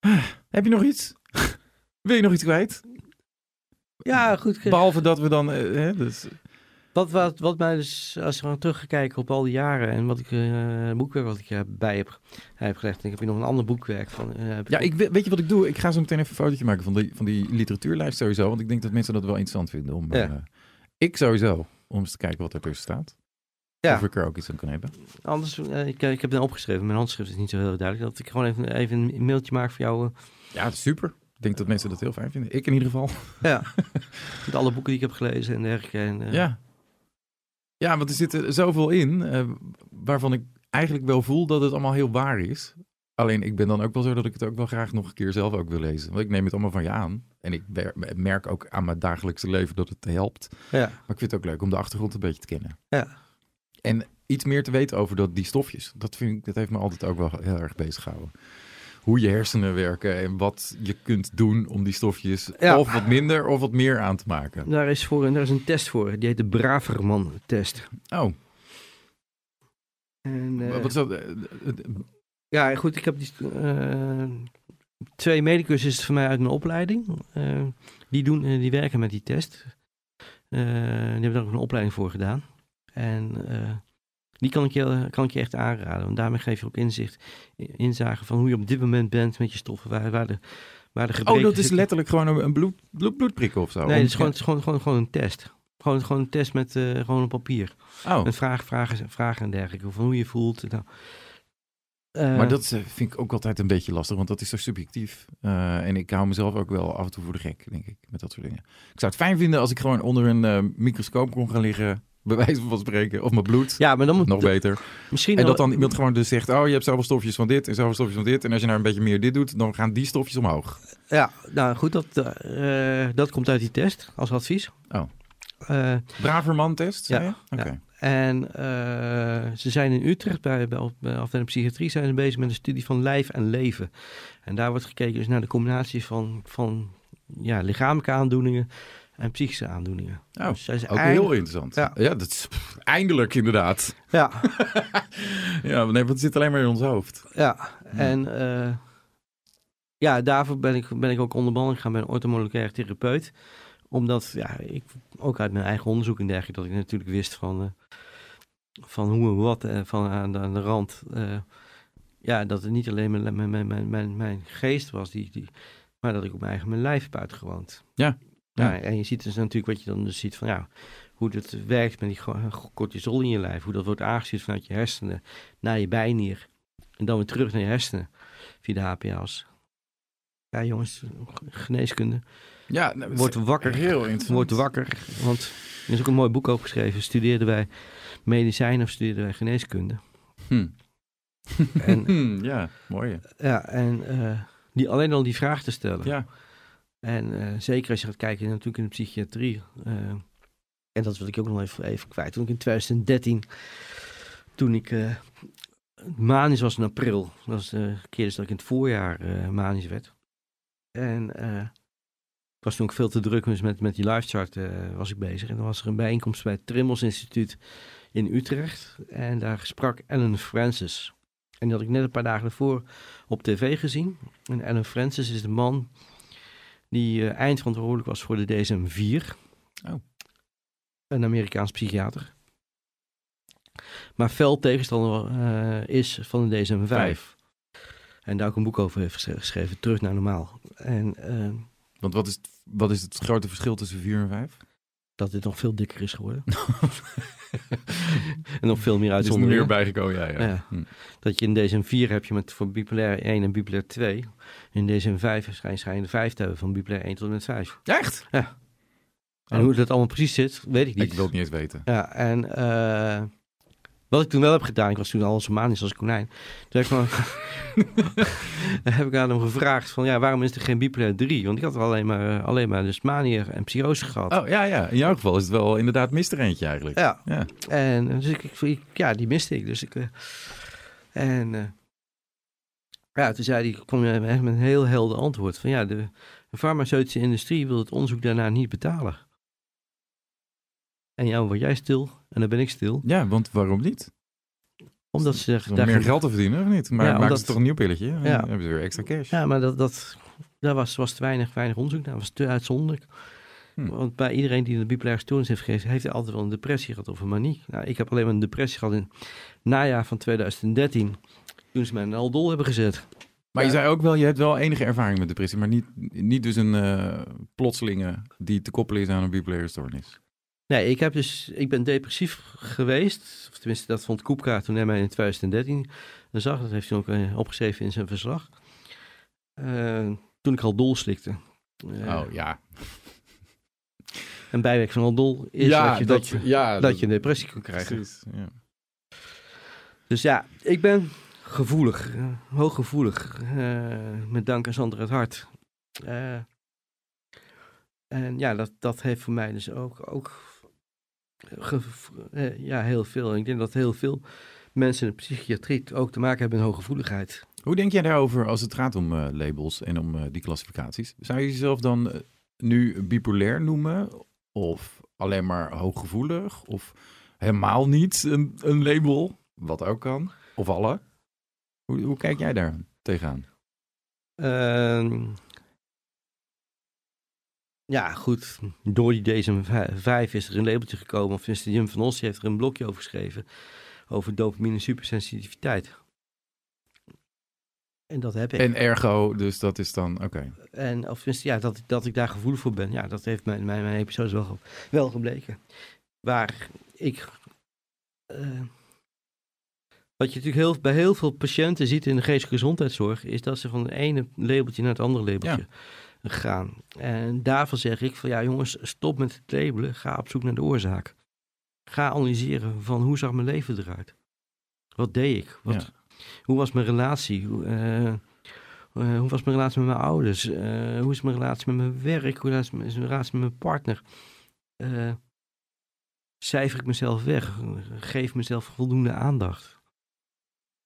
Speaker 2: Heb je nog iets? Wil je nog iets kwijt?
Speaker 1: ja goed.
Speaker 2: Behalve dat we dan... eh, hè, dus,
Speaker 1: Wat, wat, wat mij dus, als we gaan terugkijken op al die jaren en wat ik, eh boekwerk wat ik erbij heb, heb gelegd. En ik heb hier nog een ander boekwerk van. eh,
Speaker 2: Ja, ik, we- weet je wat ik doe? Ik ga zo meteen even een fotootje maken van die, van die literatuurlijst sowieso. Want ik denk dat mensen dat wel interessant vinden. Om,
Speaker 1: Ja.
Speaker 2: eh, ik sowieso, om eens te kijken wat er tussen staat.
Speaker 1: Ja.
Speaker 2: Of ik er ook iets aan kan hebben.
Speaker 1: Anders, eh, ik, ik heb het opgeschreven, mijn handschrift is niet zo heel duidelijk. Dat ik gewoon even, even een mailtje maak voor jou. eh,
Speaker 2: Ja, super. Ik denk dat mensen dat heel fijn vinden. Ik in ieder geval.
Speaker 1: ja, met alle boeken die ik heb gelezen en dergelijke. En, eh,
Speaker 2: Ja. Ja, want er zit er zoveel in eh, waarvan ik eigenlijk wel voel dat het allemaal heel waar is. Alleen ik ben dan ook wel zo dat ik het ook wel graag nog een keer zelf ook wil lezen. Want ik neem het allemaal van je aan. En ik wer- merk ook aan mijn dagelijkse leven dat het helpt.
Speaker 1: ja,
Speaker 2: Maar ik vind het ook leuk om de achtergrond een beetje te kennen.
Speaker 1: ja.
Speaker 2: En iets meer te weten over dat, die stofjes. Dat, vind ik, dat heeft me altijd ook wel heel erg bezig gehouden. Hoe je hersenen werken en wat je kunt doen om die stofjes
Speaker 1: Ja.
Speaker 2: of wat minder of wat meer aan te maken.
Speaker 1: Daar, is voor, daar is een test voor, die heet de Braverman-test.
Speaker 2: Oh,
Speaker 1: En, eh,
Speaker 2: wat is dat? Eh, eh,
Speaker 1: Ja, goed, ik heb die twee medicus is het voor mij uit mijn opleiding. Die, doen, die werken met die test. Die hebben daar ook een opleiding voor gedaan. En Die kan ik, je, kan ik je echt aanraden. Want daarmee geef je ook inzicht, inzage van hoe je op dit moment bent met je stoffen. Waar, waar de, waar de
Speaker 2: Oh, dat is letterlijk gewoon een een bloed, bloed, bloedprik of zo?
Speaker 1: Nee, het is gewoon, het is gewoon, gewoon, gewoon een test. Gewoon, gewoon een test met eh, gewoon een papier.
Speaker 2: Oh,
Speaker 1: Met vragen, vragen, vragen en dergelijke. Van hoe je voelt. Nou, eh,
Speaker 2: maar dat eh, vind ik ook altijd een beetje lastig, want dat is zo subjectief. En ik hou mezelf ook wel af en toe voor de gek, denk ik, met dat soort dingen. Ik zou het fijn vinden als ik gewoon onder een microscoop kon gaan liggen, bij wijze van spreken, of mijn bloed.
Speaker 1: Ja, maar dan moet
Speaker 2: Nog beter.
Speaker 1: misschien
Speaker 2: En dat dan iemand gewoon dus zegt, oh, je hebt zoveel stofjes van dit en zoveel stofjes van dit. En als je nou een beetje meer dit doet, dan gaan die stofjes omhoog.
Speaker 1: Ja, nou goed, dat, eh, dat komt uit die test als advies.
Speaker 2: Oh.
Speaker 1: Eh,
Speaker 2: Braverman-test,
Speaker 1: Ja?
Speaker 2: Oké.
Speaker 1: ja. En eh, ze zijn in Utrecht bij, bij, bij de afdeling psychiatrie zijn ze bezig met een studie van lijf en leven. En daar wordt gekeken dus naar de combinatie van, van ja, lichamelijke aandoeningen en psychische aandoeningen.
Speaker 2: Oh,
Speaker 1: Dus zij
Speaker 2: Ook
Speaker 1: eind-
Speaker 2: heel interessant. Ja,
Speaker 1: Ja.
Speaker 2: dat is pff, eindelijk inderdaad.
Speaker 1: Ja,
Speaker 2: Ja, nee, want het zit alleen maar in ons hoofd.
Speaker 1: ja. en eh, ja, daarvoor ben ik, ben ik ook onder behandeling gegaan bij een orthomoleculair therapeut. Omdat, ja, ik ook uit mijn eigen onderzoek en dergelijke, dat ik natuurlijk wist van, eh, van hoe en wat eh, van aan de, aan de rand. ja, dat het niet alleen mijn, mijn, mijn, mijn, mijn, mijn geest was, die, die, maar dat ik op mijn eigen mijn lijf heb uitgewoond.
Speaker 2: Ja.
Speaker 1: Ja,
Speaker 2: Ja.
Speaker 1: en je ziet dus natuurlijk wat je dan dus ziet van ja, hoe het werkt met die go- cortisol in je lijf. Hoe dat wordt aangestuurd vanuit je hersenen naar je bijnier. En dan weer terug naar je hersenen via de HPA's. Ja jongens, geneeskunde.
Speaker 2: Ja, nou,
Speaker 1: Word wakker.
Speaker 2: Heel interessant.
Speaker 1: Word wakker. Want er is ook een mooi boek over geschreven. Studeerden wij medicijnen of studeerden wij geneeskunde?
Speaker 2: Hm.
Speaker 1: En,
Speaker 2: ja, mooi.
Speaker 1: ja, en eh, die, alleen al die vraag te stellen.
Speaker 2: Ja.
Speaker 1: En eh, zeker als je gaat kijken natuurlijk in de psychiatrie. eh, en dat wil ik ook nog even, even kwijt. Toen ik in 2013, toen ik eh manisch was in april. Dat was de keer dus dat ik in het voorjaar manisch werd. En ik was toen ook veel te druk, dus met, met die livechart eh was ik bezig. En dan was er een bijeenkomst bij het Trimmels Instituut in Utrecht. En daar sprak Ellen Francis. En die had ik net een paar dagen ervoor op tv gezien. En Ellen Francis is de man die eh, eindverantwoordelijk was voor de DSM-4.
Speaker 2: Oh.
Speaker 1: Een Amerikaans psychiater. Maar fel tegenstander eh, is van de DSM-5.
Speaker 2: Vijf.
Speaker 1: En daar ook een boek over heeft geschre- geschreven, Terug naar Normaal. En eh,
Speaker 2: Want wat is, wat is het grote verschil tussen 4 en 5?
Speaker 1: Dat dit nog veel dikker is geworden. en nog veel meer
Speaker 2: Er is er
Speaker 1: uitzonderingen.
Speaker 2: meer bijgekomen, ja. ja.
Speaker 1: Ja.
Speaker 2: Hm.
Speaker 1: Dat je in DSM-4 heb je met voor bipolair 1 en bipolair 2. In DSM-5 schijn schijn je de 5 te hebben van bipolair 1 tot en met 5.
Speaker 2: Echt?
Speaker 1: En
Speaker 2: Oh.
Speaker 1: hoe dat allemaal precies zit, weet ik niet.
Speaker 2: Ik wil het niet eens weten.
Speaker 1: Ja, en eh, wat ik toen wel heb gedaan, ik was toen al zo manisch als een konijn. Toen heb ik, gewoon- heb ik aan hem gevraagd van, ja, waarom is er geen bipolair 3? Want ik had alleen maar, alleen maar dus manie en psychose gehad.
Speaker 2: Oh ja, ja. In jouw geval is het wel inderdaad mister eentje eigenlijk.
Speaker 1: Ja,
Speaker 2: Ja.
Speaker 1: en dus ik, ja, die miste ik. Dus ik, eh, en eh, ja, toen zei hij, kwam hij echt met een heel helder antwoord van, ja, de, de farmaceutische industrie wil het onderzoek daarna niet betalen. En ja, word jij stil en dan ben ik stil.
Speaker 2: Ja, want waarom niet?
Speaker 1: Omdat ze
Speaker 2: Om
Speaker 1: daar
Speaker 2: meer geld te verdienen, of niet? Maar
Speaker 1: Ja, omdat-
Speaker 2: ze toch een nieuw pilletje? Dan
Speaker 1: Ja.
Speaker 2: hebben ze weer extra cash.
Speaker 1: Ja, maar dat, dat, daar was, was te weinig, weinig onderzoek naar. Dat was te uitzonderlijk.
Speaker 2: Hm.
Speaker 1: Want bij iedereen die een bipolaire stoornis heeft gegeven, heeft hij altijd wel een depressie gehad of een manie. Nou, ik heb alleen maar een depressie gehad in het najaar van 2013. Toen ze mij een aldol hebben gezet.
Speaker 2: Maar je zei ook wel, je hebt wel enige ervaring met depressie, maar niet, niet dus een eh, plotselinge die te koppelen is aan een bipolaire stoornis.
Speaker 1: Nee, ik, heb dus, ik ben depressief geweest. Of tenminste, dat vond Koepka toen hij mij in 2013 zag. Dat heeft hij ook eh, opgeschreven in zijn verslag. Eh, toen ik aldol slikte. Eh,
Speaker 2: oh ja.
Speaker 1: Een bijwerking van aldol is dat, je, dat, je,
Speaker 2: ja,
Speaker 1: dat je een depressie kan krijgen.
Speaker 2: Precies, ja.
Speaker 1: Dus ja, ik ben gevoelig, hooggevoelig, met dank aan Sander het Hart. En ja, dat, dat heeft voor mij dus ook, ook ja, heel veel. En ik denk dat heel veel mensen in de psychiatrie ook te maken hebben met hooggevoeligheid.
Speaker 2: Hoe denk jij daarover als het gaat om eh, labels en om eh, die klassificaties? Zou je jezelf dan eh, nu bipolair noemen? Of alleen maar hooggevoelig? Of helemaal niet een, een label? Wat ook kan. Of alle? Hoe, hoe kijk jij daar tegenaan?
Speaker 1: Ja, goed. Door die DSM-5 is er een labeltje gekomen. Of is de Jim van Os heeft er een blokje over geschreven. over dopamine supersensitiviteit. En dat heb ik.
Speaker 2: En ergo, dus dat is dan, oké.
Speaker 1: En of tenminste, ja, dat, ik- dat ik daar gevoelig voor ben. Ja, dat heeft mijn, mijn, mijn episodes wel, wel gebleken. Waar ik. eh, wat je natuurlijk heel, bij heel veel patiënten ziet in de geestelijke gezondheidszorg, is dat ze van het ene labeltje naar het andere labeltje gaan. En daarvan zeg ik van ja, jongens, stop met het labelen. Ga op zoek naar de oorzaak. Ga analyseren van hoe zag mijn leven eruit? Wat deed ik? Wat,
Speaker 2: Ja.
Speaker 1: Hoe was mijn relatie? Hoe, eh, eh, hoe was mijn relatie met mijn ouders? Eh, hoe is mijn relatie met mijn werk? Hoe is mijn relatie met mijn partner? Cijfer ik mezelf weg? Geef mezelf voldoende aandacht?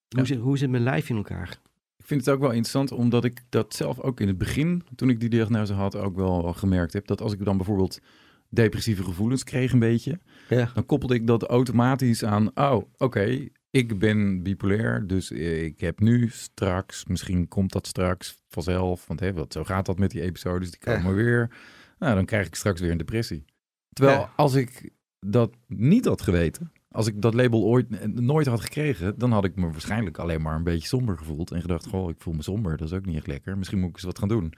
Speaker 2: Ja.
Speaker 1: Hoe, zit, hoe zit mijn lijf in elkaar?
Speaker 2: Ik vind het ook wel interessant, omdat ik dat zelf ook in het begin, toen ik die diagnose had, ook wel gemerkt heb. Dat als ik dan bijvoorbeeld depressieve gevoelens kreeg een beetje,
Speaker 1: Ja.
Speaker 2: dan koppelde ik dat automatisch aan, oh, oké, ik ben bipolair, dus ik heb nu straks, misschien komt dat straks vanzelf, want hè, wat, zo gaat dat met die episodes, die komen weer. Nou, dan krijg ik straks weer een depressie. Terwijl
Speaker 1: Ja.
Speaker 2: als ik dat niet had geweten, als ik dat label ooit nooit had gekregen, dan had ik me waarschijnlijk alleen maar een beetje somber gevoeld en gedacht, goh, ik voel me somber, dat is ook niet echt lekker. Misschien moet ik eens wat gaan doen.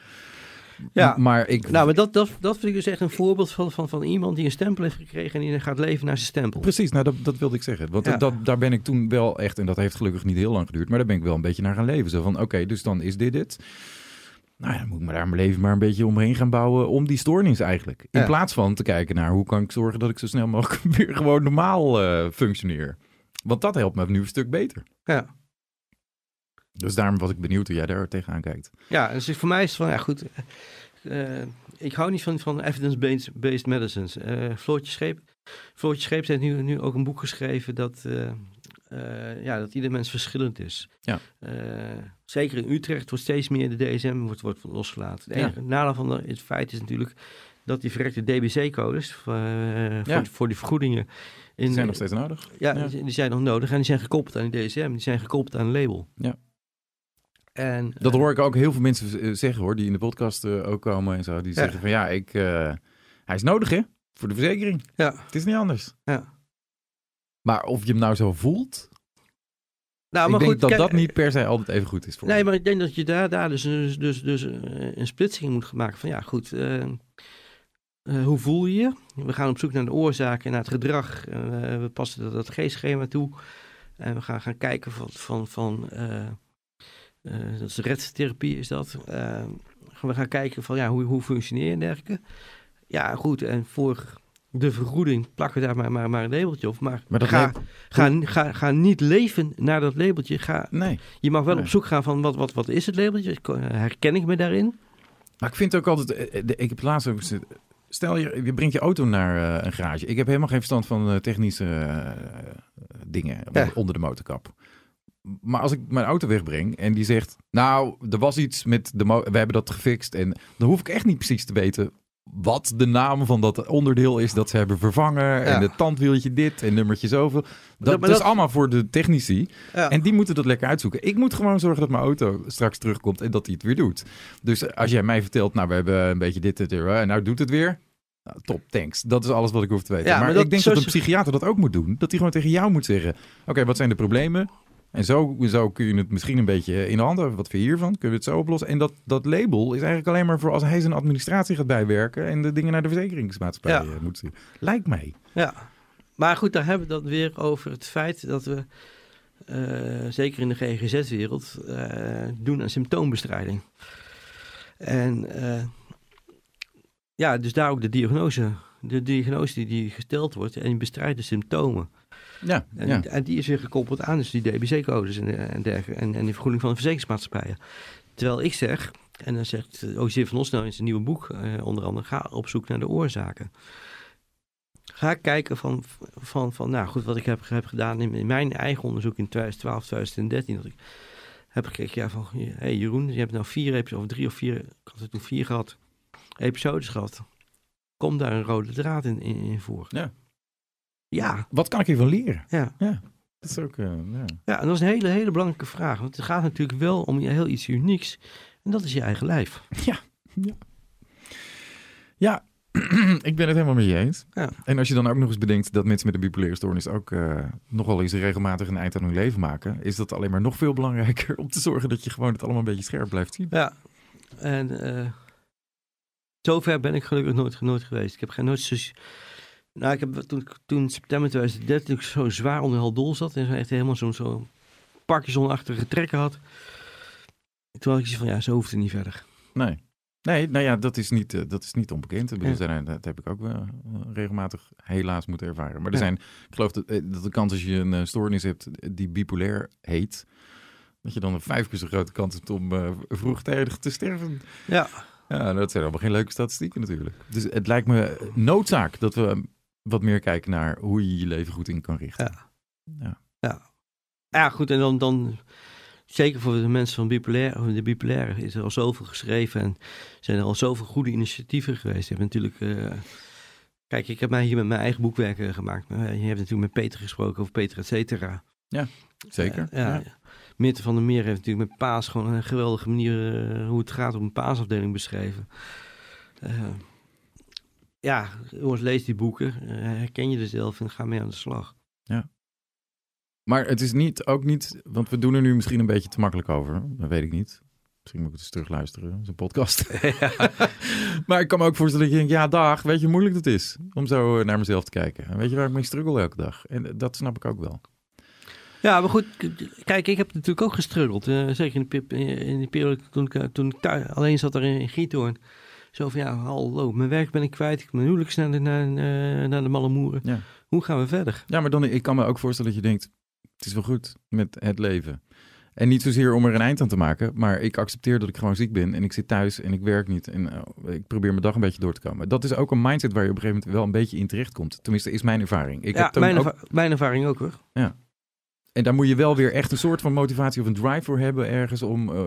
Speaker 1: Ja.
Speaker 2: Maar ik,
Speaker 1: Nou, maar dat, dat, dat vind ik dus echt een voorbeeld van, van, van iemand die een stempel heeft gekregen en die gaat leven naar zijn stempel.
Speaker 2: Precies, nou dat, dat wilde ik zeggen. Want
Speaker 1: Ja.
Speaker 2: dat, daar ben ik toen wel echt, en dat heeft gelukkig niet heel lang geduurd, maar daar ben ik wel een beetje naar gaan leven. Zo van, oké, dus dan is dit het. Nou ja, dan moet ik me daar mijn leven maar een beetje omheen gaan bouwen om die stoornis eigenlijk. In
Speaker 1: Ja.
Speaker 2: plaats van te kijken naar hoe kan ik zorgen dat ik zo snel mogelijk weer gewoon normaal eh, functioneer. Want dat helpt me nu een stuk beter.
Speaker 1: Ja.
Speaker 2: Dus daarom was ik benieuwd hoe jij daar tegenaan kijkt.
Speaker 1: Ja, dus voor mij is het van, ja goed, eh, ik hou niet van, van evidence-based based medicines. Eh Floortje Scheep, Floortje Scheep heeft nu, nu ook een boek geschreven dat, eh, eh, ja, dat ieder mens verschillend is.
Speaker 2: Ja.
Speaker 1: Eh, zeker in Utrecht wordt steeds meer de DSM wordt, wordt losgelaten. Het
Speaker 2: Ja.
Speaker 1: nadeel van de- het feit is natuurlijk dat die verrekte DBC-codes voor, voor, voor die vergoedingen... In,
Speaker 2: Die zijn nog steeds nodig.
Speaker 1: Ja,
Speaker 2: Ja.
Speaker 1: Die, zijn nog nodig en die zijn gekoppeld aan die DSM. Die zijn gekoppeld aan een label.
Speaker 2: Ja.
Speaker 1: En,
Speaker 2: Dat
Speaker 1: eh,
Speaker 2: hoor ik ook heel veel mensen eh, zeggen hoor, die in de podcast eh, ook komen en zo. Die zeggen van ja, ik, eh, hij is nodig hè, voor de verzekering.
Speaker 1: Ja.
Speaker 2: Het is niet anders.
Speaker 1: Ja.
Speaker 2: Maar of je hem nou zo voelt,
Speaker 1: Nou,
Speaker 2: ik
Speaker 1: maar
Speaker 2: denk
Speaker 1: goed,
Speaker 2: dat
Speaker 1: kijk,
Speaker 2: dat niet per se altijd even goed is voor
Speaker 1: Nee,
Speaker 2: me.
Speaker 1: maar ik denk dat je daar, daar dus, dus, dus, dus eh, een splitsing moet maken van ja, goed. eh, eh, hoe voel je je? We gaan op zoek naar de oorzaken en naar het gedrag. Eh, we passen dat, dat G-schema toe. En we gaan gaan kijken van, van, van eh, eh, dat is redstherapie is dat. Eh, we gaan kijken van ja, hoe, hoe functioneer je en dergelijke. Ja, goed. En voor de vergoeding plakken daar maar, maar, maar een labeltje op. Maar,
Speaker 2: Maar
Speaker 1: ga, ga, ga, ga niet leven naar dat labeltje. Ga,
Speaker 2: Nee,
Speaker 1: je mag wel
Speaker 2: Nee.
Speaker 1: op zoek gaan van wat, wat, wat is het labeltje? Herken ik me daarin?
Speaker 2: maar ik vind ook altijd, eh, eh, ik heb laatst ook stel je, je brengt je auto naar eh, een garage. Ik heb helemaal geen verstand van eh, technische eh, dingen
Speaker 1: Ja.
Speaker 2: onder de motorkap. Maar als ik mijn auto wegbreng en die zegt, nou, er was iets met de we hebben dat gefixt. En dan hoef ik echt niet precies te weten wat de naam van dat onderdeel is dat ze hebben vervangen. En het tandwieltje dit en nummertje zoveel. Dat, is allemaal voor de technici.
Speaker 1: Ja.
Speaker 2: En die moeten dat lekker uitzoeken. Ik moet gewoon zorgen dat mijn auto straks terugkomt en dat hij het weer doet. Dus als jij mij vertelt, nou, we hebben een beetje dit, dit, dit, en nou doet het weer. Nou, top, thanks. Dat is alles wat ik hoef te weten. Maar
Speaker 1: maar dat-
Speaker 2: ik denk dat een psychiater dat ook moet doen. Dat hij gewoon tegen jou moet zeggen, oké, wat zijn de problemen? En zo, zo kun je het misschien een beetje in de handen. Wat vind je hiervan? Kunnen we het zo oplossen? En dat, dat label is eigenlijk alleen maar voor als hij zijn administratie gaat bijwerken en de dingen naar de verzekeringsmaatschappij
Speaker 1: Ja.
Speaker 2: eh, moet sturen. Lijkt mij.
Speaker 1: Ja, maar goed, daar hebben we dat weer over het feit dat we, eh, zeker in de GGZ-wereld, eh, doen aan symptoombestrijding. En ja, dus daar ook de diagnose. De diagnose die, die gesteld wordt en die bestrijdt de symptomen.
Speaker 2: Ja,
Speaker 1: En,
Speaker 2: ja.
Speaker 1: en die is weer gekoppeld aan dus die DBC-codes en, eh, en dergelijke. En, en die vergoeding van de verzekeringsmaatschappijen. Terwijl ik zeg, en dan zegt eh, OC van Osnel in zijn nieuwe boek eh, onder andere, ga op zoek naar de oorzaken. Ga kijken van, van, van nou goed, wat ik heb, heb gedaan in, in mijn eigen onderzoek in 2012, 2013. Dat ik heb gekeken, ja, van, hé hey Jeroen, je hebt nou vier episodes, of drie of vier, ik had er toen vier gehad, episodes gehad. Komt daar een rode draad in, in, in voor?
Speaker 2: Ja.
Speaker 1: Ja,
Speaker 2: Wat kan ik hiervan leren?
Speaker 1: ja.
Speaker 2: Dat is ook, eh, ja.
Speaker 1: Ja, en dat is een hele, hele belangrijke vraag. Want het gaat natuurlijk wel om heel iets unieks. En dat is je eigen lijf.
Speaker 2: Ja, ik ben het helemaal met je eens.
Speaker 1: Ja.
Speaker 2: En als je dan ook nog eens bedenkt dat mensen met een bipolaire stoornis ook uh, nogal eens regelmatig een eind aan hun leven maken, is dat alleen maar nog veel belangrijker om te zorgen dat je gewoon het allemaal een beetje scherp blijft zien.
Speaker 1: Ja, en uh, zover ben ik gelukkig nooit, nooit geweest. Ik heb geen nooit. Nou, ik heb toen, toen september 2013 ik zo zwaar onder hal dol zat en echt helemaal zo'n zo Parkinson-achtige trekken had. Toen had ik zoiets van, ja, zo hoeft het niet verder.
Speaker 2: Nee. Nee, nou ja, dat is niet, uh, dat is niet onbekend. Ik bedoel, zijn, dat heb ik ook uh, regelmatig helaas moeten ervaren. Maar er ja. zijn, ik geloof dat, eh, dat de kans als je een uh, stoornis hebt die bipolair heet, dat je dan een vijf keer zo grote kans hebt om vroegtijdig te sterven.
Speaker 1: Ja.
Speaker 2: Ja, dat zijn allemaal geen leuke statistieken natuurlijk. Dus het lijkt me noodzaak dat we wat meer kijken naar hoe je je leven goed in kan richten.
Speaker 1: Ja. Ja, ja. goed, en dan... dan zeker voor de mensen van bipolair, de bipolaire is er al zoveel geschreven en zijn er al zoveel goede initiatieven geweest. Je hebt natuurlijk, uh, kijk, ik heb mij hier met mijn eigen boekwerk uh, gemaakt. Maar je hebt natuurlijk met Peter gesproken over Peter et cetera.
Speaker 2: Ja, zeker.
Speaker 1: Uh, ja. ja. Mirte van der Meer heeft natuurlijk met Paas gewoon een geweldige manier hoe het gaat op een paasafdeling beschreven. Ja, jongens, lees die boeken, herken je er zelf en ga mee aan de slag.
Speaker 2: Ja. Maar het is niet, ook niet, want we doen er nu misschien een beetje te makkelijk over. Dat weet ik niet. Misschien moet ik het eens terugluisteren, dat is een podcast. Ja. maar ik kan me ook voorstellen dat je denkt, ja dag, weet je hoe moeilijk het is om zo naar mezelf te kijken. En weet je waar ik mee struggle elke dag? En dat snap ik ook wel.
Speaker 1: Ja, maar goed, kijk, ik heb natuurlijk ook gestruggeld. Uh, zeker in de, in de periode toen ik, toen ik thuis, alleen zat er in, in Giethoorn. Zo van, ja, hallo, mijn werk ben ik kwijt. Ik ben huwelijk naar de, naar, naar de malle moeren.
Speaker 2: Ja.
Speaker 1: Hoe gaan we verder?
Speaker 2: Ja, maar dan, ik kan me ook voorstellen dat je denkt, het is wel goed met het leven. En niet zozeer om er een eind aan te maken, maar ik accepteer dat ik gewoon ziek ben en ik zit thuis en ik werk niet en uh, ik probeer mijn dag een beetje door te komen. Dat is ook een mindset waar je op een gegeven moment wel een beetje in terecht komt. Tenminste, is mijn ervaring. Ik
Speaker 1: ja,
Speaker 2: heb
Speaker 1: mijn,
Speaker 2: ook...
Speaker 1: mijn ervaring ook hoor.
Speaker 2: Ja. En daar moet je wel weer echt een soort van motivatie of een drive voor hebben ergens om... Uh,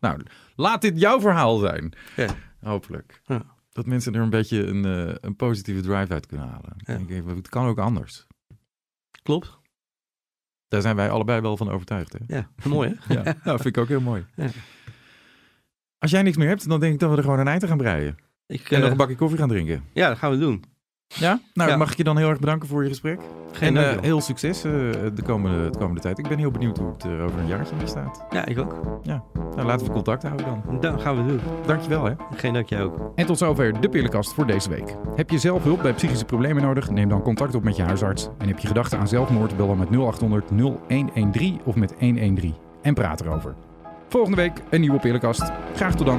Speaker 2: nou, laat dit jouw verhaal zijn.
Speaker 1: Ja.
Speaker 2: Hopelijk.
Speaker 1: Ja.
Speaker 2: Dat mensen er een beetje een, uh, een positieve drive uit kunnen halen.
Speaker 1: Ja.
Speaker 2: Ik denk, het kan ook anders.
Speaker 1: Klopt.
Speaker 2: Daar zijn wij allebei wel van overtuigd. Hè?
Speaker 1: Ja, mooi hè?
Speaker 2: ja, nou, vind ik ook heel mooi.
Speaker 1: Ja.
Speaker 2: Als jij niks meer hebt, dan denk ik dat we er gewoon een eind aan gaan breien.
Speaker 1: Ik,
Speaker 2: En
Speaker 1: uh,
Speaker 2: nog een bakje koffie gaan drinken.
Speaker 1: Ja, dat gaan we doen.
Speaker 2: Ja? Nou,
Speaker 1: Ja.
Speaker 2: mag ik je dan heel erg bedanken voor je gesprek.
Speaker 1: Geen
Speaker 2: en
Speaker 1: dank,
Speaker 2: eh, heel succes eh, de, komende, de komende tijd. Ik ben heel benieuwd hoe het er over een jaartje mee staat.
Speaker 1: Ja, ik ook.
Speaker 2: Nou, laten we contact houden dan.
Speaker 1: Dat gaan we doen.
Speaker 2: Dankjewel hè.
Speaker 1: Geen dank jij ook.
Speaker 2: En tot zover de pillenkast voor deze week. Heb je zelf hulp bij psychische problemen nodig? Neem dan contact op met je huisarts. En heb je gedachten aan zelfmoord? Bel dan met 0800 0113 of met 113 en praat erover. Volgende week een nieuwe pillenkast. Graag tot dan.